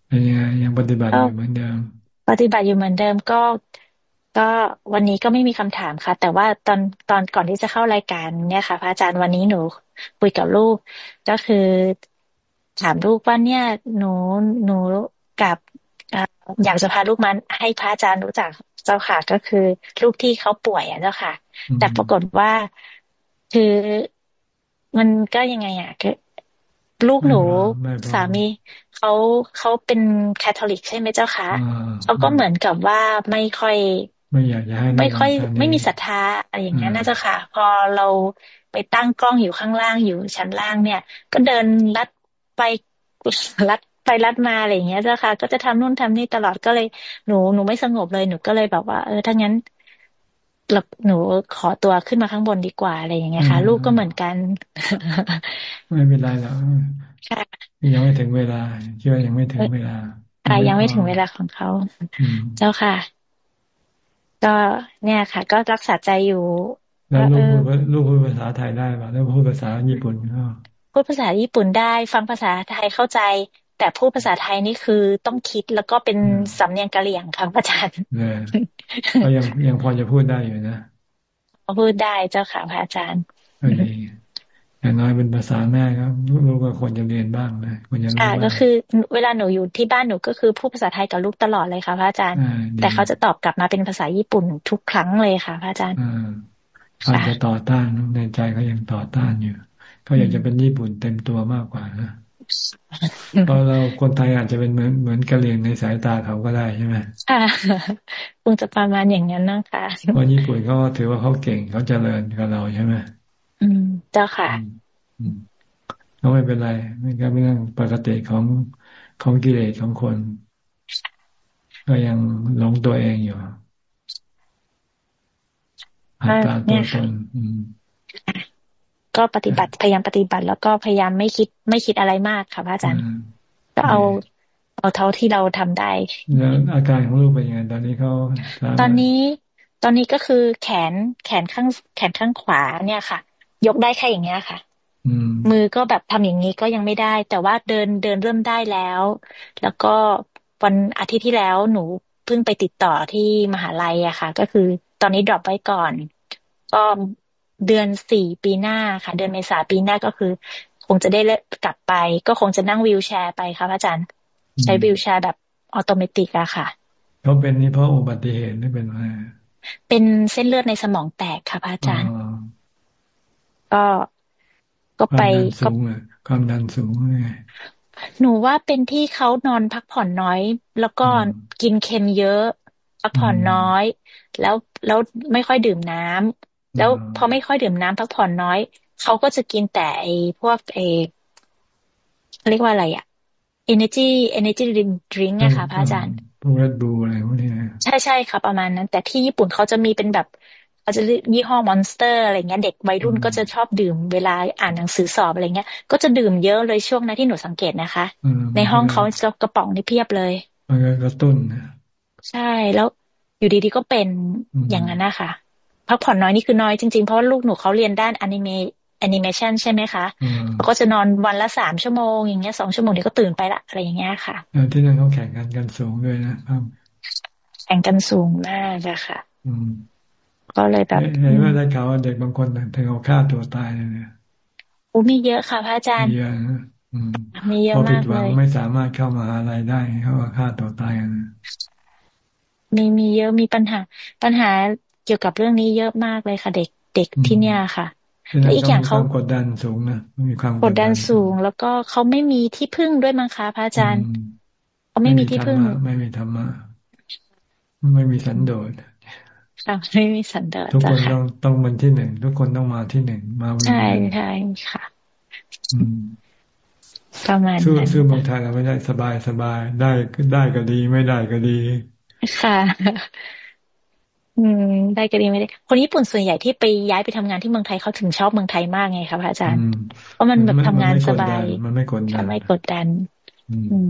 เป็นยังไงยังปฏิบัติอยู่เหมือนเดิม ปฏิบัติอยู่เหมือนเดิมก็ก็วันนี้ก็ไม่มีคำถามค่ะ แต่ว่าตอนตอนก่อนที่จะเข้ารายการเนี่ยค่ะพระอาจารย์วันนี้หนูคุยกับลูก ก็คือถามลูกว่าเนี่ย หนูหนูกับอยากจะพาลูกมาให้พระอาจารย์รู้จักเจ้าค่ะ ก็คือลูกที่เขาป่วยอะเจ้าค่ะ แต่ปรากฏว่าคือมันก็ยังไงอะคือ ลูกหนูสามีเขาเขาเป็นคาทอลิกใช่ไหมเจ้าคะเขาก็เหมือนกับว่าไม่ค่อย ไม่อยากจะให้ไม่ค่อย ไม่มีศรัทธาอะไรอย่างเงี้ยน่าจะค่ะ พอเราไปตั้งกล้องอยู่ข้างล่างอยู่ชั้นล่างเนี่ย ก็เดินลัดไปลัดไปลัดมาอะไรอย่างเงี้ยเจ้าค่ะ ก็จะทำนู่นทำนี่ตลอดก็เลยหนูหนูไม่สงบเลยหนูก็เลยแบบว่าเออถ้างั้น หนูขอตัวขึ้นมาข้างบนดีกว่าอะไรอย่างเงี้ยค่ะ ลูกก็เหมือนกัน ไม่เป็นไรแล้วยังไม่ถึงเวลาเชื่อยังไม่ถึงเวลาอ่ายังไม่ถึงเวลาของเขาเจ้าค่ะ ก็เนี่ยค่ะ ก็รักษาใจอยู่แล้วลูกพูดลูกพูดภาษาไทยได้ป่ะแล้วพูดภาษาญี่ปุ่นก็พูดภาษาญี่ปุ่นได้ ฟังภาษาไทยเข้าใจ แต่พูดภาษาไทยนี่คือต้องคิดแล้วก็เป็นสำเนียงกะเหรี่ยงค่ะอาจารย์ก็ยังยังพอจะพูดได้อยู่นะพูดได้เจ้าค่ะพระอาจารย์อย่างน้อยเป็นภาษาแม่ครับลูกก็ควรจะเรียนบ้างนะควรจะรู้อ่าก็คือ เวลาหนูอยู่ที่บ้านหนูก็คือพูดภาษาไทยกับลูกตลอดเลยค่ะพระอาจารย์ แต่เขาจะตอบกลับมาเป็นภาษาญี่ปุ่นทุกครั้งเลยค่ะพระอาจารย์อาจจะต่อต้านในใจเขายังต่อต้านอยู่เขาอยากจะเป็นญี่ปุ่นเต็มตัวมากกว่านะ เพราะเราคนไทยอาจจะเป็นเหมือนเหมือนกะเหรี่ยงในสายตาเขาก็ได้ใช่ไหมค่ะคงจะประมาณอย่างนั้นนะคะเพราะญี่ปุ่นเขาถือว่าเขาเก่งเขาเจริญกับเราใช่ไหมอืม เจ้าค่ะก็ไม่เป็นไรมันก็เป็นเรื่องปกติของของกิเลสของคน ก็ยังหลงตัวเองอยู่อัตตาตัวตน ก็ปฏิบัติพยายามปฏิบัติ แล้วก็พยายามไม่คิดไม่คิดอะไรมากค่ะพระอาจารย์ก็เอาเอาเท่าที่เราทำได้แล้วอาการของลูกเป็นยังไงตอนนี้เขาตอนนี้ตอนนี้ก็คือแขนแขนข้างแขนข้างขวาเนี่ยค่ะ ยกได้แค่อย่างเงี้ยค่ะมือก็แบบทำอย่างนี้ก็ยังไม่ได้ แต่ว่าเดินเดินเริ่มได้แล้ว แล้วก็วันอาทิตย์ที่แล้วหนูเพิ่งไปติดต่อที่มหาลัยอะค่ะ ก็คือตอนนี้ดรอปไว้ก่อน ก็ เดือนสี่ปีหน้าค่ะ เดือนเมษาปีหน้าก็คือ คงจะได้กลับไป ก็คงจะนั่งวิวแชร์ไปค่ะอาจารย์ ใช้ wheelchair แบบ automatic อะค่ะเขาเป็นนี่เพราะอุบัติเหตุหรือเป็นอะไรเป็นเส้นเลือดในสมองแตกค่ะพระอาจารย์ ก็ก็ไปก็ความดันสูงไงหนูว่าเป็นที่เขานอนพักผ่อนน้อย แล้วก็กินเค็มเยอะ พักผ่อนน้อย แล้วแล้วไม่ค่อยดื่มน้ำ แล้วพอไม่ค่อยดื่มน้ำพักผ่อนน้อย เขาก็จะกินแต่ไอ้พวกไอ้เรียกว่าอะไรอะ energy energy drink อะค่ะพระอาจารย์พวก Red Bull อะไรพวกนี้ใช่ใช่ค่ะประมาณนั้น แต่ที่ญี่ปุ่นเขาจะมีเป็นแบบเขาจะยี่ห้อมอนสเตอร์อะไรเงี้ย เด็กวัยรุ่นก็จะชอบดื่มเวลาอ่านหนังสือสอบอะไรเงี้ย ก็จะดื่มเยอะเลยช่วงนั้นที่หนูสังเกตนะคะ ในห้องเขากระป๋องนี่เพียบเลยมันก็กระตุ้นใช่แล้วอยู่ดีๆก็เป็นอย่างนั้นนะคะ พักผ่อนน้อยนี่คือน้อยจริงๆ เพราะว่าลูกหนูเขาเรียนด้านอนิเมแอนิเมชันใช่ไหมคะเขาก็จะนอนวันละสามชั่วโมง อย่างเงี้ยสองชั่วโมงเดี๋ยวก็ตื่นไปละอะไรอย่างเงี้ยค่ะที่นั่นเขาแข่งขันกันสูงด้วยนะครับแข่งขันสูงมากอะค่ะ อืมก็เลยแบบเห็นว่าได้ข่าวว่าเด็กบางคนถึงเอาฆ่าตัวตายเลยเนี่ยโอ้มีเยอะค่ะพระอาจารย์เยอะมีเยอะมากเลยไม่สามารถเข้ามาอะไรได้เขาก็ฆ่าตัวตายกันมีมีเยอะมีปัญหา ปัญหา เกี่ยวกับเรื่องนี้เยอะมากเลยค่ะ เด็กเด็กที่เนี่ยค่ะและอีกอย่างเขากดดันสูงนะมีความกดดันสูง แล้วก็เขาไม่มีที่พึ่งด้วยมั้งคะพระอาจารย์เขาไม่มีที่พึ่ง ไม่มีธรรมะไม่มีสันโดษไม่มีสันโดษทุกคนต้องต้องมันที่หนึ่งทุกคนต้องมาที่หนึ่งมาใช่ใช่ค่ะประมาณสู้สู้บางทางเราไม่ได้สบายสบายได้ได้ก็ดี ไม่ได้ก็ดี ค่ะ อืมได้ก็ดีไม่ได้ คนญี่ปุ่นส่วนใหญ่ที่ไปย้ายไปทำงานที่เมืองไทยเขาถึงชอบเมืองไทยมากไงคะพระอาจารย์ เพราะมันแบบทำงานสบาย มันไม่กดดันไม่กดดัน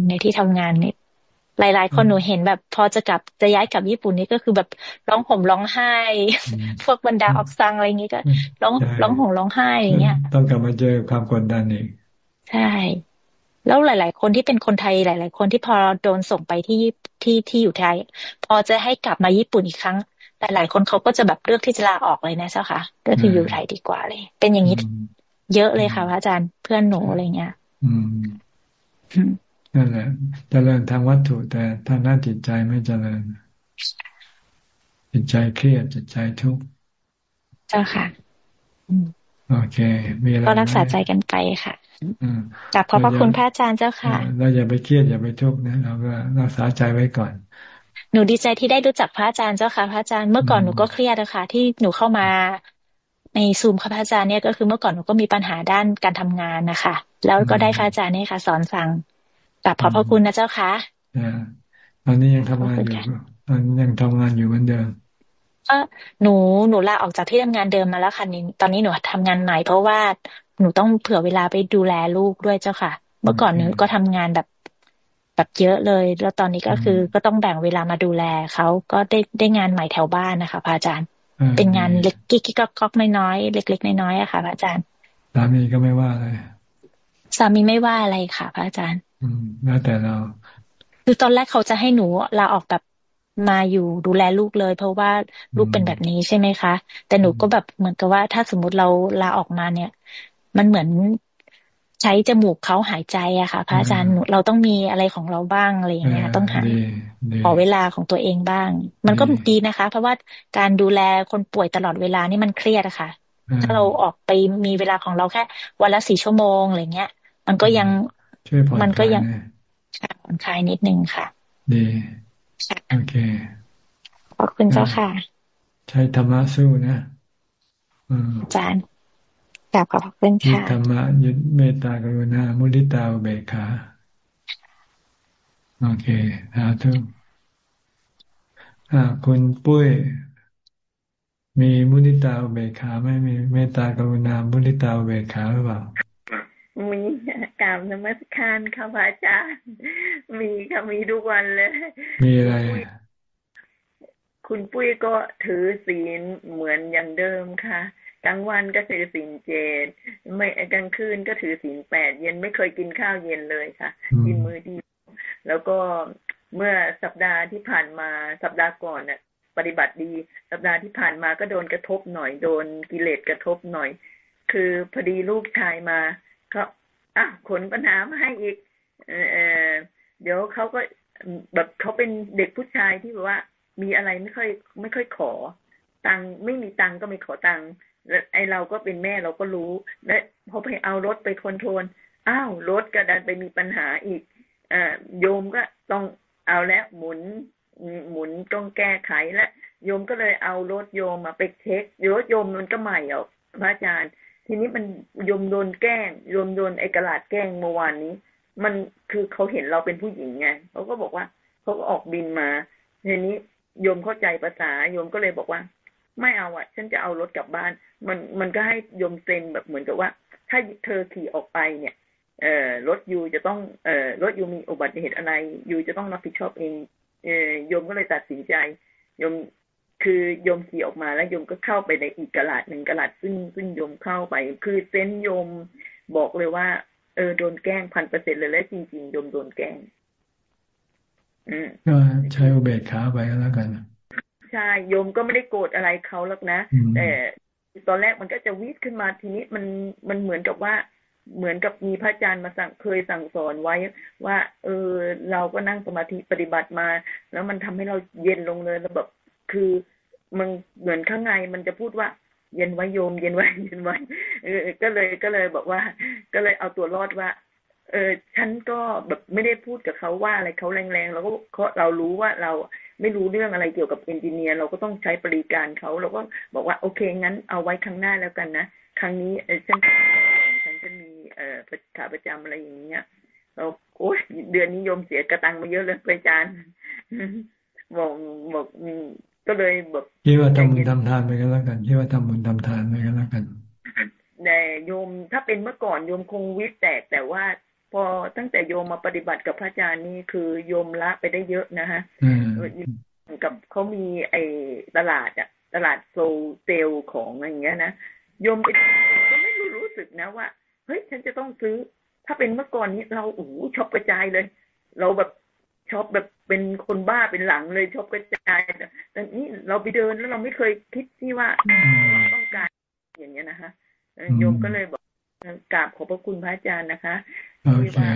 ในที่ทำงานเนี่ยหลาย ๆ คนหนูเห็นแบบพอจะกลับจะย้ายกลับญี่ปุ่นนี่ก็คือแบบร้องห่มร้องไห้ พวกบรรดาออกซังอะไรเงี้ยก็ร้องร้องห่มร้องไห้อย่างเงี้ยต้องกลับมาเจอความกดดันอีกใช่ แล้วหลาย ๆ คนที่เป็นคนไทยหลาย ๆ คนที่พอโดนส่งไปที่ที่ที่อยู่ไทย พอจะให้กลับมาญี่ปุ่นอีกครั้ง แต่หลายคนเขาก็จะแบบเลือกที่จะลาออกเลยนะเจ้าค่ะ ก็คืออยู่ไทยดีกว่าเลย เป็นอย่างนี้เยอะเลยค่ะพระอาจารย์เพื่อนหนูอะไรเงี้ยอืมนั่นแหละเจริญทางวัตถุแต่ทางด้านจิตใจไม่เจริญจิตใจเครียดจิตใจทุกข์เจ้าค่ะโอเค มีอะไรก็รักษาใจกันไปค่ะกลับขอบพระคุณพระอาจารย์เจ้าค่ะเราอย่าไปเครียดอย่าไปทุกข์นะเราก็รักษาใจไว้ก่อน หนูดีใจที่ได้รู้จักพระอาจารย์เจ้าค่ะ พระอาจารย์เมื่อก่อนหนูก็เครียดนะคะที่หนูเข้ามาในซูมค่ะพระอาจารย์เนี่ยก็คือเมื่อก่อนหนูก็มีปัญหาด้านการทำงานนะคะ แล้วก็ได้พระอาจารย์เนี่ยค่ะ สอนสั่งกลับขอบพระคุณนะเจ้าค่ะตอนนี้ยังทำงานอยู่ตอนนี้ยังทำงานอยู่เหมือนเดิมเออหนูหนูลาออกจากที่ทำงานเดิมมาแล้วค่ะนี้ตอนนี้หนูทำงานใหม่เพราะว่าหนูต้องเผื่อเวลาไปดูแลลูกด้วยเจ้าค่ะ เมื่อก่อนหนูก็ทำงานแบบ แบบเยอะเลย แล้วตอนนี้ก็คือก็ต้องแบ่งเวลามาดูแลเขาก็ได้ได้งานใหม่แถวบ้านนะคะพระอาจารย์ เป็นงานเล็กกิ๊กก๊อกก๊อกไม่น้อยเล็ก ๆ น้อยๆอะค่ะพระอาจารย์สามีก็ไม่ว่าอะไรสามีไม่ว่าอะไรค่ะ พระอาจารย์ อืมแล้วแต่เรา คือตอนแรกเขาจะให้หนูลาออกแบบมาอยู่ดูแลลูกเลย เพราะว่าลูกเป็นแบบนี้ใช่ไหมคะ แต่หนูก็แบบเหมือนกับว่าถ้าสมมุติเราลาออกมาเนี่ย มันเหมือน ใช้จมูกเขาหายใจอะค่ะ พระอาจารย์เราต้องมีอะไรของเราบ้างอะไรอย่างเงี้ยต้องหาขอเวลาของตัวเองบ้าง มันก็ดีนะคะ เพราะว่าการดูแลคนป่วยตลอดเวลานี่มันเครียดอะค่ะ ถ้าเราออกไปมีเวลาของเราแค่ วันละสี่ชั่วโมงอะไรเงี้ย มันก็ยังมันก็ยังผ่อนคลายนิดนึงค่ะดีโอเคขอบคุณเจ้าค่ะ ใช้ธรรมะสู้นะอาจารย์ กลับขอบคุณค่ะธรรมะยึดเมตตากรุณา มุริตาเบกขาโอเคสาธุอ่าคุณปุ้ย มีมุนิตาเบกขาไม่มีเมตตากรุณา มุนิตาเบกขาหรือเปล่ามีกราบนมัสการค่ะพระอาจารย์ มีค่ะมีทุกวันเลย มีอะไร คุณปุ้ยก็ถือศีลเหมือนอย่างเดิมค่ะ กลางวันก็ถือศีลเจดไม่กลางคืนก็ถือศีลแปดเย็นไม่เคยกินข้าวเย็นเลยค่ะ กินมื้อเดียวแล้วก็เมื่อสัปดาห์ที่ผ่านมาสัปดาห์ก่อนน่ะ ปฏิบัติดี สัปดาห์ที่ผ่านมาก็โดนกระทบหน่อยโดนกิเลสกระทบหน่อย คือพอดีลูกชายมาเขาอะขนปัญหามาให้อีก เออเดี๋ยวเขาก็แบบเขาเป็นเด็กผู้ชายที่แบบว่า มีอะไรไม่ค่อย ไม่ค่อยขอ ตังค์ไม่มีตังค์ก็ไม่ขอตังค์แล้ว ไอเราก็เป็นแม่เราก็รู้ และพอไปเอารถไปคอนโทรลอ้าวรถกระดันไปมีปัญหาอีกอ่าโยมก็ต้องเอาแล้วหมุนหมุนต้องแก้ไขและโยมก็เลยเอารถโยมมาไปเช็ครถโยมมันก็ใหม่อะพระอาจารย์ ทีนี้มันโยมโดนแกล้งโยมโดนไอ้กระดาษแกล้งเมื่อวานนี้ มันคือเขาเห็นเราเป็นผู้หญิงไงเขาก็บอกว่าเขาก็ออกบินมาทีนี้โยมเข้าใจภาษาโยมก็เลยบอกว่า ไม่เอาอะฉันจะเอารถกลับบ้าน มันมันก็ให้ยมเซนแบบเหมือนกับว่า ถ้าเธอขี่ออกไปเนี่ยเอ่อรถยูจะต้องเอ่อรถยูมีอุบัติเหตุอะไรยูจะต้องรับผิดชอบเองเออโยมก็เลยตัดสินใจโยมคือโยมขี่ออกมาแล้วโยมก็เข้าไปในอีกกระดหนึ่งกระดซึ่งซึ่งโยมเข้าไป คือเซนโยมบอกเลยว่า เออโดนแกล้งพันเปอร์เซ็นเลยและจริงๆโยมโดนแกล้งก็ใช้อุเบกขาไปแล้วกัน ใช่โยมก็ไม่ได้โกรธอะไรเขาหรอกนะ แต่ตอนแรกมันก็จะวิดขึ้นมาทีนี้มันมันเหมือนกับว่าเหมือนกับมีพระอาจารย์มาสั่งเคยสั่งสอนไว้ ว่า เออ เราก็นั่งสมาธิปฏิบัติมา แล้วมันทำให้เราเย็นลงเลยแล้วแบบคือมันเหมือนข้างในมันจะพูดว่า เย็นไว้โยม เย็นไว้เย็นไว้เออ ก็เลยก็เลยบอกว่า ก็เลยเอาตัวรอดว่า เออ ฉันก็แบบไม่ได้พูดกับเขาว่าอะไรเขาแรงๆเราก็เรารู้ว่าเรา ไม่รู้เรื่องอะไรเกี่ยวกับเอนจิเนียร์เราก็ต้องใช้บริการเขาเราก็บอกว่าโอเคงั้นเอาไว้ครั้งหน้าแล้วกันนะครั้งนี้ฉันฉันจะมีเอ่อขาประจำอะไรอย่างเงี้ยเราโอ้ยเดือนนี้โยมเสียกระตังมาเยอะเลยอาจารย์บอกบอกก็เลยแบบคิดว่าทำบุญทำทานไปกันแล้วกันคิดว่าทำบุญทำทานไปกันแล้วกันแต่โยมถ้าเป็นเมื่อก่อนโยมคงวิตแตกแต่ว่า พอตั้งแต่โยมมาปฏิบัติกับพระอาจารย์นี่คือโยมละไปได้เยอะนะฮะกับเขามีไอ้ตลาดอะตลาดโซเซลของอะไรอย่างเงี้ยนะโยมไปก็ไม่รู้รู้สึกนะว่าเฮ้ยฉันจะต้องซื้อ ถ้าเป็นเมื่อก่อนนี้เราโอ้โหชอบกระจายเลย เราแบบชอบแบบเป็นคนบ้าเป็นหลังเลยชอบกระจายแต่นี่เราไปเดินแล้วเราไม่เคยคิดที่ว่าเราต้องการอย่างเงี้ยนะคะโยมก็เลยบอกกราบขอบพระคุณพระอาจารย์นะคะ ที่ว่า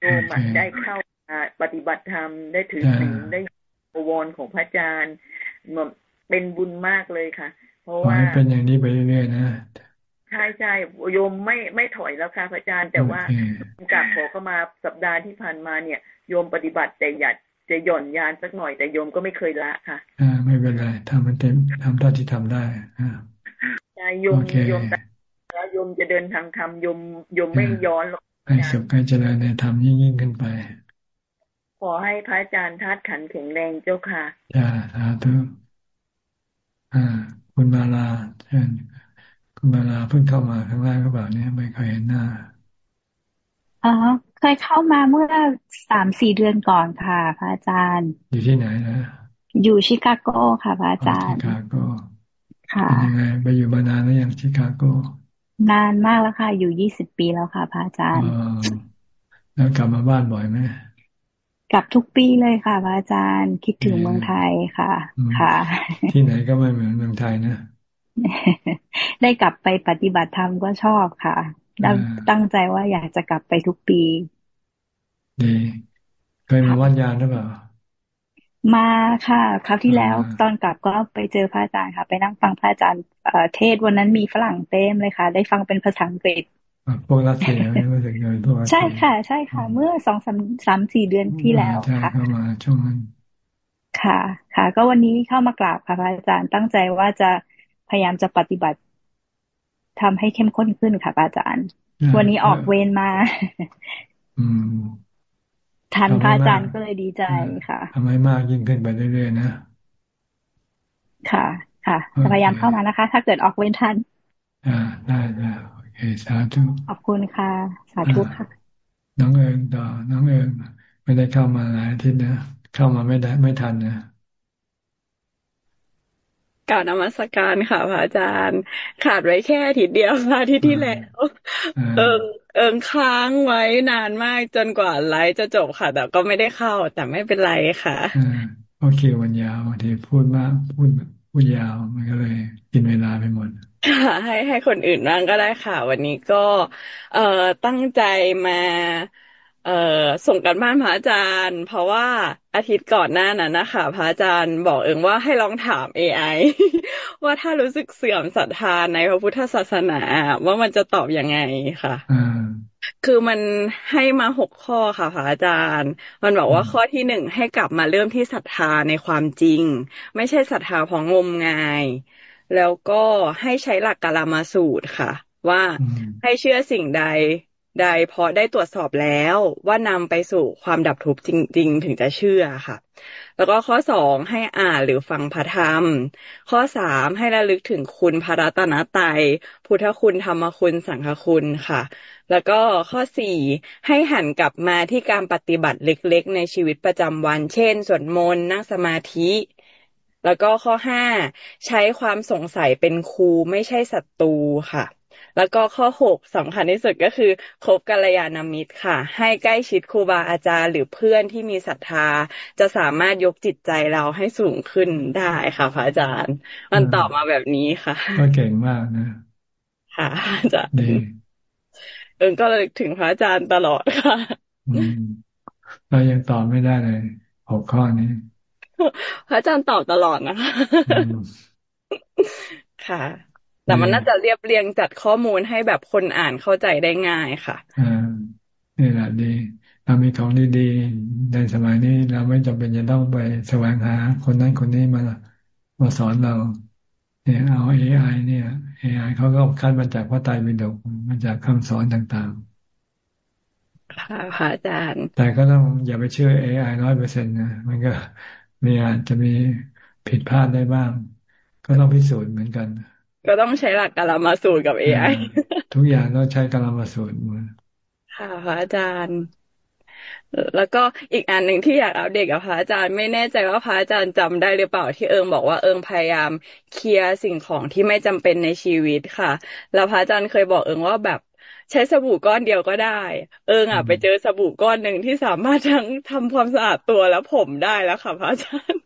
โยมได้เข้าปฏิบัติธรรมได้ถือศีลได้วรของพระอาจารย์เป็นบุญมากเลยค่ะ เพราะว่าเป็นอย่างนี้ไปเรื่อยๆนะใช่ใช่โยมไม่ไม่ถอยแล้วค่ะพระอาจารย์ แต่ว่ากราบขอเข้ามาสัปดาห์ที่ผ่านมาเนี่ย โยมปฏิบัติแต่หยัดจะหย่อนยานสักหน่อยแต่โยมก็ไม่เคยละค่ะ อ่า ไม่เป็นไรทำมันเต็มทำเท่าที่ทำได้อ่าใช่โยมโยมแล้วโยมจะเดินทางธรรมโยมโยมไม่ย้อนหรอก ให้สุขให้เจริญในธรรมยิ่งยิ่งขึ้นไป ขอให้พระอาจารย์ธาตุขันแข็งแรงเจ้าค่ะจ้าสาธุอ่า คุณมาลาเชิญคุณมาลาเพิ่งเข้ามาครั้งแรกก็แบบนี้ไม่เคยเห็นหน้าอ๋อเคยเข้ามาเมื่อสามสี่เดือนก่อนค่ะ พระอาจารย์ อยู่ที่ไหนนะอยู่ชิคาโกค่ะพระอาจารย์ชิคาโกค่ะเป็นยังไงไปอยู่มานานแล้วยังชิคาโก นานมากแล้วค่ะ อยู่ยี่สิบปีแล้วค่ะพระอาจารย์แล้วกลับมาบ้านบ่อยไหมกลับทุกปีเลยค่ะพระอาจารย์คิดถึงเมืองไทยค่ะ ค่ะ ที่ไหนก็ไม่เหมือนเมืองไทยนะ ได้กลับไปปฏิบัติธรรมก็ชอบค่ะตั้งใจว่าอยากจะกลับไปทุกปีดีเคยมาวัดยานหรือเปล่า มาค่ะ คราวที่แล้วตอนกลับก็ไปเจอพระอาจารย์ค่ะ ไปนั่งฟังพระอาจารย์เทศวันนั้นมีฝรั่งเต็มเลยค่ะ ได้ฟังเป็นภาษาอังกฤษพวกรัสเซียไม่รู้สึกเลยพวกใช่ค่ะ ใช่ค่ะ เมื่อสองสามสามสี่เดือนที่แล้วค่ะเข้ามาช่วงนั้นค่ะ ค่ะ ก็วันนี้เข้ามากราบค่ะพระอาจารย์ตั้งใจว่าจะพยายามจะปฏิบัติทำให้เข้มข้นขึ้นค่ะอาจารย์ วันนี้ออกเวรมา ทันพระอาจารย์ก็เลยดีใจค่ะทำให้มากยิ่งขึ้นไปเรื่อยๆนะค่ะ ค่ะพยายามเข้ามานะคะ ถ้าเกิดออกเวรทัน อ่าได้ได้โอเคสาธุขอบคุณค่ะ สาธุค่ะ น้องเอิญต่อน้องเอิญไม่ได้เข้ามาหลายอาทิตย์นะเข้ามาไม่ได้ไม่ทันนะ กล่าวนมัสการค่ะพระอาจารย์ ขาดไว้แค่อาทิตย์เดียวอาทิตย์ที่แล้ว เอิงเอิงค้างไว้นานมากจนกว่าไลฟ์จะจบค่ะ แต่ก็ไม่ได้เข้า แต่ไม่เป็นไรค่ะโอเควันยาวทีพูดมากพูดพูดยาวมันก็เลยกินเวลาไปหมดค่ะให้ให้คนอื่นบ้างก็ได้ค่ะ วันนี้ก็ เอ่อตั้งใจมา เเอ่อส่งกันบ้านพระอาจารย์ เพราะว่าอาทิตย์ก่อนหน้านั้นนะคะพระอาจารย์บอกเอิงว่าให้ลองถาม AI ว่าถ้ารู้สึกเสื่อมศรัทธาในพระพุทธศาสนา ว่ามันจะตอบยังไงค่ะคือมันให้มาหกข้อค่ะพระอาจารย์ มันบอกว่าข้อที่หนึ่งให้กลับมาเริ่มที่ศรัทธาในความจริง ไม่ใช่ศรัทธาของงมงาย แล้วก็ให้ใช้หลักกาลามาสูตรค่ะ ว่าให้เชื่อสิ่งใด ใดเพราะได้ตรวจสอบแล้วว่านำไปสู่ความดับทุกข์จริง ๆ ถึงจะเชื่อค่ะ แล้วก็ข้อสองให้อ่านหรือฟังพระธรรม ข้อสามให้ระลึกถึงคุณพระรัตนตรัยพุทธคุณธรรมคุณสังฆคุณค่ะ แล้วก็ข้อสี่ให้หันกลับมาที่การปฏิบัติเล็กๆ ในชีวิตประจำวัน เช่นสวดมนต์นั่งสมาธิแล้วก็ข้อห้าใช้ความสงสัยเป็นครูไม่ใช่ศัตรูค่ะ แล้วก็ข้อหกสำคัญที่สุดก็คือคบกัลยาณมิตรค่ะ ให้ใกล้ชิดครูบาอาจารย์ หรือเพื่อนที่มีศรัทธา จะสามารถยกจิตใจเราให้สูงขึ้นได้ค่ะพระอาจารย์ มันตอบมาแบบนี้ค่ะก็เก่งมากนะ ค่ะอาจารย์ดีเอิงก็เลยถึงพระอาจารย์ตลอดค่ะเรายังตอบไม่ได้เลยหกข้อนี้พระอาจารย์ตอบตลอดนะคะค่ะ แต่มันน่าจะเรียบเรียงจัดข้อมูลให้แบบคนอ่านเข้าใจได้ง่ายค่ะอ่านี่แหละดีเรามีของดีๆในสมัยนี้เราไม่จำเป็นจะต้องไปแสวงหา คนนั้นคนนี้มามาสอนเรา เนี่ยเอา AI เนี่ย AI เขาก็คัดมาจากพระไตรปิฎกมาจากคำสอนต่างๆ ค่ะพระอาจารย์ แต่ก็ต้องอย่าไปเชื่อ AI ร้อยเปอร์เซ็นต์นะมันก็มีอาจจะมีผิดพลาดได้บ้าง ก็ต้องพิสูจน์เหมือนกัน ก็ต้องใช้หลักกาลามาสูตรกับ AI ทุกอย่างต้องใช้กาลามาสูตรค่ะพระอาจารย์ แล้วก็อีกอันหนึ่งที่อยากอัปเดตกับพระอาจารย์ ไม่แน่ใจว่าพระอาจารย์จำได้หรือเปล่าที่เอิงบอกว่าเอิงพยายามเคลียร์สิ่งของที่ไม่จำเป็นในชีวิตค่ะ แล้วพระอาจารย์เคยบอกเอิงว่าแบบใช้สบู่ก้อนเดียวก็ได้ เอิงอะไปเจอสบู่ก้อนหนึ่งที่สามารถทั้งทำความสะอาดตัวแล้วผมได้แล้วค่ะพระอาจารย์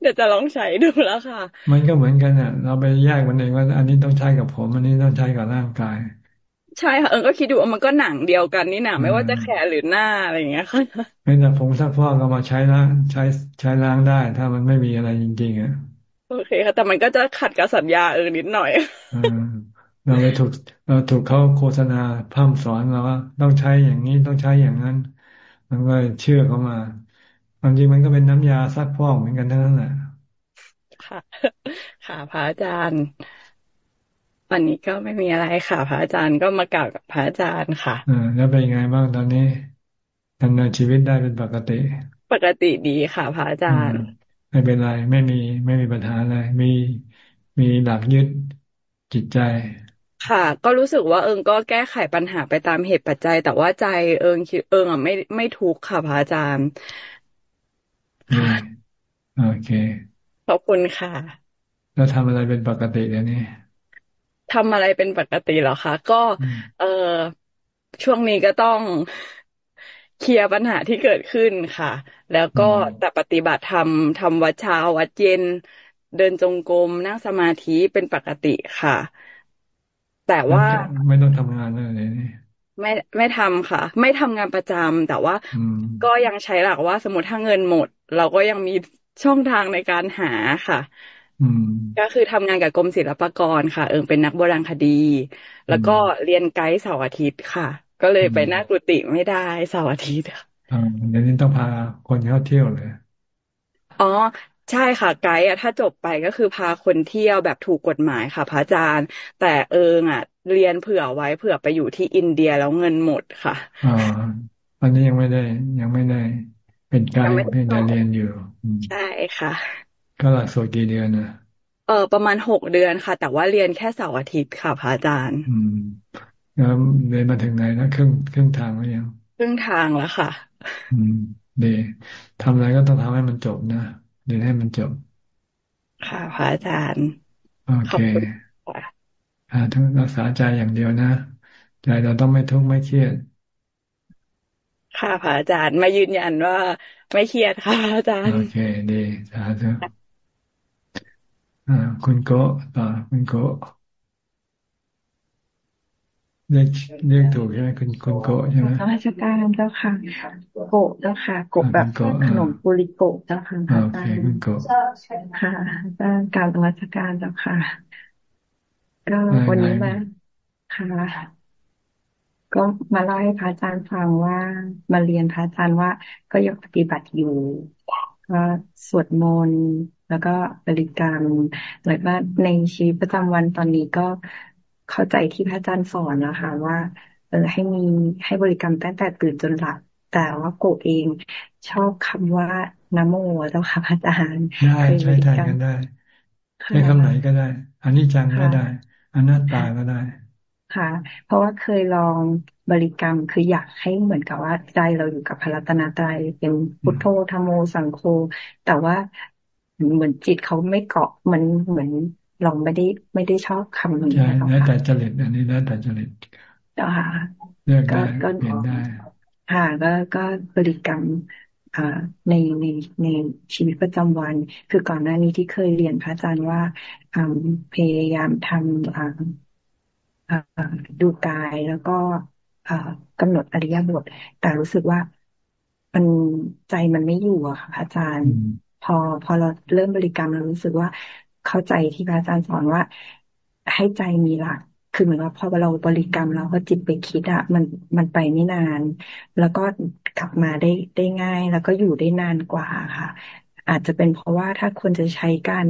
เดี๋ยวจะลองใช้ดูแล้วค่ะ มันก็เหมือนกันอะ เราไปแยกมันเองว่า อันนี้ต้องใช้กับผม อันนี้ต้องใช้กับร่างกาย ใช่ค่ะเอิงก็คิดดูว่ามันก็หนังเดียวกันนี่หนาไม่ว่าจะแขนหรือหน้าอะไรอย่างเงี้ยค่ะไม่แต่ผงซักฟอกก็มาใช้ล้างใช้ใช้ล้างได้ ถ้ามันไม่มีอะไรจริงๆอะโอเคค่ะ แต่มันก็จะขัดกับสัญญาเออนิดหน่อยเราไปถูกเราถูกเขาโฆษณาพร่ำสอนเราว่าต้องใช้อย่างนี้ต้องใช้อย่างนั้นมันก็เชื่อเขามา ความจริงมันก็เป็นน้ำยาซักฟอกเหมือนกันทั้งนั้นแหละค่ะค่ะพระอาจารย์ วันนี้ก็ไม่มีอะไรค่ะพระอาจารย์ก็มากล่าวกับพระอาจารย์ค่ะอ่าแล้วเป็นยังไงบ้างตอนนี้ดำเนินชีวิตได้เป็นปกติ ปกติดีค่ะพระอาจารย์ ไม่เป็นไรไม่มีไม่มีปัญหาอะไรมีมีหลักยึดจิตใจ ค่ะ ก็รู้สึกว่าเอิงก็แก้ไขปัญหาไปตามเหตุปัจจัย แต่ว่าใจเอิงคิดเอิงอะไม่ไม่ทุกข์ค่ะพระอาจารย์ โอเค ขอบคุณค่ะ แล้วทำอะไรเป็นปกติเดี๋ยวนี้ทำอะไรเป็นปกติเหรอคะ ก็ เออช่วงนี้ก็ต้องเคลียร์ปัญหาที่เกิดขึ้นค่ะ แล้วก็แต่ปฏิบัติธรรมทำวัดเช้าวัดเย็น เดินจงกรมนั่งสมาธิเป็นปกติค่ะ แต่ว่าไม่ต้องทำงานเลยนี่ไม่ไม่ทำค่ะ ไม่ทำงานประจำแต่ว่าก็ยังใช้หลักว่าสมมติถ้าเงินหมด เราก็ยังมีช่องทางในการหาค่ะก็คือทำงานกับกรมศิลปากรค่ะ เอิงเป็นนักโบราณคดี แล้วก็เรียนไกด์เสาร์อาทิตย์ค่ะ ก็เลยไปหน้ากุฏิไม่ได้เสาร์อาทิตย์ค่ะเดี๋ยวนี้ต้องพาคนเข้าเที่ยวเลย อ๋อใช่ค่ะ ไกด์อะถ้าจบไปก็คือพาคนเที่ยวแบบถูกกฎหมายค่ะ พระอาจารย์ แต่เอิงอะ เรียนเผื่อไว้เผื่อไปอยู่ที่อินเดียแล้วเงินหมดค่ะอ๋อตอนนี้ยังไม่ได้ยังไม่ได้ เป็นไกด์เพียงแต่เรียนอยู่ใช่ค่ะ ก็หลักสูตรกี่เดือนนะเออประมาณหกเดือนค่ะ แต่ว่าเรียนแค่เสาร์อาทิตย์ค่ะพระอาจารย์ อืมแล้วเรียนมาถึงไหนนะครึ่งครึ่งทางแล้วยังครึ่งทางแล้วค่ะ อืมดีทำอะไรก็ต้องทำให้มันจบนะเรียนให้มันจบ ค่ะพระอาจารย์โอเคค่ะทั้งรักษาใจอย่างเดียวนะ ใจเราต้องไม่ทุกข์ไม่เครียด ค่ะพระอาจารย์มายืนยันว่า ไม่เครียดค่ะอาจารย์ โอเคดีสาธุอ่าคุณโกต่อคุณโกเรียกเรียกถูกใช่ไหมคุณคุณโกใช่ไหมราชการเจ้าค่ะ โกเจ้าค่ะ โกแบบขนมปุริโกเจ้าค่ะโอเคคุณโกค่ะการราชการเจ้าค่ะ ก็วันนี้มาค่ะ ก็มาเล่าให้พระอาจารย์ฟังว่ามาเรียนพระอาจารย์ว่าก็ยังปฏิบัติอยู่ก็สวดมนต์แล้วก็บริกรรมแล้วก็ในชีวิตประจำวันตอนนี้ก็เข้าใจที่พระอาจารย์สอนนะคะว่า เออให้มีให้บริกรรมตั้งแต่ตื่นจนหลับแต่ว่าโกเองชอบคำว่านโมเจ้าค่ะพระอาจารย์ได้ใช้ไทยกันได้ใช้คำไหนก็ได้อันนี้จังก็ได้อนัตตาก็ได้ ค่ะ เพราะว่าเคยลองบริกรรมคืออยากให้เหมือนกับว่าใจเราอยู่กับพระรัตนตรัยเป็นพุทโธธรรมโมสังโฆแต่ว่าเหมือนจิตเขาไม่เกาะมันเหมือนลองไม่ได้ไม่ได้ชอบคำนี้ใช่แล้วแต่จริตอันนี้แล้วแต่จริตค่ะเลือกได้เปลี่ยนได้ค่ะก็ก็บริกรรมในในในชีวิตประจำวัน คือก่อนหน้านี้ที่เคยเรียนพระอาจารย์ว่าพยายามทำ ดูกายแล้วก็กำหนดอริยบท แต่รู้สึกว่ามันใจมันไม่อยู่อะค่ะอาจารย์ พอพอเราเริ่มบริกรรมเรารู้สึกว่าเข้าใจที่พระอาจารย์สอนว่า ให้ใจมีหลักคือเหมือนว่าพอเราบริกรรมเราก็จิตไปคิดอะมันมันไปไม่นาน แล้วก็กลับมาได้ได้ง่าย แล้วก็อยู่ได้นานกว่าค่ะ อาจจะเป็นเพราะว่าถ้าคนจะใช้การ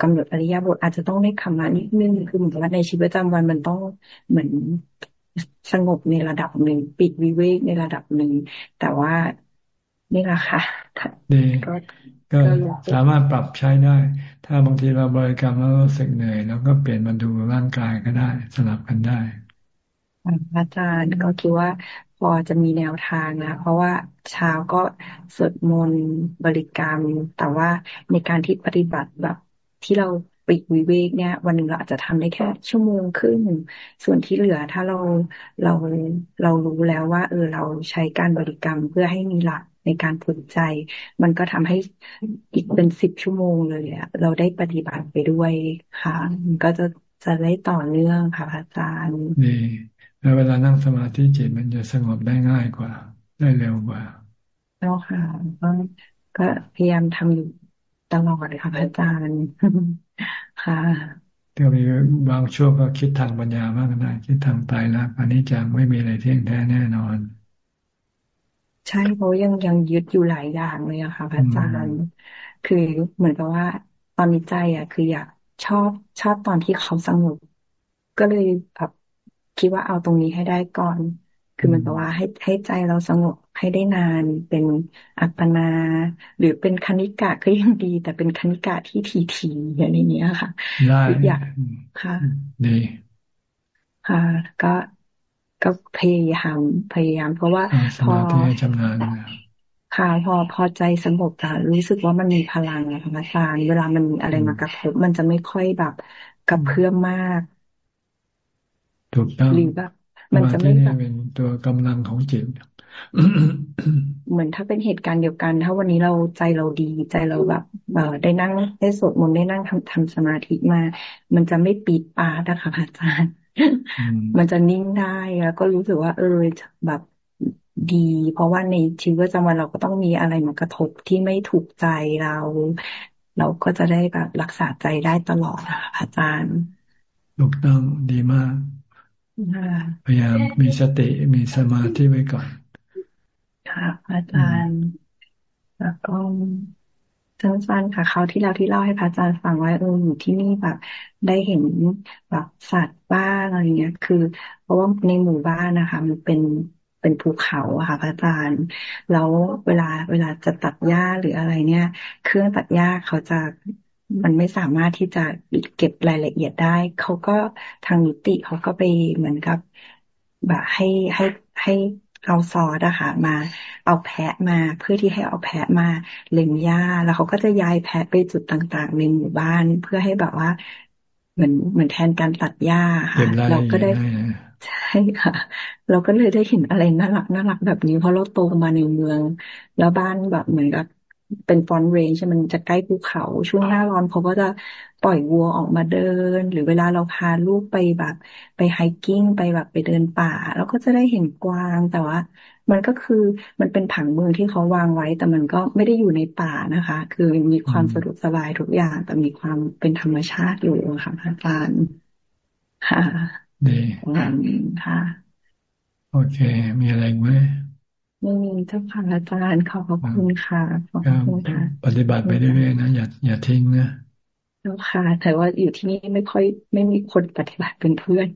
กำหนดอริยบทอาจจะต้องได้คำมานิดนึงคือเหมือนว่าในชีวิตประจำวันมันต้องเหมือนสงบในระดับหนึ่งปิดวิเวกในระดับหนึ่งแต่ว่านี่แหละค่ะดีก็สามารถปรับใช้ได้ ถ้าบางทีเราบริกรรมแล้วรู้สึกเหนื่อยแล้วก็เปลี่ยนมาดูร่างกายก็ได้ สลับกันได้อาจารย์ก็คิดว่าพอจะมีแนวทางนะเพราะว่าเช้าก็สวดมนต์บริกรรม แต่ว่าในการที่ปฏิบัติแบบ ที่เราปิดวิเวกเนี่ย วันหนึ่งเราอาจจะทำได้แค่ชั่วโมงครึ่งส่วนที่เหลือถ้าเราเราเรารู้แล้วว่า เออเราใช้การบริกรรมเพื่อให้มีหลักในการฝึกใจ มันก็ทำให้อีกเป็นสิบชั่วโมงเลยอะเราได้ปฏิบัติไปด้วยค่ะมันก็จะจะได้ต่อเนื่องค่ะอาจารย์นี่แล้วเวลานั่งสมาธิจิตมันจะสงบได้ง่ายกว่า ได้เร็วกว่าแล้วค่ะก็ก็พยายามทำอยู่ ตลอดเลยค่ะอาจารย์ค่ะก็มีบางช่วงก็คิดทางปัญญามากนะคิดทางตายแล้วอันนี้จะไม่มีอะไรเที่ยงแท้แน่นอน ใช่เพราะยังยังยึดอยู่หลายอย่างเลยอะค่ะอาจารย์ คือเหมือนกับว่า ตอนนี้ใจอะคืออยากชอบชอบตอนที่เขาสงบก็เลยแบบคิดว่าเอาตรงนี้ให้ได้ก่อน คือมันแปลว่าให้ให้ใจเราสงบให้ได้นานเป็นอัปปนา หรือเป็นคณิกะก็ยังดี แต่เป็นคณิกะที่ทีทีอย่างนี้ค่ะ ได้อยากค่ะดีค่ะก็ก็พยายามพยายาม เพราะว่าพอจำนานค่ะพอพอใจสงบจะรู้สึกว่ามันมีพลังอะค่ะอาจารย์เวลามันมีอะไรมากระทบมันจะไม่ค่อยแบบกระเพื่อมมากถูกต้องหรือแบบ มันจะไม่แบบเป็นตัวกำลังของจิตเหมือนถ้าเป็นเหตุการณ์เดียวกัน ถ้าวันนี้เราใจเราดี ใจเราแบบเออได้นั่งได้สวดมนต์ได้นั่งทำทำสมาธิมา มันจะไม่ปีดปาดนะคะอาจารย์ มันจะนิ่งได้แล้วก็รู้สึกว่า เออแบบดี เพราะว่าในชีวิตประจำวันเราก็ต้องมีอะไรมากระทบที่ไม่ถูกใจเรา เราก็จะได้แบบรักษาใจได้ตลอดค่ะอาจารย์ ถูกต้องดีมาก พยายามมีสติมีสมาธิไว้ก่อน ค่ะ อาจารย์ แล้วก็สั้นๆค่ะเขาที่เราที่เล่าให้พระอาจารย์ฟังไว้เอออยู่ที่นี่แบบได้เห็นแบบสัตว์บ้างอะไรเงี้ย คือ เพราะว่าในหมู่บ้านนะคะ มันเป็นเป็นภูเขาอะค่ะพระอาจารย์ แล้วเวลาเวลาจะตัดหญ้าหรืออะไรเนี่ย เครื่องตัดหญ้าเขาจะ มันไม่สามารถที่จะเก็บรายละเอียดได้ เขาก็ทางนิติเขาก็ไปเหมือนกับ แบบให้ให้ให้เอาซอสอะค่ะมา เอาแพะมาเพื่อที่ให้เอาแพะมาเล็มหญ้า แล้วเขาก็จะย้ายแพะไปจุดต่างๆในหมู่บ้านเพื่อให้แบบว่า เหมือนเหมือนแทนการตัดหญ้าค่ะเราก็ได้ใช่ค่ะ เราก็เลยได้เห็นอะไรน่ารักน่ารักแบบนี้เพราะเราโตมาในเมือง แล้วบ้านแบบเหมือนกับ เป็นฟอนเรนจ์มันจะใกล้ภูเขาช่วงหน้าร้อนเขาก็จะปล่อยวัวออกมาเดิน หรือเวลาเราพาลูกไปแบบ ไปไฮกิ้งไปแบบไปเดินป่าเราก็จะได้เห็นกวางแต่ว่า มันก็คือมันเป็นผังเมืองที่เขาวางไว้ แต่มันก็ไม่ได้อยู่ในป่านะคะ คือมีความสะดวกสบายทุกอย่าง แต่มีความเป็นธรรมชาติอยู่ค่ะอาจารย์ค่ะดีงานนี้ค่ะ โอเค มีอะไรไหม ไม่มีเจ้าค่ะอาจารย์ขอบคุณค่ะขอบคุณค่ะ ปฏิบัติไปเรื่อยๆนะอย่าอย่าทิ้งนะเจ้าค่ะ แต่ว่าอยู่ที่นี่ไม่ค่อย ไม่มีคนปฏิบัติเป็นเพื่อน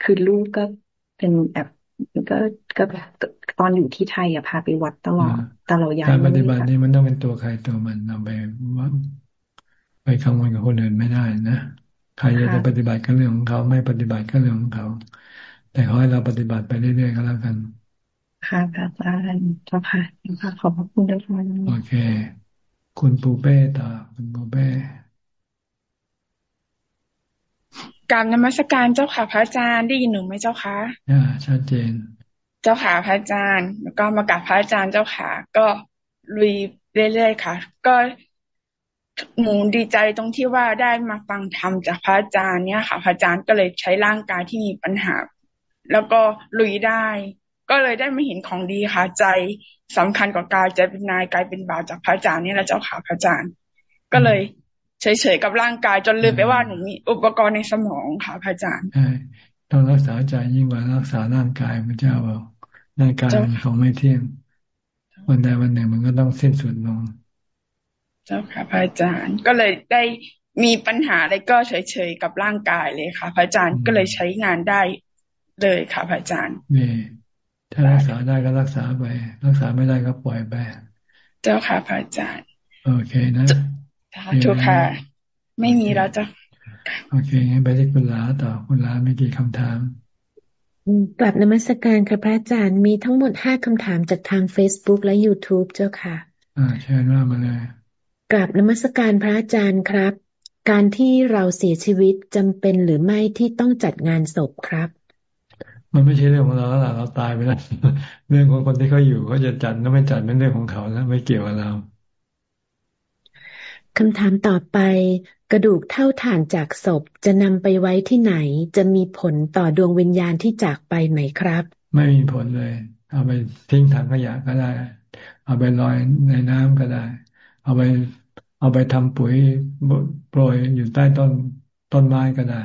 คือลูกก็เป็นแบบก็ก็ตอนอยู่ที่ไทยอะพาไปวัดตลอดแต่เราย้ายการปฏิบัตินี่มันต้องเป็นตัวใครตัวมันเราไปว่าไปกังวลกับคนอื่นไม่ได้นะใครจะปฏิบัติก็เรื่องของเขาไม่ปฏิบัติก็เรื่องของเขา แต่ขอให้เราปฏิบัติไปเรื่อยๆก็แล้วกัน ค่ะอาจารย์เจ้าค่ะขอบพระคุณด้วยค่ะโอเค คุณปูเป้ต่อคุณปูเป้กรรมนมัสการเจ้าค่ะ พระอาจารย์ได้ยินหนูไหมเจ้าคะอ่าชัดเจน เจ้าค่ะพระอาจารย์ แล้วก็มากับพระอาจารย์เจ้าค่ะ ก็ลุยเรื่อยๆค่ะ ก็หนูดีใจตรงที่ว่าได้มาฟังธรรมจากพระอาจารย์เนี่ยค่ะ พระอาจารย์ก็เลยใช้ร่างกายที่มีปัญหา แล้วก็ลุยได้ ก็เลยได้มาเห็นของดีค่ะใจสำคัญกว่ากายใจเป็นนายกายเป็นบ่าวจากพระอาจารย์นี่แหละเจ้าค่ะพระอาจารย์ ก็เลยเฉยๆกับร่างกายจนลืมไปว่าหนูมีอุปกรณ์ในสมองค่ะพระอาจารย์ใช่ต้องรักษาใจยิ่งกว่ารักษาร่างกายพระเจ้าบอกร่างกายมันของไม่เที่ยง วันใดวันหนึ่งมันก็ต้องสิ้นสุดลง เจ้าค่ะพระอาจารย์ก็เลยได้มีปัญหาอะไรก็เฉยๆกับร่างกายเลยค่ะ พระอาจารย์ก็เลยใช้งานได้เลยค่ะพระอาจารย์นี่ ถ้ารักษาได้ก็รักษาไป รักษาไม่ได้ก็ปล่อยไป เจ้าค่ะพระอาจารย์ โอเคนะทุกค่ะ ไม่มีแล้วจ้ะโอเคงั้นไปที่คุณลาต่อคุณลาไม่กี่คำถามกลับนมัสการค่ะพระอาจารย์มีทั้งหมดห้าคำถามจากทาง Facebook และ YouTube เจ้าค่ะ อ่าเชิญว่ามาเลยกลับนมัสการพระอาจารย์ครับ การที่เราเสียชีวิตจำเป็นหรือไม่ที่ต้องจัดงานศพครับ มันไม่ใช่เรื่องของเราแล้วเราตายไปแล้วเรื่องของคนที่เขาอยู่เขาจะจัดแล้วไม่จัดเป็นเรื่องของเขาแล้วไม่เกี่ยวกับเราคำถามต่อไป กระดูกเท่าฐานจากศพจะนำไปไว้ที่ไหน จะมีผลต่อดวงวิญญาณที่จากไปไหมครับ ไม่มีผลเลย เอาไปทิ้งถังขยะก็ได้ เอาไปลอยในน้ำก็ได้ เอาไปเอาไปทำปุ๋ยโปรยอยู่ใต้ต้นต้นไม้ก็ได้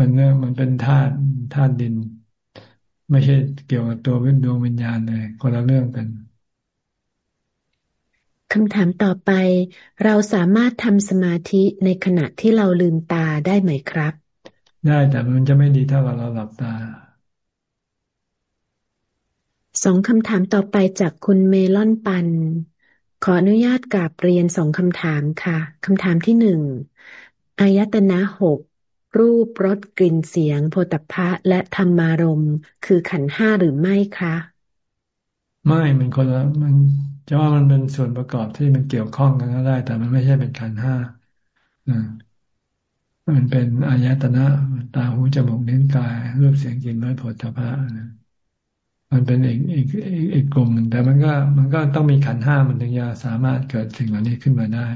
มันเรื่องมันเป็นธาตุธาตุดิน ไม่ใช่เกี่ยวกับตัววิญดวงวิญญาณเลยคนละเรื่องกันคำถามต่อไป เราสามารถทำสมาธิในขณะที่เราลืมตาได้ไหมครับ ได้แต่มันจะไม่ดีเท่ากับเราหลับตาสองคำถามต่อไปจากคุณเมลอนปัน ขออนุญาตกราบเรียนสองคำถามค่ะคำถามที่หนึ่งอายตนะหก รูปรสกลิ่นเสียงโพธพะและธรรมารมคือขันห้าหรือไม่คะ ไม่มันคนละมันจะว่ามันเป็นส่วนประกอบที่มันเกี่ยวข้องกันก็ได้ แต่มันไม่ใช่เป็นขันห้ามันเป็นอายตนะตาหูจมูกนิ้นกาย รูปเสียงกลิ่นรสโผฏฐพะมันเป็นอีกอีกอีกกลุ่มหนึ่งแต่มันก็มันก็ต้องมีขันห้ามันถึงจะสามารถเกิดสิ่งเหล่านี้ขึ้นมาได้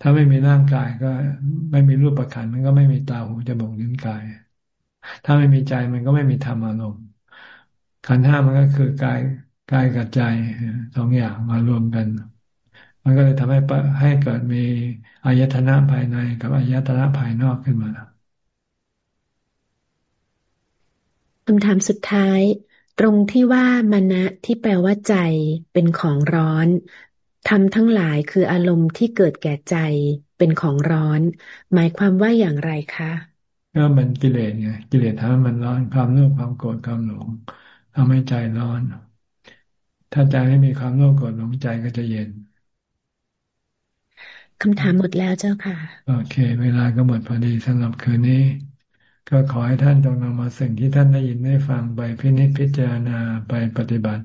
ถ้าไม่มีร่างกายก็ไม่มีรูปประคันมันก็ไม่มีตาหูจมูกนิ้วกาย ถ้าไม่มีใจมันก็ไม่มีธรรมอารมณ์ขันห้ามันก็คือกายกายกับใจสองอย่างมารวมกัน มันก็เลยทำให้ให้เกิดมีอายตนะภายในกับอายตนะภายนอกขึ้นมาคำถามสุดท้าย ตรงที่ว่ามณะที่แปลว่าใจเป็นของร้อน ทำทั้งหลายคืออารมณ์ที่เกิดแก่ใจเป็นของร้อน หมายความว่าอย่างไรคะก็มันกิเลสไงกิเลสทำให้มันร้อนความโลภความโกรธความหลงทำให้ใจร้อน ถ้าใจไม่มีความโลภโกรธหลงใจก็จะเย็นคำถามหมดแล้วเจ้าค่ะ โอเค เวลาก็หมดพอดีสำหรับคืนนี้ ก็ขอให้ท่านจงนำมาสิ่งที่ท่านได้ยินได้ฟังไปพินิจพิจารณาไปปฏิบัติ